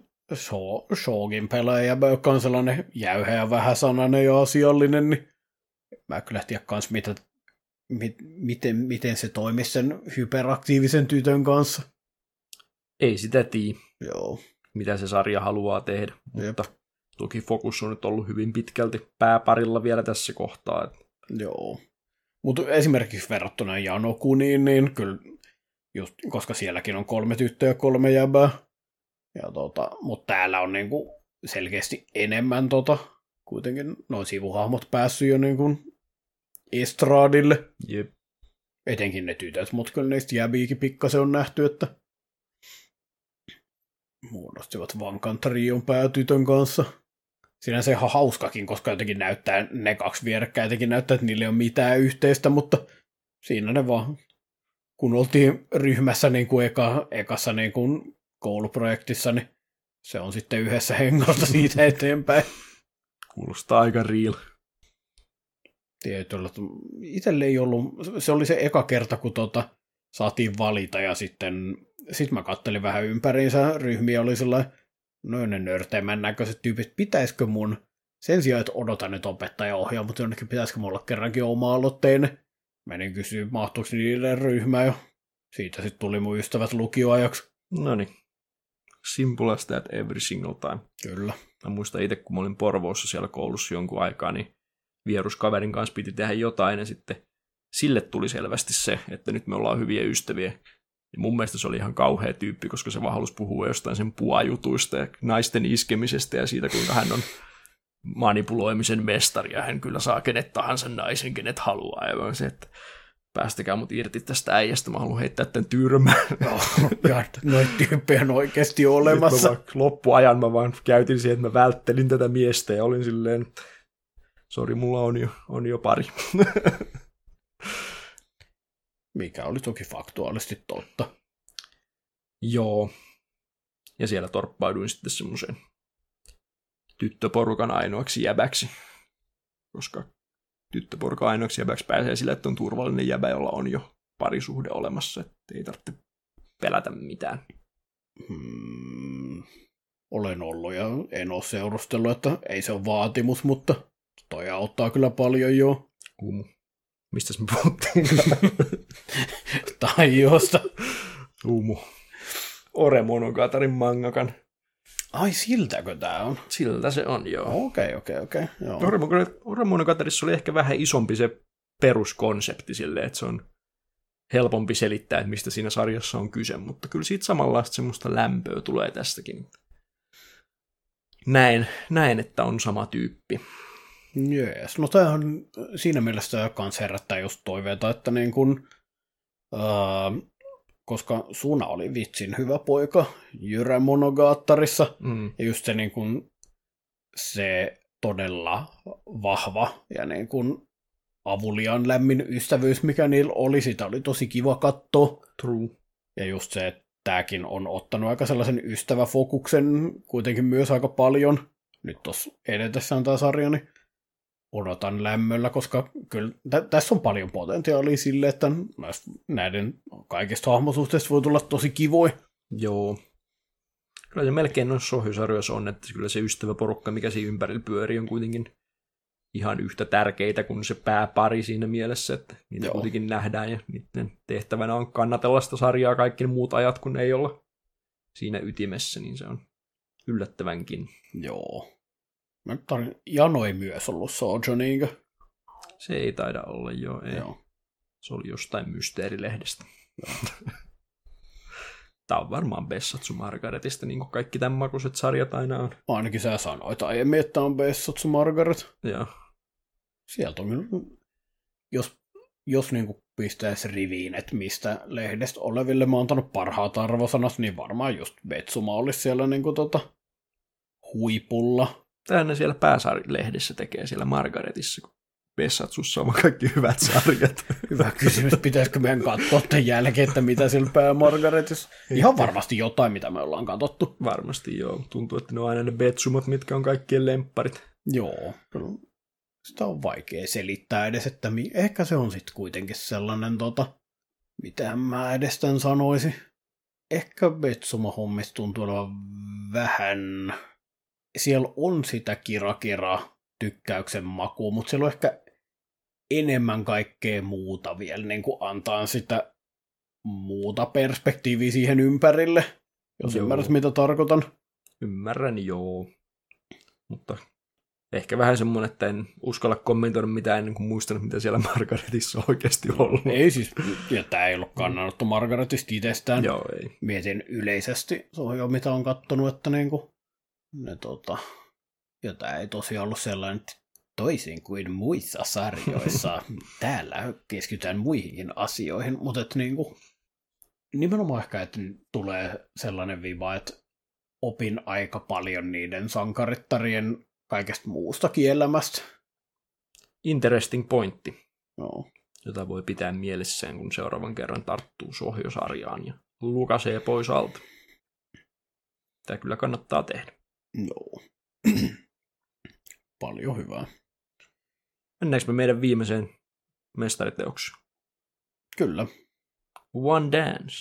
Shogin pelaaja, joka on sellainen jäyhä ja vähäsanainen ja asiallinen, niin mä kyllä tiedä kans, mitä, mit, miten, miten se toimisi sen hyperaktiivisen tytön kanssa. Ei sitä tiedä, Joo. mitä se sarja haluaa tehdä, Jep. mutta toki fokus on nyt ollut hyvin pitkälti pääparilla vielä tässä kohtaa. Että... Joo. Mutta esimerkiksi verrattuna Janokuniin, niin kyllä, just, koska sielläkin on kolme tyttöä ja kolme jäbää. Ja tota, mutta täällä on niinku selkeästi enemmän tota, kuitenkin noin sivuhahmot päässyt jo niinku estraadille. Jep. Etenkin ne tytöt, mutta kyllä niistä jäbiikin pikkasen on nähty, että muodostivat vankan trion päätytön kanssa siinä se ihan hauskakin, koska jotenkin näyttää ne kaksi vierekkäin, jotenkin näyttää, että niillä ei ole mitään yhteistä, mutta siinä ne vaan, kun oltiin ryhmässä niin kuin eka, ekassa niin kuin kouluprojektissa, niin se on sitten yhdessä hengolta *laughs* siitä eteenpäin. Kuulostaa aika real. Tietyllä. Itselle ei ollut, se oli se eka kerta, kun tota, saatiin valita ja sitten sitten mä kattelin vähän ympäriinsä, ryhmiä oli sellainen, noin ne nörteimmän näköiset tyypit, pitäisikö mun, sen sijaan, että odotan nyt opettaja ohjaa, mutta jonnekin pitäisikö mulla kerrankin oma aloitteinen. Menin kysyä, mahtuuko niille ryhmää jo. Siitä sitten tuli mun ystävät lukioajaksi. No niin. Simple as that every single time. Kyllä. Mä muistan itse, kun mä olin Porvoossa siellä koulussa jonkun aikaa, niin vieruskaverin kanssa piti tehdä jotain, ja sitten sille tuli selvästi se, että nyt me ollaan hyviä ystäviä. Ja mun mielestä se oli ihan kauhea tyyppi, koska se vaan halusi puhua jostain sen puajutuista ja naisten iskemisestä ja siitä, kuinka hän on manipuloimisen mestari ja hän kyllä saa kenet tahansa naisen, kenet haluaa. Ja se, että päästäkää mut irti tästä äijästä, mä haluan heittää tämän tyrmään. ja noita tyyppejä on oikeasti olemassa. Mä loppuajan mä vaan käytin siihen, että mä välttelin tätä miestä ja olin silleen, sori, mulla on jo, on jo pari. *laughs* Mikä oli toki faktuaalisesti totta. Joo. Ja siellä torppauduin sitten semmoiseen tyttöporukan ainoaksi jäbäksi. Koska tyttöporukan ainoaksi jäbäksi pääsee sille, että on turvallinen jäbä, jolla on jo parisuhde olemassa, että ei tarvitse pelätä mitään. Hmm, olen ollut ja en ole seurustellut, että ei se ole vaatimus, mutta toi auttaa kyllä paljon jo. Kumu. Mistä me puhuttiin? *laughs* Taiosta. Umu. Ore Monogatarin mangakan. Ai siltäkö tää on? Siltä se on, joo. Okei, okei, okei. Ore Monogatarissa oli ehkä vähän isompi se peruskonsepti silleen, että se on helpompi selittää, että mistä siinä sarjassa on kyse, mutta kyllä siitä samanlaista semmoista lämpöä tulee tästäkin. Näin, näin että on sama tyyppi. Jees, no tämähän siinä mielessä kans herättää just toiveita, että niin kun, äh, koska Suna oli vitsin hyvä poika Jyrä Monogaattarissa, mm. ja just se niin kun, se todella vahva ja niin kun avuliaan lämmin ystävyys, mikä niillä oli, sitä oli tosi kiva katsoa. True. Ja just se, että tämäkin on ottanut aika sellaisen ystäväfokuksen kuitenkin myös aika paljon. Nyt tuossa edetessä on tämä sarja, niin odotan lämmöllä, koska kyllä tä- tässä on paljon potentiaalia sille, että näiden kaikista hahmosuhteista voi tulla tosi kivoja. Joo. Kyllä se melkein on sohjusarjoissa on, että kyllä se ystäväporukka, mikä siinä ympärillä pyörii, on kuitenkin ihan yhtä tärkeitä kuin se pääpari siinä mielessä, että niitä Joo. kuitenkin nähdään ja niiden tehtävänä on kannatella sitä sarjaa kaikki muut ajat, kun ei olla siinä ytimessä, niin se on yllättävänkin. Joo. Mä tarin, Jano ei myös ollut Sojo, niinkö? Se ei taida olla, joo. Ei. joo. Se oli jostain mysteerilehdestä. *laughs* Tämä on varmaan Bessatsu Margaretista, niin kuin kaikki tämän makuiset sarjat aina on. Ainakin sä sanoit aiemmin, että on Bessatsu Margaret. Joo. Sieltä on kyllä, jos, jos niin kuin pistäisi riviin, että mistä lehdestä oleville mä oon antanut parhaat arvosanat, niin varmaan just Betsuma olisi siellä niin kuin tota, huipulla. Tämä siellä pääsarilehdessä tekee siellä Margaretissa, kun Bessatsussa on kaikki hyvät sarjat. Hyvä kysymys. Pitäisikö meidän katsoa tämän jälkeen, että mitä siellä pää Margaretissa? Ihan varmasti jotain, mitä me ollaan katsottu. Varmasti joo. Tuntuu, että ne on aina ne Betsumat, mitkä on kaikkien lempparit. Joo. Sitä on vaikea selittää edes, että mi- ehkä se on sitten kuitenkin sellainen, tota, mitä mä edes tämän sanoisin. Ehkä Betsuma-hommista tuntuu olevan vähän siellä on sitä kirakira tykkäyksen makua, mutta siellä on ehkä enemmän kaikkea muuta vielä, niin kuin antaa sitä muuta perspektiiviä siihen ympärille, jos joo. ymmärrät mitä tarkoitan. Ymmärrän, joo. Mutta ehkä vähän semmoinen, että en uskalla kommentoida mitään ennen kuin muistan, mitä siellä Margaretissa on oikeasti ollut. Ei siis, ja tämä ei ollut kannanotto Margaretista itsestään. Joo, ei. Mietin yleisesti, se on jo mitä on kattonut, että niinku, ne tota, tämä ei tosiaan ollut sellainen, toisin kuin muissa sarjoissa, *laughs* täällä keskitytään muihinkin asioihin, mutta että niinku, nimenomaan ehkä, että tulee sellainen viva, että opin aika paljon niiden sankarittarien kaikesta muusta kielämästä. Interesting pointti. No. Jota voi pitää mielessään, kun seuraavan kerran tarttuu sohjosarjaan ja lukasee pois alta. Tämä kyllä kannattaa tehdä. Joo. *clears throat* Paljon hyvää. Mennäänkö me meidän viimeiseen mestariteokseen? Kyllä. One Dance.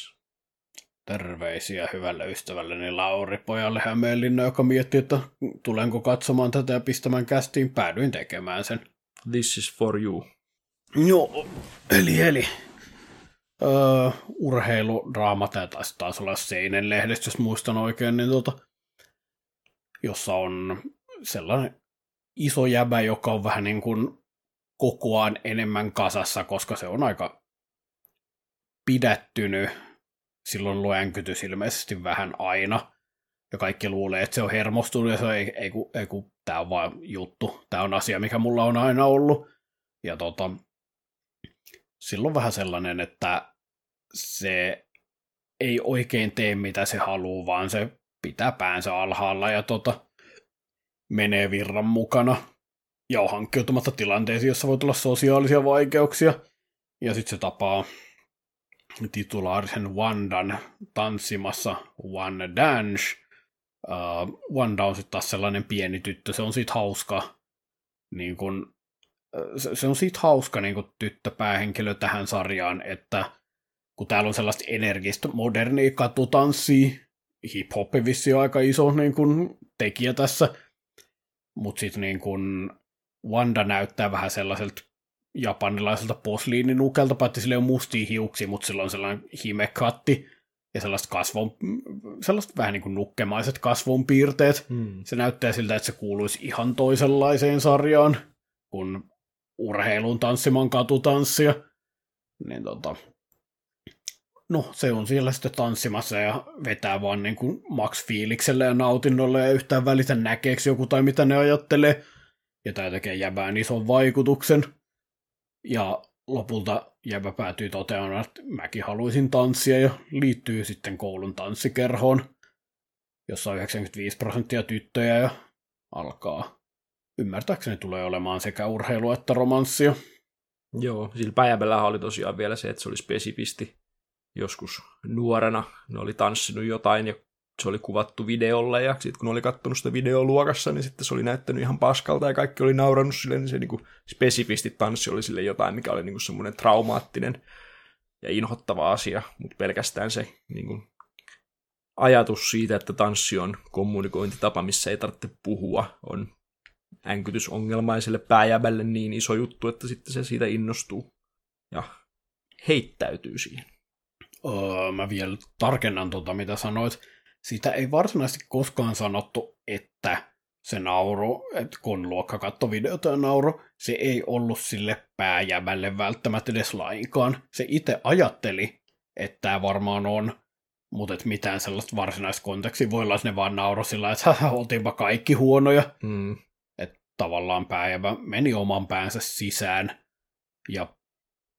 terveisiä hyvälle ystävälleni Lauri Pojalle Hämeenlinna, joka mietti, että tulenko katsomaan tätä ja pistämään kästiin. Päädyin tekemään sen. This is for you. Joo, eli eli. Öö, urheiludraama, tämä taisi taas olla Seinen lehdestä, jos muistan oikein, niin tota, jossa on sellainen iso jäbä, joka on vähän niin kuin kokoaan enemmän kasassa, koska se on aika pidättynyt. Silloin luenkytys ilmeisesti vähän aina. Ja kaikki luulee, että se on hermostunut ja se ei, ei, kun, ei kun tämä on vaan juttu. Tämä on asia, mikä mulla on aina ollut. Ja tota, silloin vähän sellainen, että se ei oikein tee mitä se haluaa, vaan se pitää päänsä alhaalla ja tota, menee virran mukana ja on hankkiutumatta tilanteisiin, jossa voi tulla sosiaalisia vaikeuksia. Ja sitten se tapaa titulaarisen Wandan tanssimassa One Dance. Uh, Wanda on sitten taas sellainen pieni tyttö, se on siitä hauska, niin kun, se, se on siitä hauska niin kun tyttöpäähenkilö tähän sarjaan, että kun täällä on sellaista energistä modernia katutanssia, hip-hop vissi on aika iso niin kun, tekijä tässä, mutta sitten niin kun Wanda näyttää vähän sellaiselta japanilaiselta posliininukelta, paitsi sillä on mustia hiuksia, mutta sillä on sellainen himekatti ja sellaista kasvon, sellaista vähän niin kuin nukkemaiset kasvonpiirteet. Hmm. Se näyttää siltä, että se kuuluisi ihan toisenlaiseen sarjaan kuin urheilun tanssiman katutanssia. Niin tota, no se on siellä sitten tanssimassa ja vetää vaan niin kuin max fiilikselle ja nautinnolle ja yhtään välitä näkeeksi joku tai mitä ne ajattelee. Ja tämä tekee jäbään ison vaikutuksen. Ja lopulta jäbä päätyy toteamaan, että mäkin haluaisin tanssia ja liittyy sitten koulun tanssikerhoon, jossa on 95 prosenttia tyttöjä ja alkaa. Ymmärtääkseni tulee olemaan sekä urheilua että romanssia. Joo, sillä päivällä oli tosiaan vielä se, että se oli spesifisti joskus nuorena. Ne oli tanssinut jotain ja se oli kuvattu videolle ja sitten kun oli katsonut sitä videoluokassa, niin sitten se oli näyttänyt ihan paskalta ja kaikki oli naurannut sille, niin se niin kuin spesifisti tanssi oli sille jotain, mikä oli niin kuin semmoinen traumaattinen ja inhottava asia, mutta pelkästään se niin kuin ajatus siitä, että tanssi on kommunikointitapa, missä ei tarvitse puhua, on änkytysongelmaiselle pääjäbälle niin iso juttu, että sitten se siitä innostuu ja heittäytyy siihen. Öö, mä vielä tarkennan tuota, mitä sanoit sitä ei varsinaisesti koskaan sanottu, että se nauru, että kun luokka katsoi videota ja nauru, se ei ollut sille pääjävälle välttämättä edes lainkaan. Se itse ajatteli, että tämä varmaan on, mutta et mitään sellaista varsinaista kontekstia voi olla, että ne vaan nauro sillä, että oltiinpa kaikki huonoja. Mm. Että tavallaan pääjävä meni oman päänsä sisään ja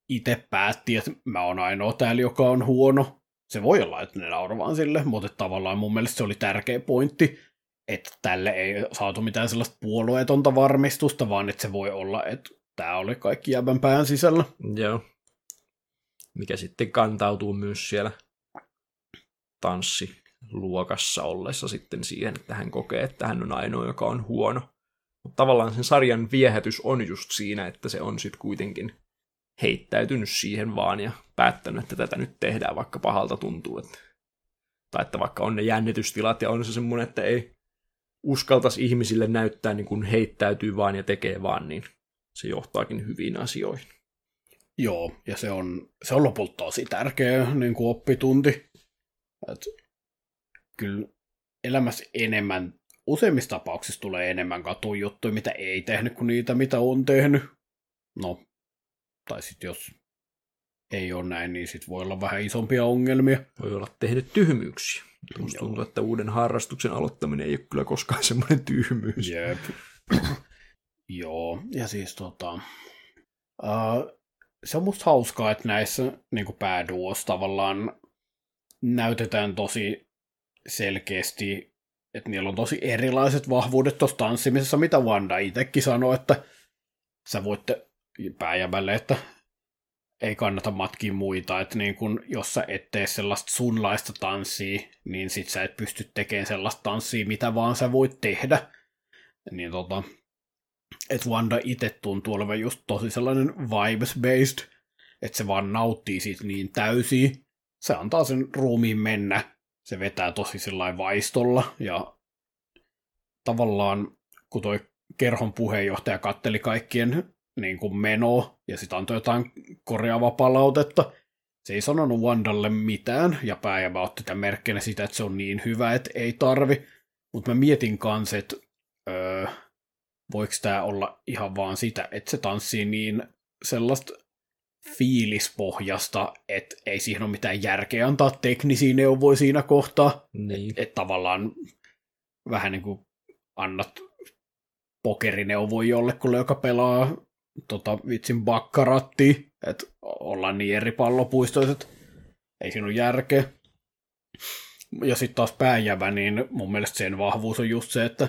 itse päätti, että mä oon ainoa täällä, joka on huono, se voi olla, että ne nauroi vaan sille, mutta tavallaan mun mielestä se oli tärkeä pointti, että tälle ei saatu mitään sellaista puolueetonta varmistusta, vaan että se voi olla, että tämä oli kaikki jäbän pään sisällä. Joo. Mikä sitten kantautuu myös siellä tanssiluokassa ollessa sitten siihen, että hän kokee, että hän on ainoa, joka on huono. Mutta tavallaan sen sarjan viehätys on just siinä, että se on sitten kuitenkin heittäytynyt siihen vaan ja päättänyt, että tätä nyt tehdään, vaikka pahalta tuntuu. Että, tai että vaikka on ne jännitystilat ja on se semmoinen, että ei uskaltaisi ihmisille näyttää, niin kun heittäytyy vaan ja tekee vaan, niin se johtaakin hyviin asioihin. Joo, ja se on, se on lopulta tosi tärkeä niin kuin oppitunti. Et kyllä elämässä enemmän, useimmissa tapauksissa tulee enemmän katujuttuja, mitä ei tehnyt, kuin niitä, mitä on tehnyt. No, tai sitten jos ei ole näin, niin sitten voi olla vähän isompia ongelmia. Voi olla tehnyt tyhmyyksiä. Musta tuntuu, että uuden harrastuksen aloittaminen ei ole kyllä koskaan *laughs* semmoinen tyhmyys. Jep. *clears throat* Joo, ja siis tota, uh, se on musta hauskaa, että näissä niin pääduossa tavallaan näytetään tosi selkeästi, että niillä on tosi erilaiset vahvuudet tuossa tanssimisessa, mitä Wanda itsekin sanoi, että sä voitte pääjämälle, että ei kannata matkia muita, että niin kun, jos sä et tee sellaista sunlaista tanssia, niin sit sä et pysty tekemään sellaista tanssia, mitä vaan sä voit tehdä. Niin tota, että Wanda itse tuntuu olevan just tosi sellainen vibes-based, että se vaan nauttii siitä niin täysin. se antaa sen ruumiin mennä. Se vetää tosi sillä vaistolla ja tavallaan kun toi kerhon puheenjohtaja katteli kaikkien niin kuin menoa ja sitten antoi jotain korjaavaa palautetta, se ei sanonut Wandalle mitään, ja pääjävä otti tämän merkkinä sitä, että se on niin hyvä, että ei tarvi. Mutta mä mietin kanssa, että öö, voiko tämä olla ihan vaan sitä, että se tanssii niin sellaista fiilispohjasta, että ei siihen ole mitään järkeä antaa teknisiä neuvoja siinä kohtaa. Niin. Että et tavallaan vähän niin kuin annat pokerineuvoja jollekulle, joka pelaa tota, vitsin bakkaratti, että ollaan niin eri pallopuistoiset, ei siinä ole järkeä. Ja sitten taas pääjävä, niin mun mielestä sen vahvuus on just se, että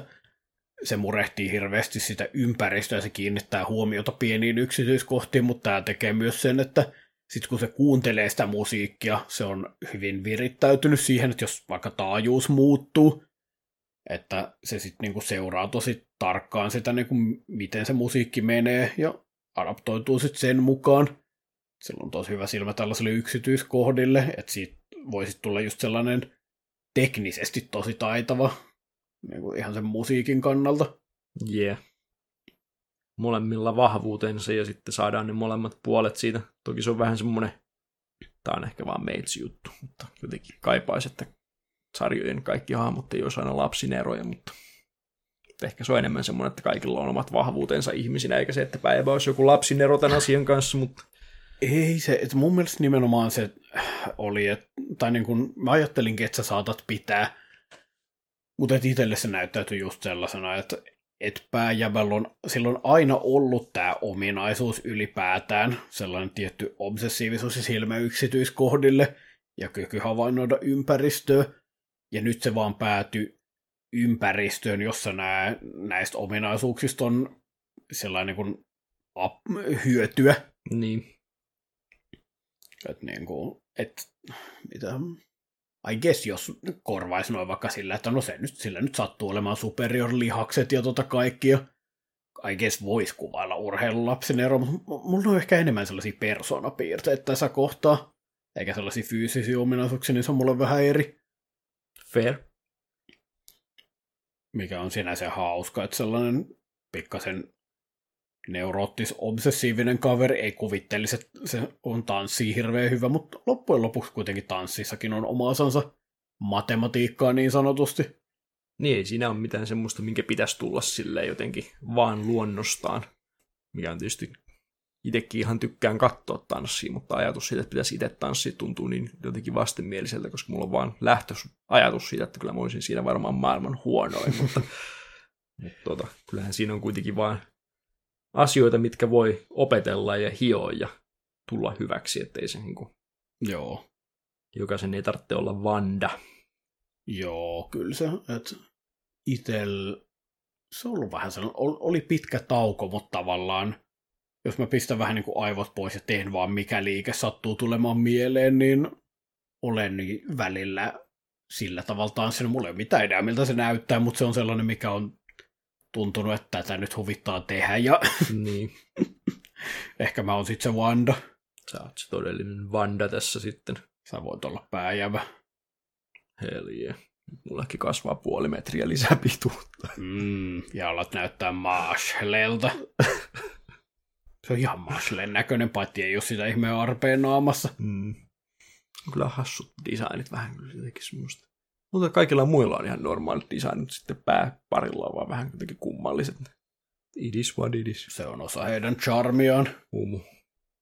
se murehtii hirveästi sitä ympäristöä se kiinnittää huomiota pieniin yksityiskohtiin, mutta tämä tekee myös sen, että sitten kun se kuuntelee sitä musiikkia, se on hyvin virittäytynyt siihen, että jos vaikka taajuus muuttuu, että se sitten niinku seuraa tosi tarkkaan sitä, niinku, miten se musiikki menee ja adaptoituu sitten sen mukaan. Sillä on tosi hyvä silmä tällaiselle yksityiskohdille, että siitä voisi tulla just sellainen teknisesti tosi taitava niinku ihan sen musiikin kannalta. Yeah. Molemmilla vahvuutensa ja sitten saadaan ne molemmat puolet siitä. Toki se on vähän semmoinen, tämä on ehkä vaan meitsi juttu, mutta jotenkin kaipaisi, että sarjojen kaikki hahmot ei olisi aina lapsineroja, mutta ehkä se on enemmän semmoinen, että kaikilla on omat vahvuutensa ihmisinä, eikä se, että päivä olisi joku lapsinero tämän asian kanssa, mutta... Ei se, että mun mielestä nimenomaan se oli, että, tai niin kuin mä ajattelinkin, että sä saatat pitää, mutta itselle se näyttäytyi just sellaisena, että et pääjävällä on silloin aina ollut tämä ominaisuus ylipäätään, sellainen tietty obsessiivisuus ja silmä yksityiskohdille ja kyky havainnoida ympäristöä, ja nyt se vaan päätyi ympäristöön, jossa nää, näistä ominaisuuksista on sellainen kuin ap, hyötyä. Niin. Et niin kuin, et, mitä, I guess jos korvaisi noin vaikka sillä, että no se nyt, sillä nyt sattuu olemaan superior lihakset ja tota kaikkia. I guess voisi kuvailla urheilulapsen ero, mutta mulla on ehkä enemmän sellaisia persoonapiirteitä tässä kohtaa, eikä sellaisia fyysisiä ominaisuuksia, niin se on mulle vähän eri. Fair. Mikä on sinänsä hauska, että sellainen pikkasen neuroottis obsessiivinen kaveri ei kuvittelisi, että se on tanssi hirveän hyvä, mutta loppujen lopuksi kuitenkin tanssissakin on oma osansa matematiikkaa niin sanotusti. Niin ei siinä ole mitään semmoista, minkä pitäisi tulla sille jotenkin vaan luonnostaan. Mikä on tietysti itsekin ihan tykkään katsoa tanssia, mutta ajatus siitä, että pitäisi itse tanssia, tuntuu niin jotenkin vastenmieliseltä, koska mulla on vaan lähtös ajatus siitä, että kyllä mä olisin siinä varmaan maailman huonoin, *laughs* mutta, mutta tota, kyllähän siinä on kuitenkin vaan asioita, mitkä voi opetella ja hioa ja tulla hyväksi, ettei se niin kuin, Joo. jokaisen ei tarvitse olla Vanda. Joo, kyllä se, että itel, se on ollut vähän sellainen, oli pitkä tauko, mutta tavallaan, jos mä pistän vähän niin kuin aivot pois ja teen vaan mikä liike sattuu tulemaan mieleen, niin olen niin välillä sillä tavalla tanssinut. Mulla ei ole mitään idea, miltä se näyttää, mutta se on sellainen, mikä on tuntunut, että tätä nyt huvittaa tehdä. Ja *laughs* Niin, ehkä mä oon sitten se Wanda. sä oot se todellinen Vanda tässä sitten. Sä voit olla pääjävä. Hell yeah. Mullekin kasvaa puoli metriä lisää pituutta. Mm, ja alat näyttää Marshlelta. *laughs* Se on ihan Marshlen näköinen, paitsi ei ole sitä ihmeen arpeen naamassa. Mm. Kyllä hassut designit vähän kyllä jotenkin semmoista. Mutta kaikilla muilla on ihan normaalit designit, sitten pääparilla on vaan vähän jotenkin kummalliset. It is what it is. Se on osa heidän charmiaan. Humu.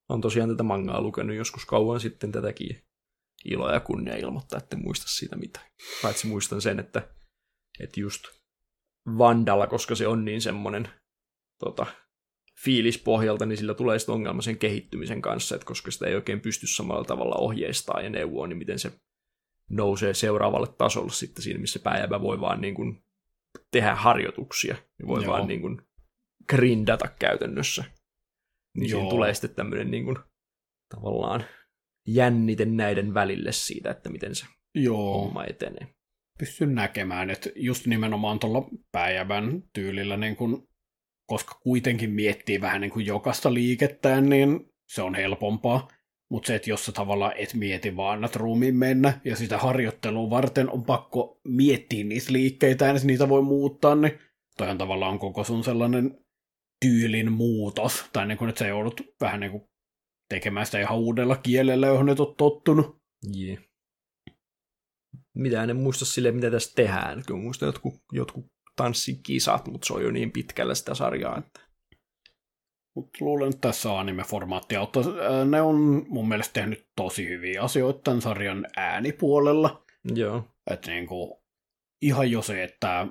On tosiaan tätä mangaa lukenut joskus kauan sitten tätäkin. Ilo ja kunnia ilmoittaa, että muista siitä mitään. Paitsi muistan sen, että, että just Vandalla, koska se on niin semmoinen tota, fiilispohjalta, niin sillä tulee sitten ongelma sen kehittymisen kanssa, että koska sitä ei oikein pysty samalla tavalla ohjeistaa ja neuvoa, niin miten se nousee seuraavalle tasolle sitten siinä, missä pääjävä voi vaan niin kuin tehdä harjoituksia ja voi Joo. vaan niin kuin grindata käytännössä. Niin siinä Joo. tulee sitten tämmöinen niin kuin, tavallaan jännite näiden välille siitä, että miten se Joo, homma etenee. pystyn näkemään, että just nimenomaan tuolla pääjävän tyylillä, niin kun, koska kuitenkin miettii vähän niin kuin jokaista liikettään, niin se on helpompaa. mutta se, että jos sä tavallaan et mieti vaan annat ruumiin mennä, ja sitä harjoittelua varten on pakko miettiä niitä liikkeitä, ja niitä voi muuttaa, niin tavallaan on koko sun sellainen tyylin muutos, tai niin kuin, että sä joudut vähän niin kuin tekemään sitä ihan uudella kielellä, johon et ole tottunut. Yeah. Mitä en muista sille, mitä tässä tehdään. Kyllä muista jotkut, jotkut tanssikisat, mutta se on jo niin pitkällä sitä sarjaa, että mutta luulen, että tässä anime-formaatti auttaa. Ne on mun mielestä tehnyt tosi hyviä asioita tämän sarjan äänipuolella. Joo. Että niinku, ihan jo se, että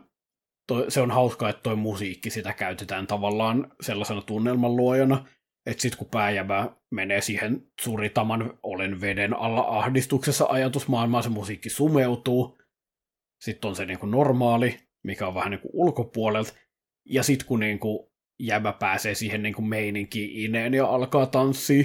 toi, se on hauskaa, että toi musiikki, sitä käytetään tavallaan sellaisena tunnelman luojana, että sitten kun pääjävä menee siihen suritaman olen veden alla ahdistuksessa ajatusmaailmaan, se musiikki sumeutuu. Sitten on se niinku normaali, mikä on vähän niinku ulkopuolelta. Ja sitten kun niinku jäbä pääsee siihen niin kuin meininkiin ineen ja alkaa tanssia,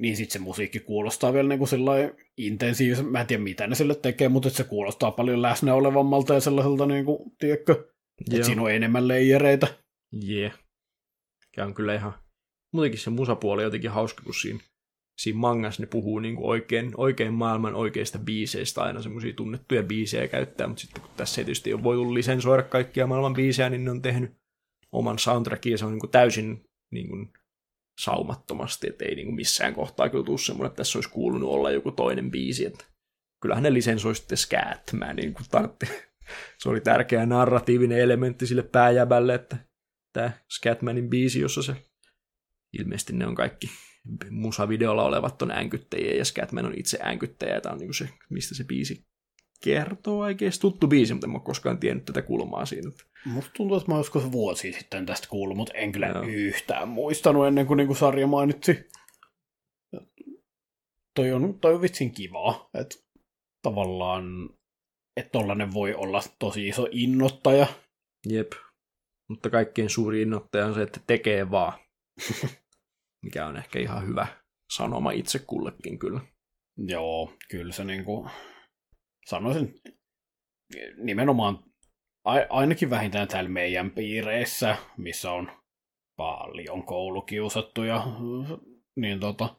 niin sitten se musiikki kuulostaa vielä niin kuin sellainen intensiivisen, mä en tiedä mitä ne sille tekee, mutta se kuulostaa paljon läsnä olevammalta ja sellaiselta, niin kuin, tiedätkö, että siinä on enemmän leijereitä. Jee. Yeah. on kyllä ihan, muutenkin se musapuoli jotenkin hauska, kun siinä, siinä mangassa ne puhuu niin oikein, oikein maailman oikeista biiseistä, aina semmoisia tunnettuja biisejä käyttää, mutta sitten kun tässä ei tietysti ole voitu lisensoida kaikkia maailman biisejä, niin ne on tehnyt oman soundtrackin, ja se on niin kuin täysin niin kuin saumattomasti, että ei niin kuin missään kohtaa kyllä tule semmoinen, että tässä olisi kuulunut olla joku toinen biisi, että kyllähän ne lisensoi sitten Scatman, niin kuin tartti. Se oli tärkeä narratiivinen elementti sille pääjäbälle, että tämä Scatmanin biisi, jossa se ilmeisesti ne on kaikki musavideolla olevat on änkyttäjiä ja Scatman on itse änkyttäjä, ja tämä on niin se, mistä se biisi kertoo oikeasti tuttu biisi, mutta en ole koskaan tiennyt tätä kulmaa siinä. Musta tuntuu, että mä joskus vuosi sitten tästä kuullut, mutta en kyllä Joo. yhtään muistanut ennen kuin, niin kuin sarja mainitsi. Toi on, toi on vitsin kivaa, että tavallaan, että tollanen voi olla tosi iso innottaja. Jep, mutta kaikkein suuri innottaja on se, että tekee vaan. *laughs* Mikä on ehkä ihan hyvä sanoma itse kullekin kyllä. Joo, kyllä se niinku, sanoisin nimenomaan ainakin vähintään täällä meidän piireissä, missä on paljon koulukiusattuja, niin tota,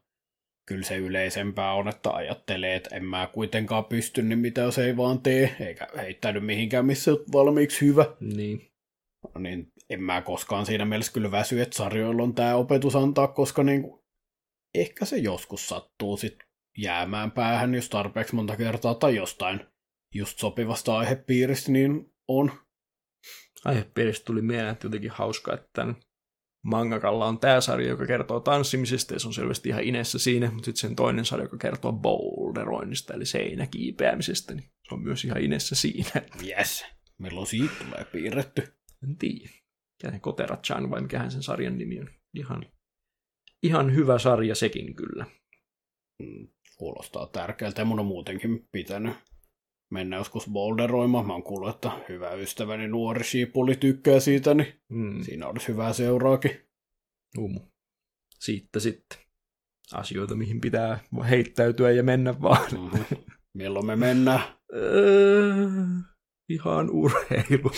kyllä se yleisempää on, että ajattelee, että en mä kuitenkaan pysty, niin mitä jos ei vaan tee, eikä heittänyt mihinkään, missä on valmiiksi hyvä. Niin. Niin en mä koskaan siinä mielessä kyllä väsy, että sarjoilla on tämä opetus antaa, koska niin kuin, ehkä se joskus sattuu sit jäämään päähän, jos tarpeeksi monta kertaa tai jostain just sopivasta aihepiiristä, niin on. Aihepiiristä tuli mieleen, että jotenkin hauskaa, että tämän mangakalla on tämä sarja, joka kertoo tanssimisesta, ja se on selvästi ihan inessä siinä, mutta sitten sen toinen sarja, joka kertoo boulderoinnista, eli seinäkiipeämisestä, niin se on myös ihan inessä siinä. Yes. Milloin siitä tulee piirretty? En tiedä. Kotera Chan vai mikähän sen sarjan nimi on. Ihan, ihan hyvä sarja sekin kyllä. Mm, kuulostaa tärkeältä ja mun on muutenkin pitänyt mennä joskus boulderoimaan. Mä oon kuullut, että hyvä ystäväni nuori Shipuli tykkää siitä, niin mm. siinä olisi hyvää seuraakin. Um. Siitä sitten. Asioita, mihin pitää heittäytyä ja mennä vaan. Mm-hmm. Milloin me mennään? *laughs* Öö, ihan urheilu.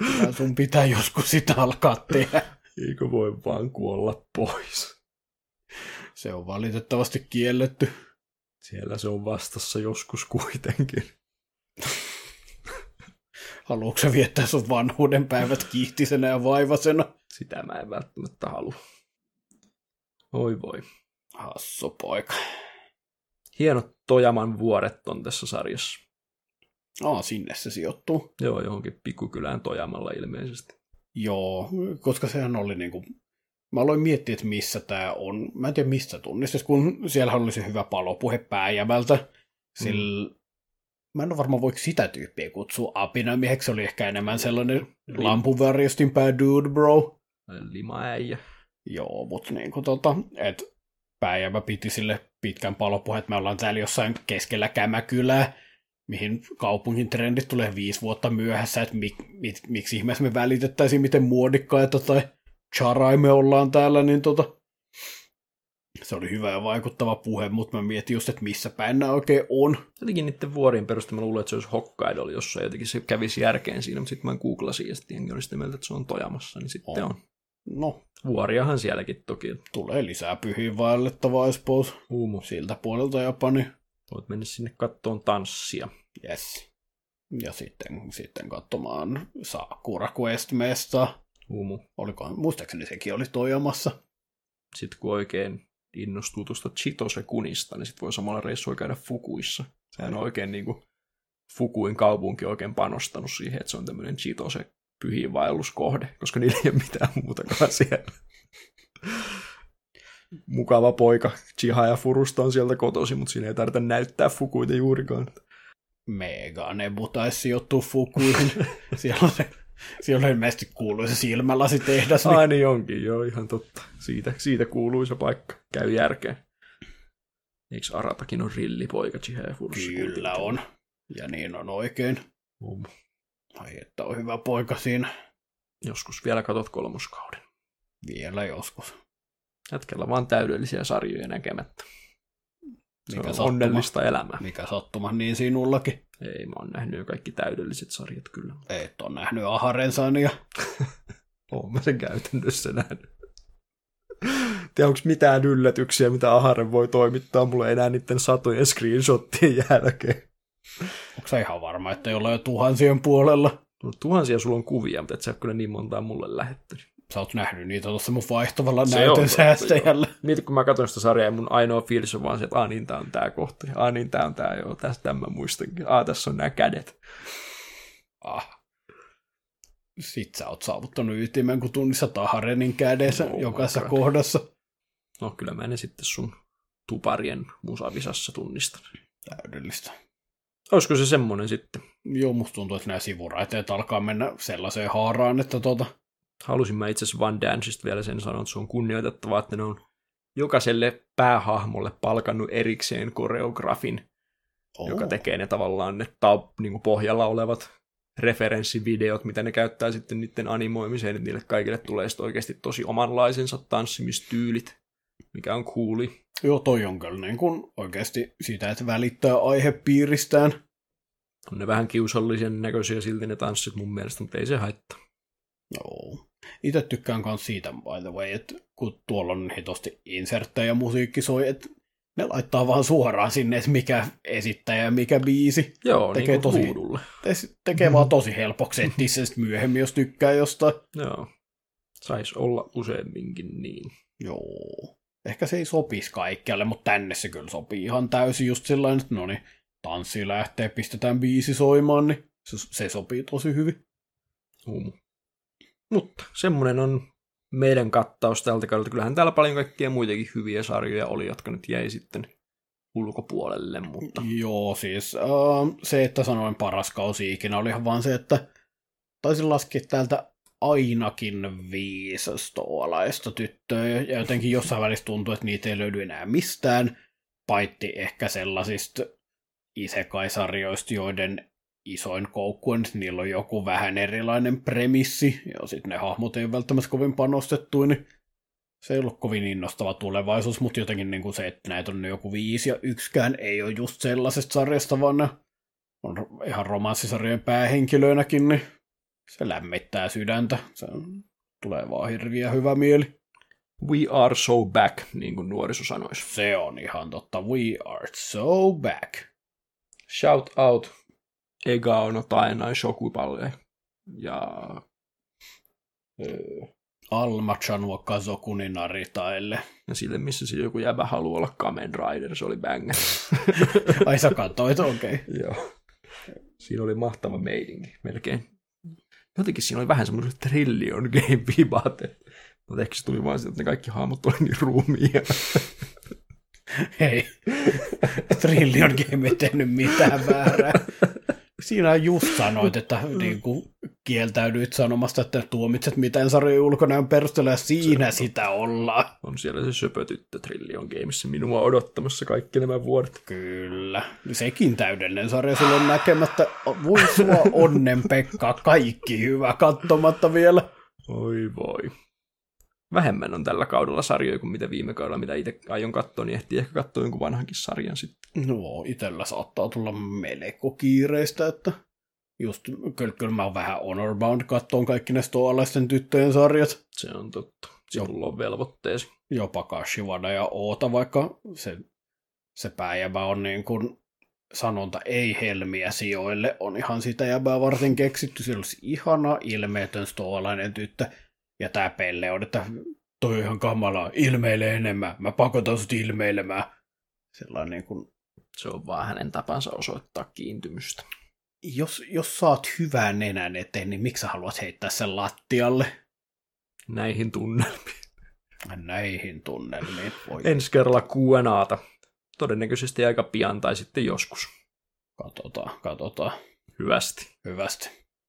Kyllä sun pitää joskus sitä alkaa tehdä. Eikö voi vaan kuolla pois? Se on valitettavasti kielletty. Siellä se on vastassa joskus kuitenkin. Haluatko viettää sun vanhuuden päivät kiihtisenä ja vaivasena? Sitä mä en välttämättä halua. Oi voi. Hassu poika. Hienot Tojaman vuoret on tässä sarjassa. Aa, sinne se sijoittuu. Joo, johonkin pikkukylään Tojamalla ilmeisesti. Joo, koska sehän oli niinku Mä aloin miettiä, että missä tämä on. Mä en tiedä, mistä tunnistus, kun siellä oli se hyvä palopuhe pääjävältä. Sillä mm. Mä en ole varma, voiko sitä tyyppiä kutsua apinamieheksi. Se oli ehkä enemmän sellainen Lim- lampuvarjostin pää dude bro. Limaäijä. Joo, mutta niin kuin tota, että pääjävä piti sille pitkän palopuhe, että me ollaan täällä jossain keskellä kämäkylää, mihin kaupungin trendit tulee viisi vuotta myöhässä, että mik, mik, miksi ihmeessä me välitettäisiin miten muodikkaita tai charai me ollaan täällä, niin tota, se oli hyvä ja vaikuttava puhe, mutta mä mietin just, että missä päin nämä oikein on. Jotenkin niiden vuorien perusteella mä luulen, että se olisi Hokkaido, jossa jotenkin se kävisi järkeen siinä, mutta sitten mä googlasin ja sitten jengi oli sitä mieltä, että se on Tojamassa, niin sitten on. on. No, Vuoriahan sielläkin toki. tulee lisää pyhiin vaellettavaa Espoossa Uumu. siltä puolelta Japani. Voit mennä sinne kattoon tanssia. Yes. Ja sitten, sitten katsomaan Sakura Quest-mestaa. Uumu. Oliko, muistaakseni sekin oli toijamassa. Sitten kun oikein innostuu tuosta Chitose-kunista, niin sitten voi samalla reissuilla käydä Fukuissa. Sehän on oikein niin kuin Fukuin kaupunki on oikein panostanut siihen, että se on tämmöinen Chitose pyhiinvaelluskohde, koska niillä ei ole mitään muutakaan siellä. Mukava poika. Chiha ja Furusta on sieltä kotosi, mutta siinä ei tarvitse näyttää Fukuita juurikaan. Mega Nebu taisi sijoittua Fukuihin. *laughs* siellä on se siellä on ilmeisesti kuuluisa silmälasitehdas. Niin... Ai niin onkin, joo, ihan totta. Siitä, siitä kuuluisa paikka. Käy järkeen. Eikö Aratakin on rillipoika Furussa? Kyllä on. Ja niin on oikein. Um. Ai että on hyvä poika siinä. Joskus vielä katot kolmoskauden. Vielä joskus. Jätkellä vaan täydellisiä sarjoja näkemättä. Se Mikä on sattuma. onnellista elämää. Mikä sattuma, niin sinullakin. Ei, mä oon nähnyt kaikki täydelliset sarjat kyllä. Et ole nähnyt Aharensania. *laughs* Oon mä sen käytännössä nähnyt. Tiedä, onko mitään yllätyksiä, mitä Aharen voi toimittaa mulle enää niiden satojen screenshottien jälkeen. Onko se ihan varma, että ei ole jo tuhansien puolella? No, tuhansia sulla on kuvia, mutta et sä ole kyllä niin montaa mulle lähettänyt. Sä oot nähnyt niitä tuossa mun vaihtavalla Se näytön säästäjällä. Mieti, kun mä katson sitä sarjaa ja mun ainoa fiilis on vaan se, että niin tää on tää kohta. Ja aah niin tää on tää, joo, tästä tämän mä muistankin. Aah, tässä on nämä kädet. Ah. Sit sä oot saavuttanut ytimen, kun tunnistat Aharenin kädessä Oh my jokaisessa kohdassa. No kyllä mä ne sitten sun tuparien musavisassa tunnistan. Täydellistä. Olisiko se semmonen sitten? Joo, musta tuntuu, että nämä sivuraiteet alkaa mennä sellaiseen haaraan, että tota, Halusin mä itse asiassa Van Danceista vielä sen sanoa, että se on kunnioitettavaa, että ne on jokaiselle päähahmolle palkannut erikseen koreografin, oh, joka tekee ne tavallaan ne tau, niin kuin pohjalla olevat referenssivideot, mitä ne käyttää sitten niiden animoimiseen, että niille kaikille tulee sitten oikeasti tosi omanlaisensa tanssimistyylit, mikä on cooli. Joo, toi on kyllä niin kuin oikeasti sitä, että välittää aihepiiristään. On ne vähän kiusallisen näköisiä silti ne tanssit mun mielestä, mutta ei se haittaa. Joo. Itse tykkään myös siitä, by the way, että kun tuolla on hitosti inserttejä ja musiikki soi, että ne laittaa vaan suoraan sinne, että mikä esittäjä ja mikä biisi. Joo, Tekee niin tosi- huudulle. Te- tekee vaan tosi helpoksi etsiä se sit myöhemmin, jos tykkää jostain. Joo. Saisi olla useamminkin niin. Joo. Ehkä se ei sopisi kaikkialle, mutta tänne se kyllä sopii ihan täysin just sellainen, että no niin, tanssi lähtee, pistetään biisi soimaan, niin se, se sopii tosi hyvin. Huumu. Mutta semmoinen on meidän kattaus tältä kaudelta. Kyllähän täällä paljon kaikkia muitakin hyviä sarjoja oli, jotka nyt jäi sitten ulkopuolelle, mutta Joo, siis äh, se, että sanoin paras kausi ikinä, oli ihan vaan se, että taisin laskea täältä ainakin viisi stoalaista tyttöä, ja jotenkin jossain välissä tuntuu, että niitä ei löydy enää mistään, paitsi ehkä sellaisista isekaisarjoista, joiden isoin koukku on, että niillä on joku vähän erilainen premissi, ja sitten ne hahmot ei välttämättä kovin panostettu, niin se ei ollut kovin innostava tulevaisuus, mutta jotenkin niin kuin se, että näitä on joku viisi ja yksikään ei ole just sellaisesta sarjasta, vaan ne on ihan romanssisarjojen päähenkilöinäkin, niin se lämmittää sydäntä. Se on, tulee vaan hirviä hyvä mieli. we are so back, niin kuin nuoriso sanoisi. Se on ihan totta. We are so back. Shout out Ega no Taenai Shokupalle ja öö, Alma Chanua Kazokuni Naritaille. ja sille, missä se joku jäbä haluaa olla Kamen Rider, se oli banger. *laughs* Ai sä katsoit, okei. Okay. Joo. Siinä oli mahtava meininki, melkein. Jotenkin siinä oli vähän semmoiset trillion game vibat. Mutta ehkä se tuli vaan siitä, että ne kaikki hahmot oli niin ruumia. Hei, Trillion Game ei tehnyt mitään väärää. *laughs* Siinä just sanoit, että niin kuin, kieltäydyit sanomasta, että tuomitset mitään sarjojen ulkonäön perusteella, ja siinä sitä ollaan. On siellä se söpötyttö Trillion Gameissa minua odottamassa kaikki nämä vuodet. Kyllä. Sekin täydellinen sarja silloin näkemättä. Voi sua onnen Pekka, kaikki hyvä katsomatta vielä. Oi voi. Vähemmän on tällä kaudella sarjoja kuin mitä viime kaudella, mitä itse aion katsoa, niin ehtii ehkä katsoa jonkun vanhankin sarjan sitten. No, itellä saattaa tulla melko kiireistä, että just, kyllä, kyllä mä oon vähän honorbound kattoon kaikki ne stoalaisten tyttöjen sarjat. Se on totta. Sinulla on velvoitteesi. Jopa Kashivada ja Oota, vaikka se, se pääjäbä on niin kuin sanonta ei helmiä sijoille, on ihan sitä jäbää varten keksitty. Se olisi ihana, ilmeetön stoalainen tyttö. Ja tämä pelle on, että toi on ihan kamalaa, ilmeile enemmän, mä pakotan sut ilmeilemään. Sellainen niin kuin... Se on vaan hänen tapansa osoittaa kiintymystä. Jos, jos saat hyvän nenän eteen, niin miksi sä haluat heittää sen lattialle? Näihin tunnelmiin. Näihin tunnelmiin. Voi. Ensi kerralla QNAta. Todennäköisesti aika pian tai sitten joskus. Katsotaan, katsotaan. Hyvästi. Hyvästi.